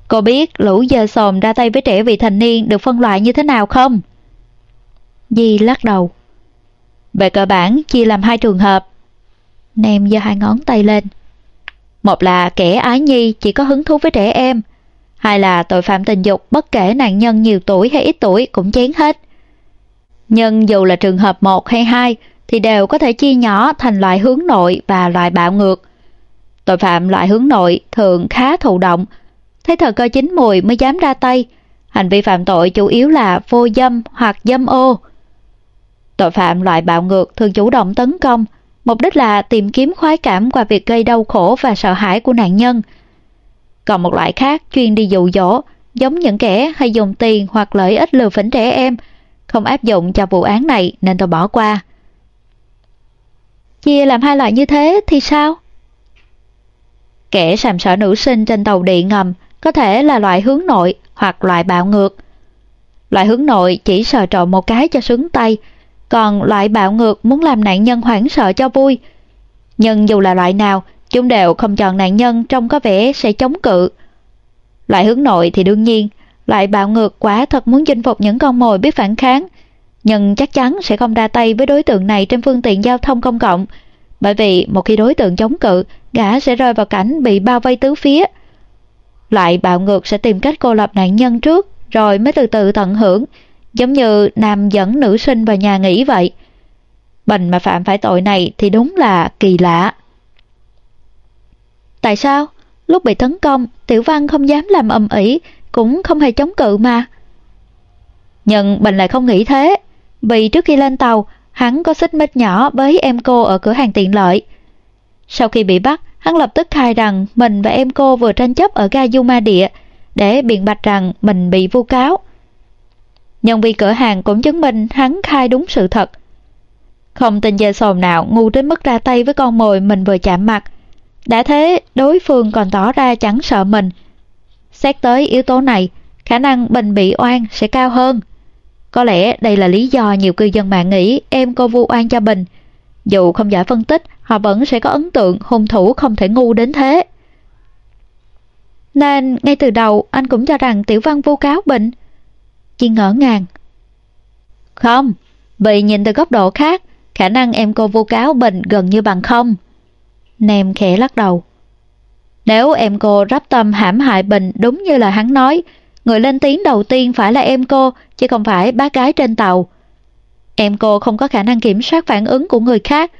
Cô biết lũ giờ sòm ra tay với trẻ vị thành niên được phân loại như thế nào không? Di lắc đầu. Về cơ bản chia làm hai trường hợp. Nem giơ hai ngón tay lên. Một là kẻ ái nhi chỉ có hứng thú với trẻ em. Hai là tội phạm tình dục bất kể nạn nhân nhiều tuổi hay ít tuổi cũng chén hết. Nhưng dù là trường hợp 1 hay 2 thì đều có thể chia nhỏ thành loại hướng nội và loại bạo ngược. Tội phạm loại hướng nội thường khá thụ động, thấy thời cơ chín mùi mới dám ra tay. Hành vi phạm tội chủ yếu là vô dâm hoặc dâm ô. Tội phạm loại bạo ngược thường chủ động tấn công, mục đích là tìm kiếm khoái cảm qua việc gây đau khổ và sợ hãi của nạn nhân. Còn một loại khác chuyên đi dụ dỗ, giống những kẻ hay dùng tiền hoặc lợi ích lừa phỉnh trẻ em, không áp dụng cho vụ án này nên tôi bỏ qua. Chia làm hai loại như thế thì sao? Kẻ sàm sỡ nữ sinh trên tàu điện ngầm có thể là loại hướng nội hoặc loại bạo ngược. Loại hướng nội chỉ sờ trộn một cái cho sướng tay, còn loại bạo ngược muốn làm nạn nhân hoảng sợ cho vui. Nhưng dù là loại nào, chúng đều không chọn nạn nhân trông có vẻ sẽ chống cự. Loại hướng nội thì đương nhiên, loại bạo ngược quá thật muốn chinh phục những con mồi biết phản kháng, nhưng chắc chắn sẽ không ra tay với đối tượng này trên phương tiện giao thông công cộng, bởi vì một khi đối tượng chống cự, gã sẽ rơi vào cảnh bị bao vây tứ phía. Loại bạo ngược sẽ tìm cách cô lập nạn nhân trước, rồi mới từ từ tận hưởng, giống như nam dẫn nữ sinh vào nhà nghỉ vậy. Bình mà phạm phải tội này thì đúng là kỳ lạ. Tại sao? Lúc bị tấn công, Tiểu Văn không dám làm ầm ĩ, cũng không hề chống cự mà. Nhưng Bình lại không nghĩ thế, vì trước khi lên tàu, hắn có xích mích nhỏ với em cô ở cửa hàng tiện lợi. Sau khi bị bắt, hắn lập tức khai rằng mình và em cô vừa tranh chấp ở ga Yuma Địa để biện bạch rằng mình bị vu cáo. Nhân viên cửa hàng cũng chứng minh hắn khai đúng sự thật. Không tin dê sồn nào ngu đến mức ra tay với con mồi mình vừa chạm mặt. Đã thế, đối phương còn tỏ ra chẳng sợ mình. Xét tới yếu tố này, khả năng Bình bị oan sẽ cao hơn. Có lẽ đây là lý do nhiều cư dân mạng nghĩ em cô vu oan cho Bình. Dù không giải phân tích, họ vẫn sẽ có ấn tượng hung thủ không thể ngu đến thế. Nên ngay từ đầu anh cũng cho rằng Tiểu Văn vu cáo Bình. Chi ngỡ ngàng. Không, vì nhìn từ góc độ khác, khả năng em cô vu cáo Bình gần như bằng không. Nèm khẽ lắc đầu. Nếu em cô rắp tâm hãm hại Bình đúng như là hắn nói, người lên tiếng đầu tiên phải là em cô, chứ không phải bác gái trên tàu. Em cô không có khả năng kiểm soát phản ứng của người khác.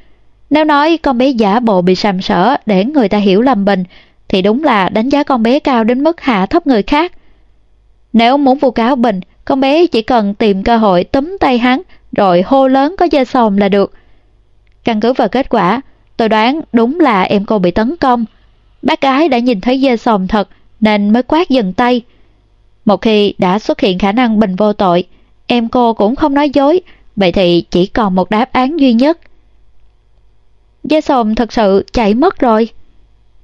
Nếu nói con bé giả bộ bị sàm sỡ để người ta hiểu lầm Bình, thì đúng là đánh giá con bé cao đến mức hạ thấp người khác. Nếu muốn vu cáo Bình, con bé chỉ cần tìm cơ hội túm tay hắn rồi hô lớn có dây sòm là được. Căn cứ vào kết quả, tôi đoán đúng là em cô bị tấn công. Bác gái đã nhìn thấy dây sòm thật nên mới quát dừng tay. Một khi đã xuất hiện khả năng Bình vô tội, em cô cũng không nói dối, vậy thì chỉ còn một đáp án duy nhất. Dây sòm thật sự chạy mất rồi.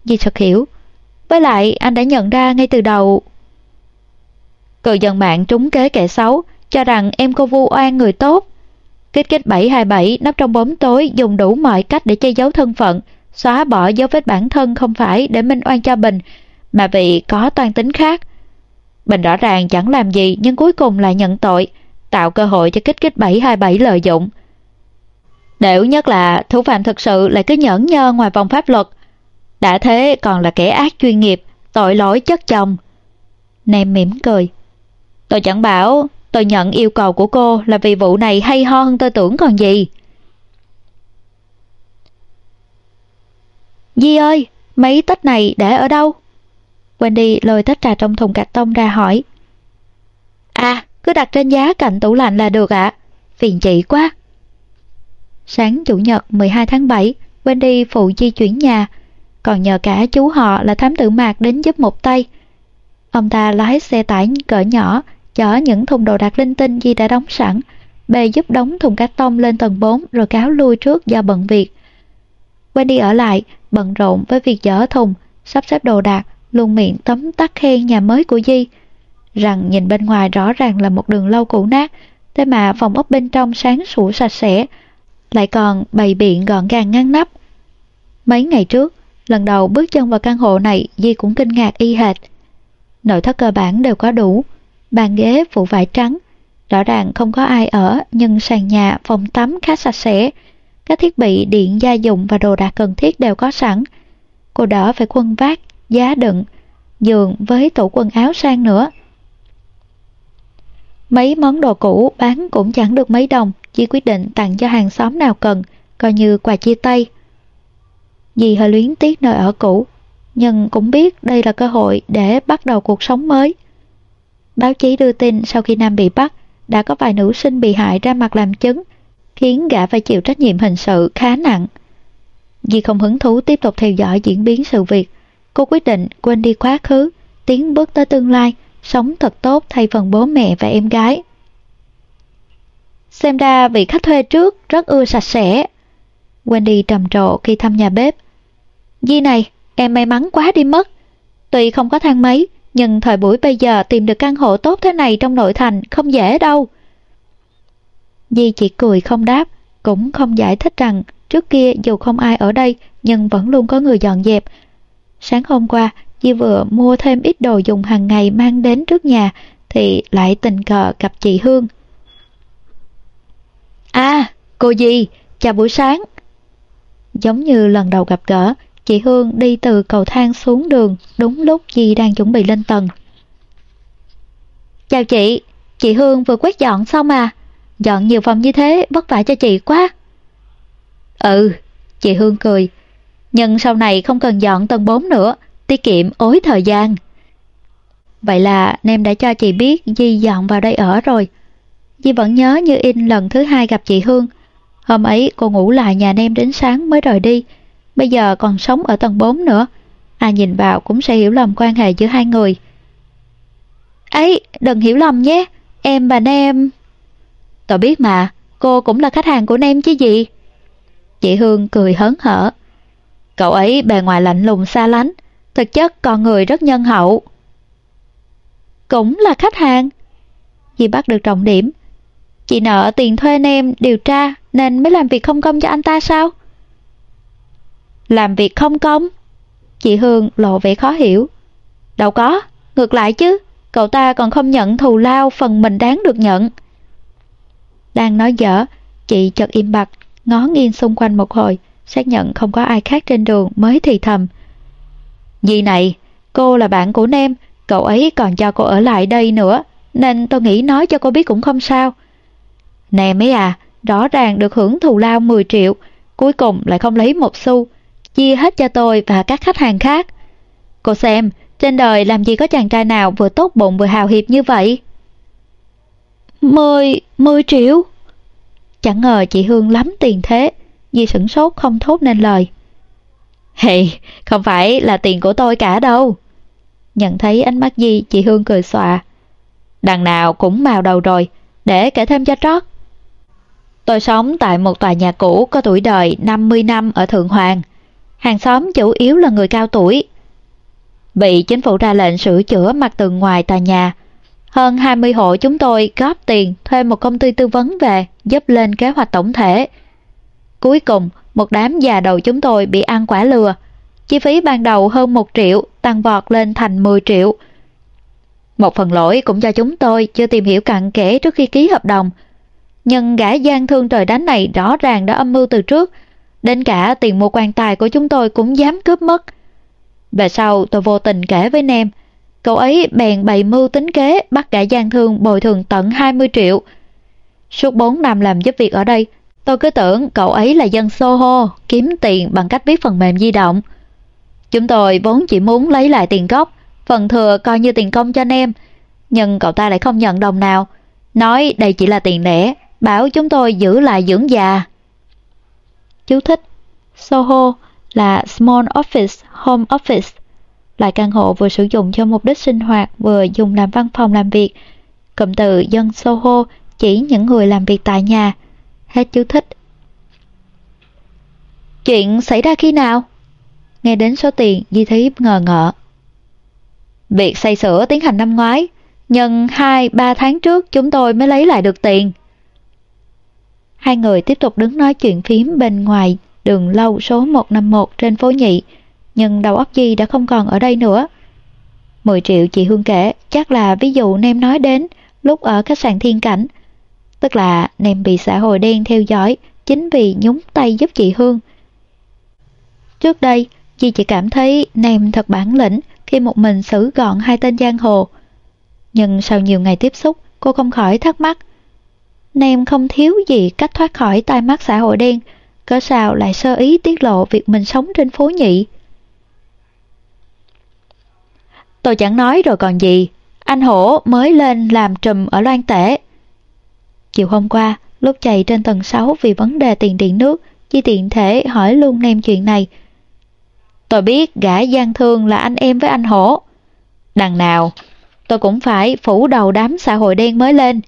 Di thật hiểu. Với lại anh đã nhận ra ngay từ đầu. Cự dân mạng trúng kế kẻ xấu, cho rằng em cô vu oan người tốt. Kích kích 727 nấp trong bóng tối dùng đủ mọi cách để che giấu thân phận, xóa bỏ dấu vết bản thân không phải để minh oan cho Bình, mà vì có toan tính khác. Bình rõ ràng chẳng làm gì nhưng cuối cùng lại nhận tội, tạo cơ hội cho kích kích 727 lợi dụng. Đểu nhất là thủ phạm thực sự lại cứ nhẫn nhơ ngoài vòng pháp luật. Đã thế còn là kẻ ác chuyên nghiệp, tội lỗi chất chồng. Nem mỉm cười. Tôi chẳng bảo tôi nhận yêu cầu của cô là vì vụ này hay ho hơn tôi tưởng còn gì. Di ơi, mấy tách này để ở đâu? Wendy lôi tách trà trong thùng cạch tông ra hỏi. À, cứ đặt trên giá cạnh tủ lạnh là được ạ. Phiền chị quá. Sáng Chủ nhật 12 tháng 7, Wendy phụ di chuyển nhà, còn nhờ cả chú họ là thám tử mạc đến giúp một tay. Ông ta lái xe tải cỡ nhỏ, chở những thùng đồ đạc linh tinh Di đã đóng sẵn, bề giúp đóng thùng cát tông lên tầng 4 rồi cáo lui trước do bận việc. Wendy ở lại, bận rộn với việc dỡ thùng, sắp xếp đồ đạc, luôn miệng tấm tắc khen nhà mới của Di. Rằng nhìn bên ngoài rõ ràng là một đường lâu cũ nát, thế mà phòng ốc bên trong sáng sủa sạch sẽ, lại còn bày biện gọn gàng ngăn nắp. Mấy ngày trước, lần đầu bước chân vào căn hộ này Di cũng kinh ngạc y hệt. Nội thất cơ bản đều có đủ, bàn ghế phủ vải trắng, rõ ràng không có ai ở nhưng sàn nhà, phòng tắm khá sạch sẽ. Các thiết bị điện gia dụng và đồ đạc cần thiết đều có sẵn. Cô đỡ phải quân vác, giá đựng, giường với tủ quần áo sang nữa. Mấy món đồ cũ bán cũng chẳng được mấy đồng, chỉ quyết định tặng cho hàng xóm nào cần, coi như quà chia tay. Dì hơi luyến tiếc nơi ở cũ, nhưng cũng biết đây là cơ hội để bắt đầu cuộc sống mới. Báo chí đưa tin sau khi Nam bị bắt, đã có vài nữ sinh bị hại ra mặt làm chứng, khiến gã phải chịu trách nhiệm hình sự khá nặng. Vì không hứng thú tiếp tục theo dõi diễn biến sự việc, cô quyết định quên đi quá khứ, tiến bước tới tương lai, sống thật tốt thay phần bố mẹ và em gái. Xem ra vị khách thuê trước rất ưa sạch sẽ. Wendy trầm trộ khi thăm nhà bếp. Di này, em may mắn quá đi mất. Tuy không có thang máy, nhưng thời buổi bây giờ tìm được căn hộ tốt thế này trong nội thành không dễ đâu. Di chỉ cười không đáp, cũng không giải thích rằng trước kia dù không ai ở đây nhưng vẫn luôn có người dọn dẹp. Sáng hôm qua, Di vừa mua thêm ít đồ dùng hàng ngày mang đến trước nhà thì lại tình cờ gặp chị Hương. À, cô Di, chào buổi sáng. Giống như lần đầu gặp gỡ, chị Hương đi từ cầu thang xuống đường đúng lúc Di đang chuẩn bị lên tầng. Chào chị, chị Hương vừa quét dọn xong à? Dọn nhiều phòng như thế vất vả cho chị quá. Ừ, chị Hương cười. Nhưng sau này không cần dọn tầng 4 nữa, tiết kiệm ối thời gian. Vậy là Nem đã cho chị biết Di dọn vào đây ở rồi. Di vẫn nhớ như in lần thứ hai gặp chị Hương. Hôm ấy cô ngủ lại nhà Nem đến sáng mới rời đi. Bây giờ còn sống ở tầng 4 nữa. Ai nhìn vào cũng sẽ hiểu lầm quan hệ giữa hai người. Ấy, đừng hiểu lầm nhé. Em và Nem... Tôi biết mà, cô cũng là khách hàng của Nem chứ gì. Chị Hương cười hớn hở. Cậu ấy bề ngoài lạnh lùng xa lánh, thực chất con người rất nhân hậu. Cũng là khách hàng. Dì bắt được trọng điểm. Chị nợ tiền thuê nem điều tra nên mới làm việc không công cho anh ta sao? Làm việc không công? Chị Hương lộ vẻ khó hiểu. Đâu có, ngược lại chứ, cậu ta còn không nhận thù lao phần mình đáng được nhận. Đang nói dở, chị chợt im bặt, ngó nghiêng xung quanh một hồi, xác nhận không có ai khác trên đường mới thì thầm. Dì này, cô là bạn của Nem, cậu ấy còn cho cô ở lại đây nữa, nên tôi nghĩ nói cho cô biết cũng không sao. Nè mấy à, rõ ràng được hưởng thù lao 10 triệu, cuối cùng lại không lấy một xu, chia hết cho tôi và các khách hàng khác. Cô xem, trên đời làm gì có chàng trai nào vừa tốt bụng vừa hào hiệp như vậy? Mười, mười triệu. Chẳng ngờ chị Hương lắm tiền thế, Di sửng sốt không thốt nên lời. Hey, không phải là tiền của tôi cả đâu. Nhận thấy ánh mắt Di, chị Hương cười xòa. Đằng nào cũng màu đầu rồi, để kể thêm cho trót. Tôi sống tại một tòa nhà cũ có tuổi đời 50 năm ở Thượng Hoàng. Hàng xóm chủ yếu là người cao tuổi. Bị chính phủ ra lệnh sửa chữa mặt tường ngoài tòa nhà. Hơn 20 hộ chúng tôi góp tiền thuê một công ty tư vấn về giúp lên kế hoạch tổng thể. Cuối cùng, một đám già đầu chúng tôi bị ăn quả lừa. Chi phí ban đầu hơn 1 triệu tăng vọt lên thành 10 triệu. Một phần lỗi cũng do chúng tôi chưa tìm hiểu cặn kẽ trước khi ký hợp đồng. Nhưng gã gian thương trời đánh này rõ ràng đã âm mưu từ trước. Đến cả tiền mua quan tài của chúng tôi cũng dám cướp mất. Về sau tôi vô tình kể với Nem. Cậu ấy bèn bày mưu tính kế bắt cả gian thương bồi thường tận 20 triệu. Suốt 4 năm làm giúp việc ở đây, tôi cứ tưởng cậu ấy là dân Soho, kiếm tiền bằng cách viết phần mềm di động. Chúng tôi vốn chỉ muốn lấy lại tiền gốc, phần thừa coi như tiền công cho Nem. Nhưng cậu ta lại không nhận đồng nào, nói đây chỉ là tiền lẻ, bảo chúng tôi giữ lại dưỡng già. Chú thích Soho là Small Office Home Office, loại căn hộ vừa sử dụng cho mục đích sinh hoạt vừa dùng làm văn phòng làm việc. Cụm từ dân Soho chỉ những người làm việc tại nhà. Hết chú thích. Chuyện xảy ra khi nào? Nghe đến số tiền, Di Thí ngờ ngợ. Việc xây sửa tiến hành năm ngoái, nhưng 2-3 tháng trước chúng tôi mới lấy lại được tiền. Hai người tiếp tục đứng nói chuyện phím bên ngoài đường lâu số 151 trên phố nhị, nhưng đầu óc Di đã không còn ở đây nữa. 10 triệu chị Hương kể chắc là ví dụ Nem nói đến lúc ở khách sạn Thiên Cảnh. Tức là Nem bị xã hội đen theo dõi chính vì nhúng tay giúp chị Hương. Trước đây, Di chỉ cảm thấy Nem thật bản lĩnh khi một mình xử gọn hai tên giang hồ. Nhưng sau nhiều ngày tiếp xúc, cô không khỏi thắc mắc. Nem không thiếu gì cách thoát khỏi tai mắt xã hội đen, cớ sao lại sơ ý tiết lộ việc mình sống trên phố nhị. Tôi chẳng nói rồi còn gì, anh Hổ mới lên làm trùm ở Loan Tể. Chiều hôm qua, lúc chạy trên tầng 6 vì vấn đề tiền điện nước, chi tiện thể hỏi luôn nem chuyện này. Tôi biết gã gian thương là anh em với anh Hổ. Đằng nào, tôi cũng phải phủ đầu đám xã hội đen mới lên.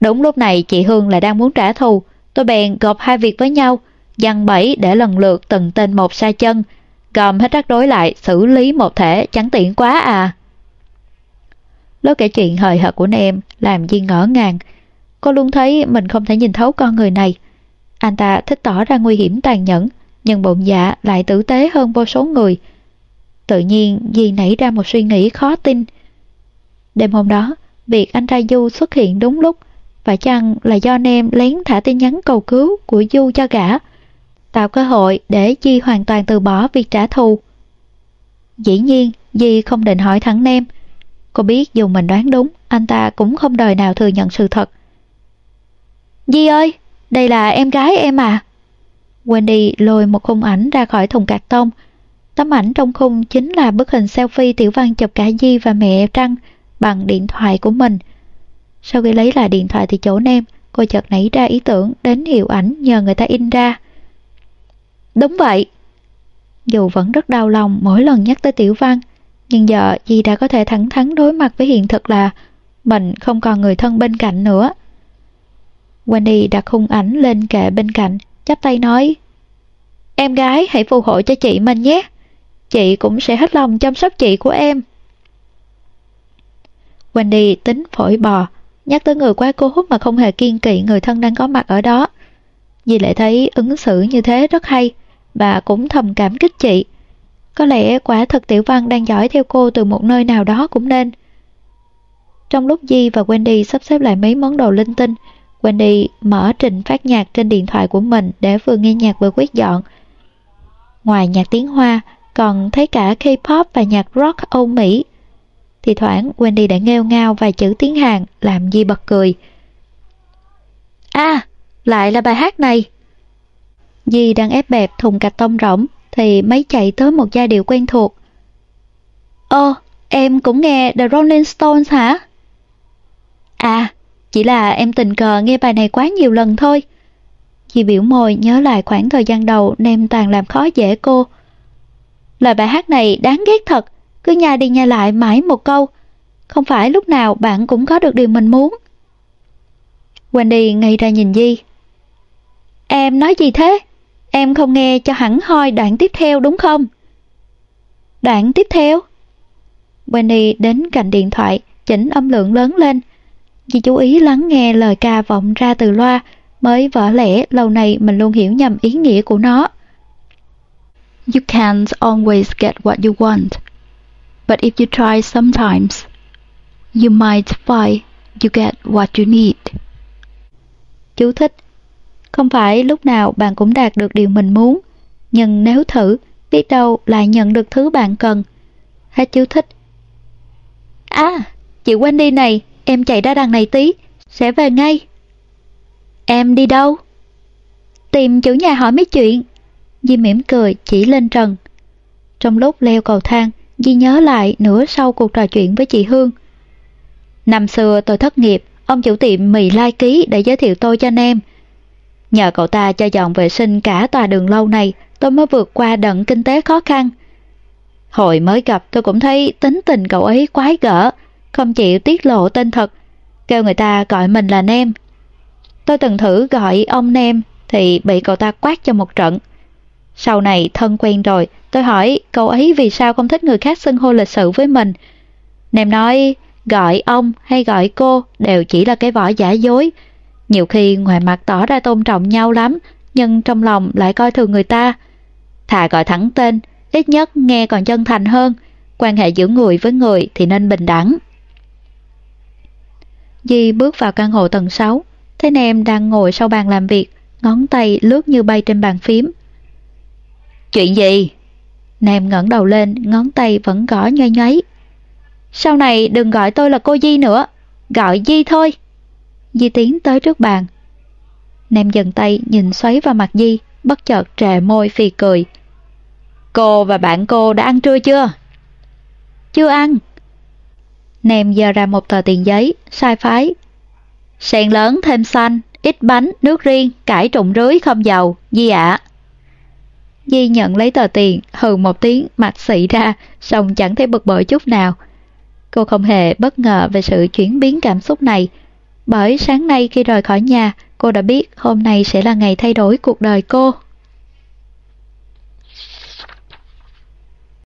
Đúng lúc này chị Hương lại đang muốn trả thù, tôi bèn gộp hai việc với nhau, dằn bẫy để lần lượt từng tên một sai chân, gom hết rắc rối lại xử lý một thể chẳng tiện quá à. lối kể chuyện hời hợt của em làm Duyên ngỡ ngàng, cô luôn thấy mình không thể nhìn thấu con người này. Anh ta thích tỏ ra nguy hiểm tàn nhẫn, nhưng bụng dạ lại tử tế hơn vô số người. Tự nhiên Di nảy ra một suy nghĩ khó tin. Đêm hôm đó, việc anh trai Du xuất hiện đúng lúc, và chăng là do Nem lén thả tin nhắn cầu cứu của Du cho gã, tạo cơ hội để Di hoàn toàn từ bỏ việc trả thù. Dĩ nhiên, Di không định hỏi thẳng Nem. Cô biết dù mình đoán đúng, anh ta cũng không đời nào thừa nhận sự thật. Di ơi, đây là em gái em à? Wendy lôi một khung ảnh ra khỏi thùng cạc tông. Tấm ảnh trong khung chính là bức hình selfie Tiểu Văn chụp cả Di và mẹ Trăng bằng điện thoại của mình. Sau khi lấy lại điện thoại thì chỗ nem, cô chợt nảy ra ý tưởng đến hiệu ảnh nhờ người ta in ra. Đúng vậy. Dù vẫn rất đau lòng mỗi lần nhắc tới Tiểu Văn, nhưng giờ dì đã có thể thẳng thắn đối mặt với hiện thực là mình không còn người thân bên cạnh nữa. Wendy đặt khung ảnh lên kệ bên cạnh, chắp tay nói Em gái hãy phù hộ cho chị mình nhé. Chị cũng sẽ hết lòng chăm sóc chị của em. Wendy tính phổi bò, nhắc tới người quá cố mà không hề kiên kỵ người thân đang có mặt ở đó. Dì lại thấy ứng xử như thế rất hay bà cũng thầm cảm kích chị. Có lẽ quả thật Tiểu Văn đang dõi theo cô từ một nơi nào đó cũng nên. Trong lúc Di và Wendy sắp xếp lại mấy món đồ linh tinh, Wendy mở trình phát nhạc trên điện thoại của mình để vừa nghe nhạc vừa quét dọn. Ngoài nhạc tiếng Hoa, còn thấy cả K-pop và nhạc rock Âu Mỹ. Thì thoảng Wendy đã nghêu ngao vài chữ tiếng Hàn làm Di bật cười. À, lại là bài hát này. Di đang ép bẹp thùng cạch tông rỗng thì mấy chạy tới một giai điệu quen thuộc. Ồ, em cũng nghe The Rolling Stones hả? À, chỉ là em tình cờ nghe bài này quá nhiều lần thôi. Di biểu môi nhớ lại khoảng thời gian đầu nem toàn làm khó dễ cô. Lời bài hát này đáng ghét thật, cứ nhà đi nhà lại mãi một câu. Không phải lúc nào bạn cũng có được điều mình muốn. Wendy ngay ra nhìn Di. Em nói gì thế? Em không nghe cho hẳn hoi đoạn tiếp theo đúng không? Đoạn tiếp theo? Wendy đến cạnh điện thoại, chỉnh âm lượng lớn lên. Di chú ý lắng nghe lời ca vọng ra từ loa, mới vỡ lẽ lâu nay mình luôn hiểu nhầm ý nghĩa của nó. You can't always get what you want, but if you try sometimes, you might find you get what you need. Chú thích Không phải lúc nào bạn cũng đạt được điều mình muốn, nhưng nếu thử, biết đâu lại nhận được thứ bạn cần. Hết chú thích. À, chị Wendy này, em chạy ra đằng này tí, sẽ về ngay. Em đi đâu? Tìm chủ nhà hỏi mấy chuyện. Di mỉm cười chỉ lên trần. Trong lúc leo cầu thang, Di nhớ lại nửa sau cuộc trò chuyện với chị Hương. Năm xưa tôi thất nghiệp, ông chủ tiệm mì lai ký để giới thiệu tôi cho anh em. Nhờ cậu ta cho dọn vệ sinh cả tòa đường lâu này, tôi mới vượt qua đận kinh tế khó khăn. Hồi mới gặp tôi cũng thấy tính tình cậu ấy quái gở, không chịu tiết lộ tên thật, kêu người ta gọi mình là Nem. Tôi từng thử gọi ông Nem thì bị cậu ta quát cho một trận. Sau này thân quen rồi, tôi hỏi cậu ấy vì sao không thích người khác xưng hô lịch sự với mình. Nem nói gọi ông hay gọi cô đều chỉ là cái vỏ giả dối. Nhiều khi ngoài mặt tỏ ra tôn trọng nhau lắm, nhưng trong lòng lại coi thường người ta. Thà gọi thẳng tên, ít nhất nghe còn chân thành hơn. Quan hệ giữa người với người thì nên bình đẳng. Di bước vào căn hộ tầng 6, thấy Nem đang ngồi sau bàn làm việc, ngón tay lướt như bay trên bàn phím. Chuyện gì? Nem ngẩng đầu lên, ngón tay vẫn gõ nhoay nhoáy. Sau này đừng gọi tôi là cô Di nữa, gọi Di thôi. Di tiến tới trước bàn. Nem dần tay nhìn xoáy vào mặt Di, bất chợt trề môi phì cười. Cô và bạn cô đã ăn trưa chưa? Chưa ăn. Nem giờ ra một tờ tiền giấy, sai phái. Sèn lớn thêm xanh, ít bánh, nước riêng, cải trụng rưới không dầu, Di ạ. Di nhận lấy tờ tiền, hừ một tiếng, mặt xị ra, xong chẳng thấy bực bội chút nào. Cô không hề bất ngờ về sự chuyển biến cảm xúc này, bởi sáng nay khi rời khỏi nhà, cô đã biết hôm nay sẽ là ngày thay đổi cuộc đời cô.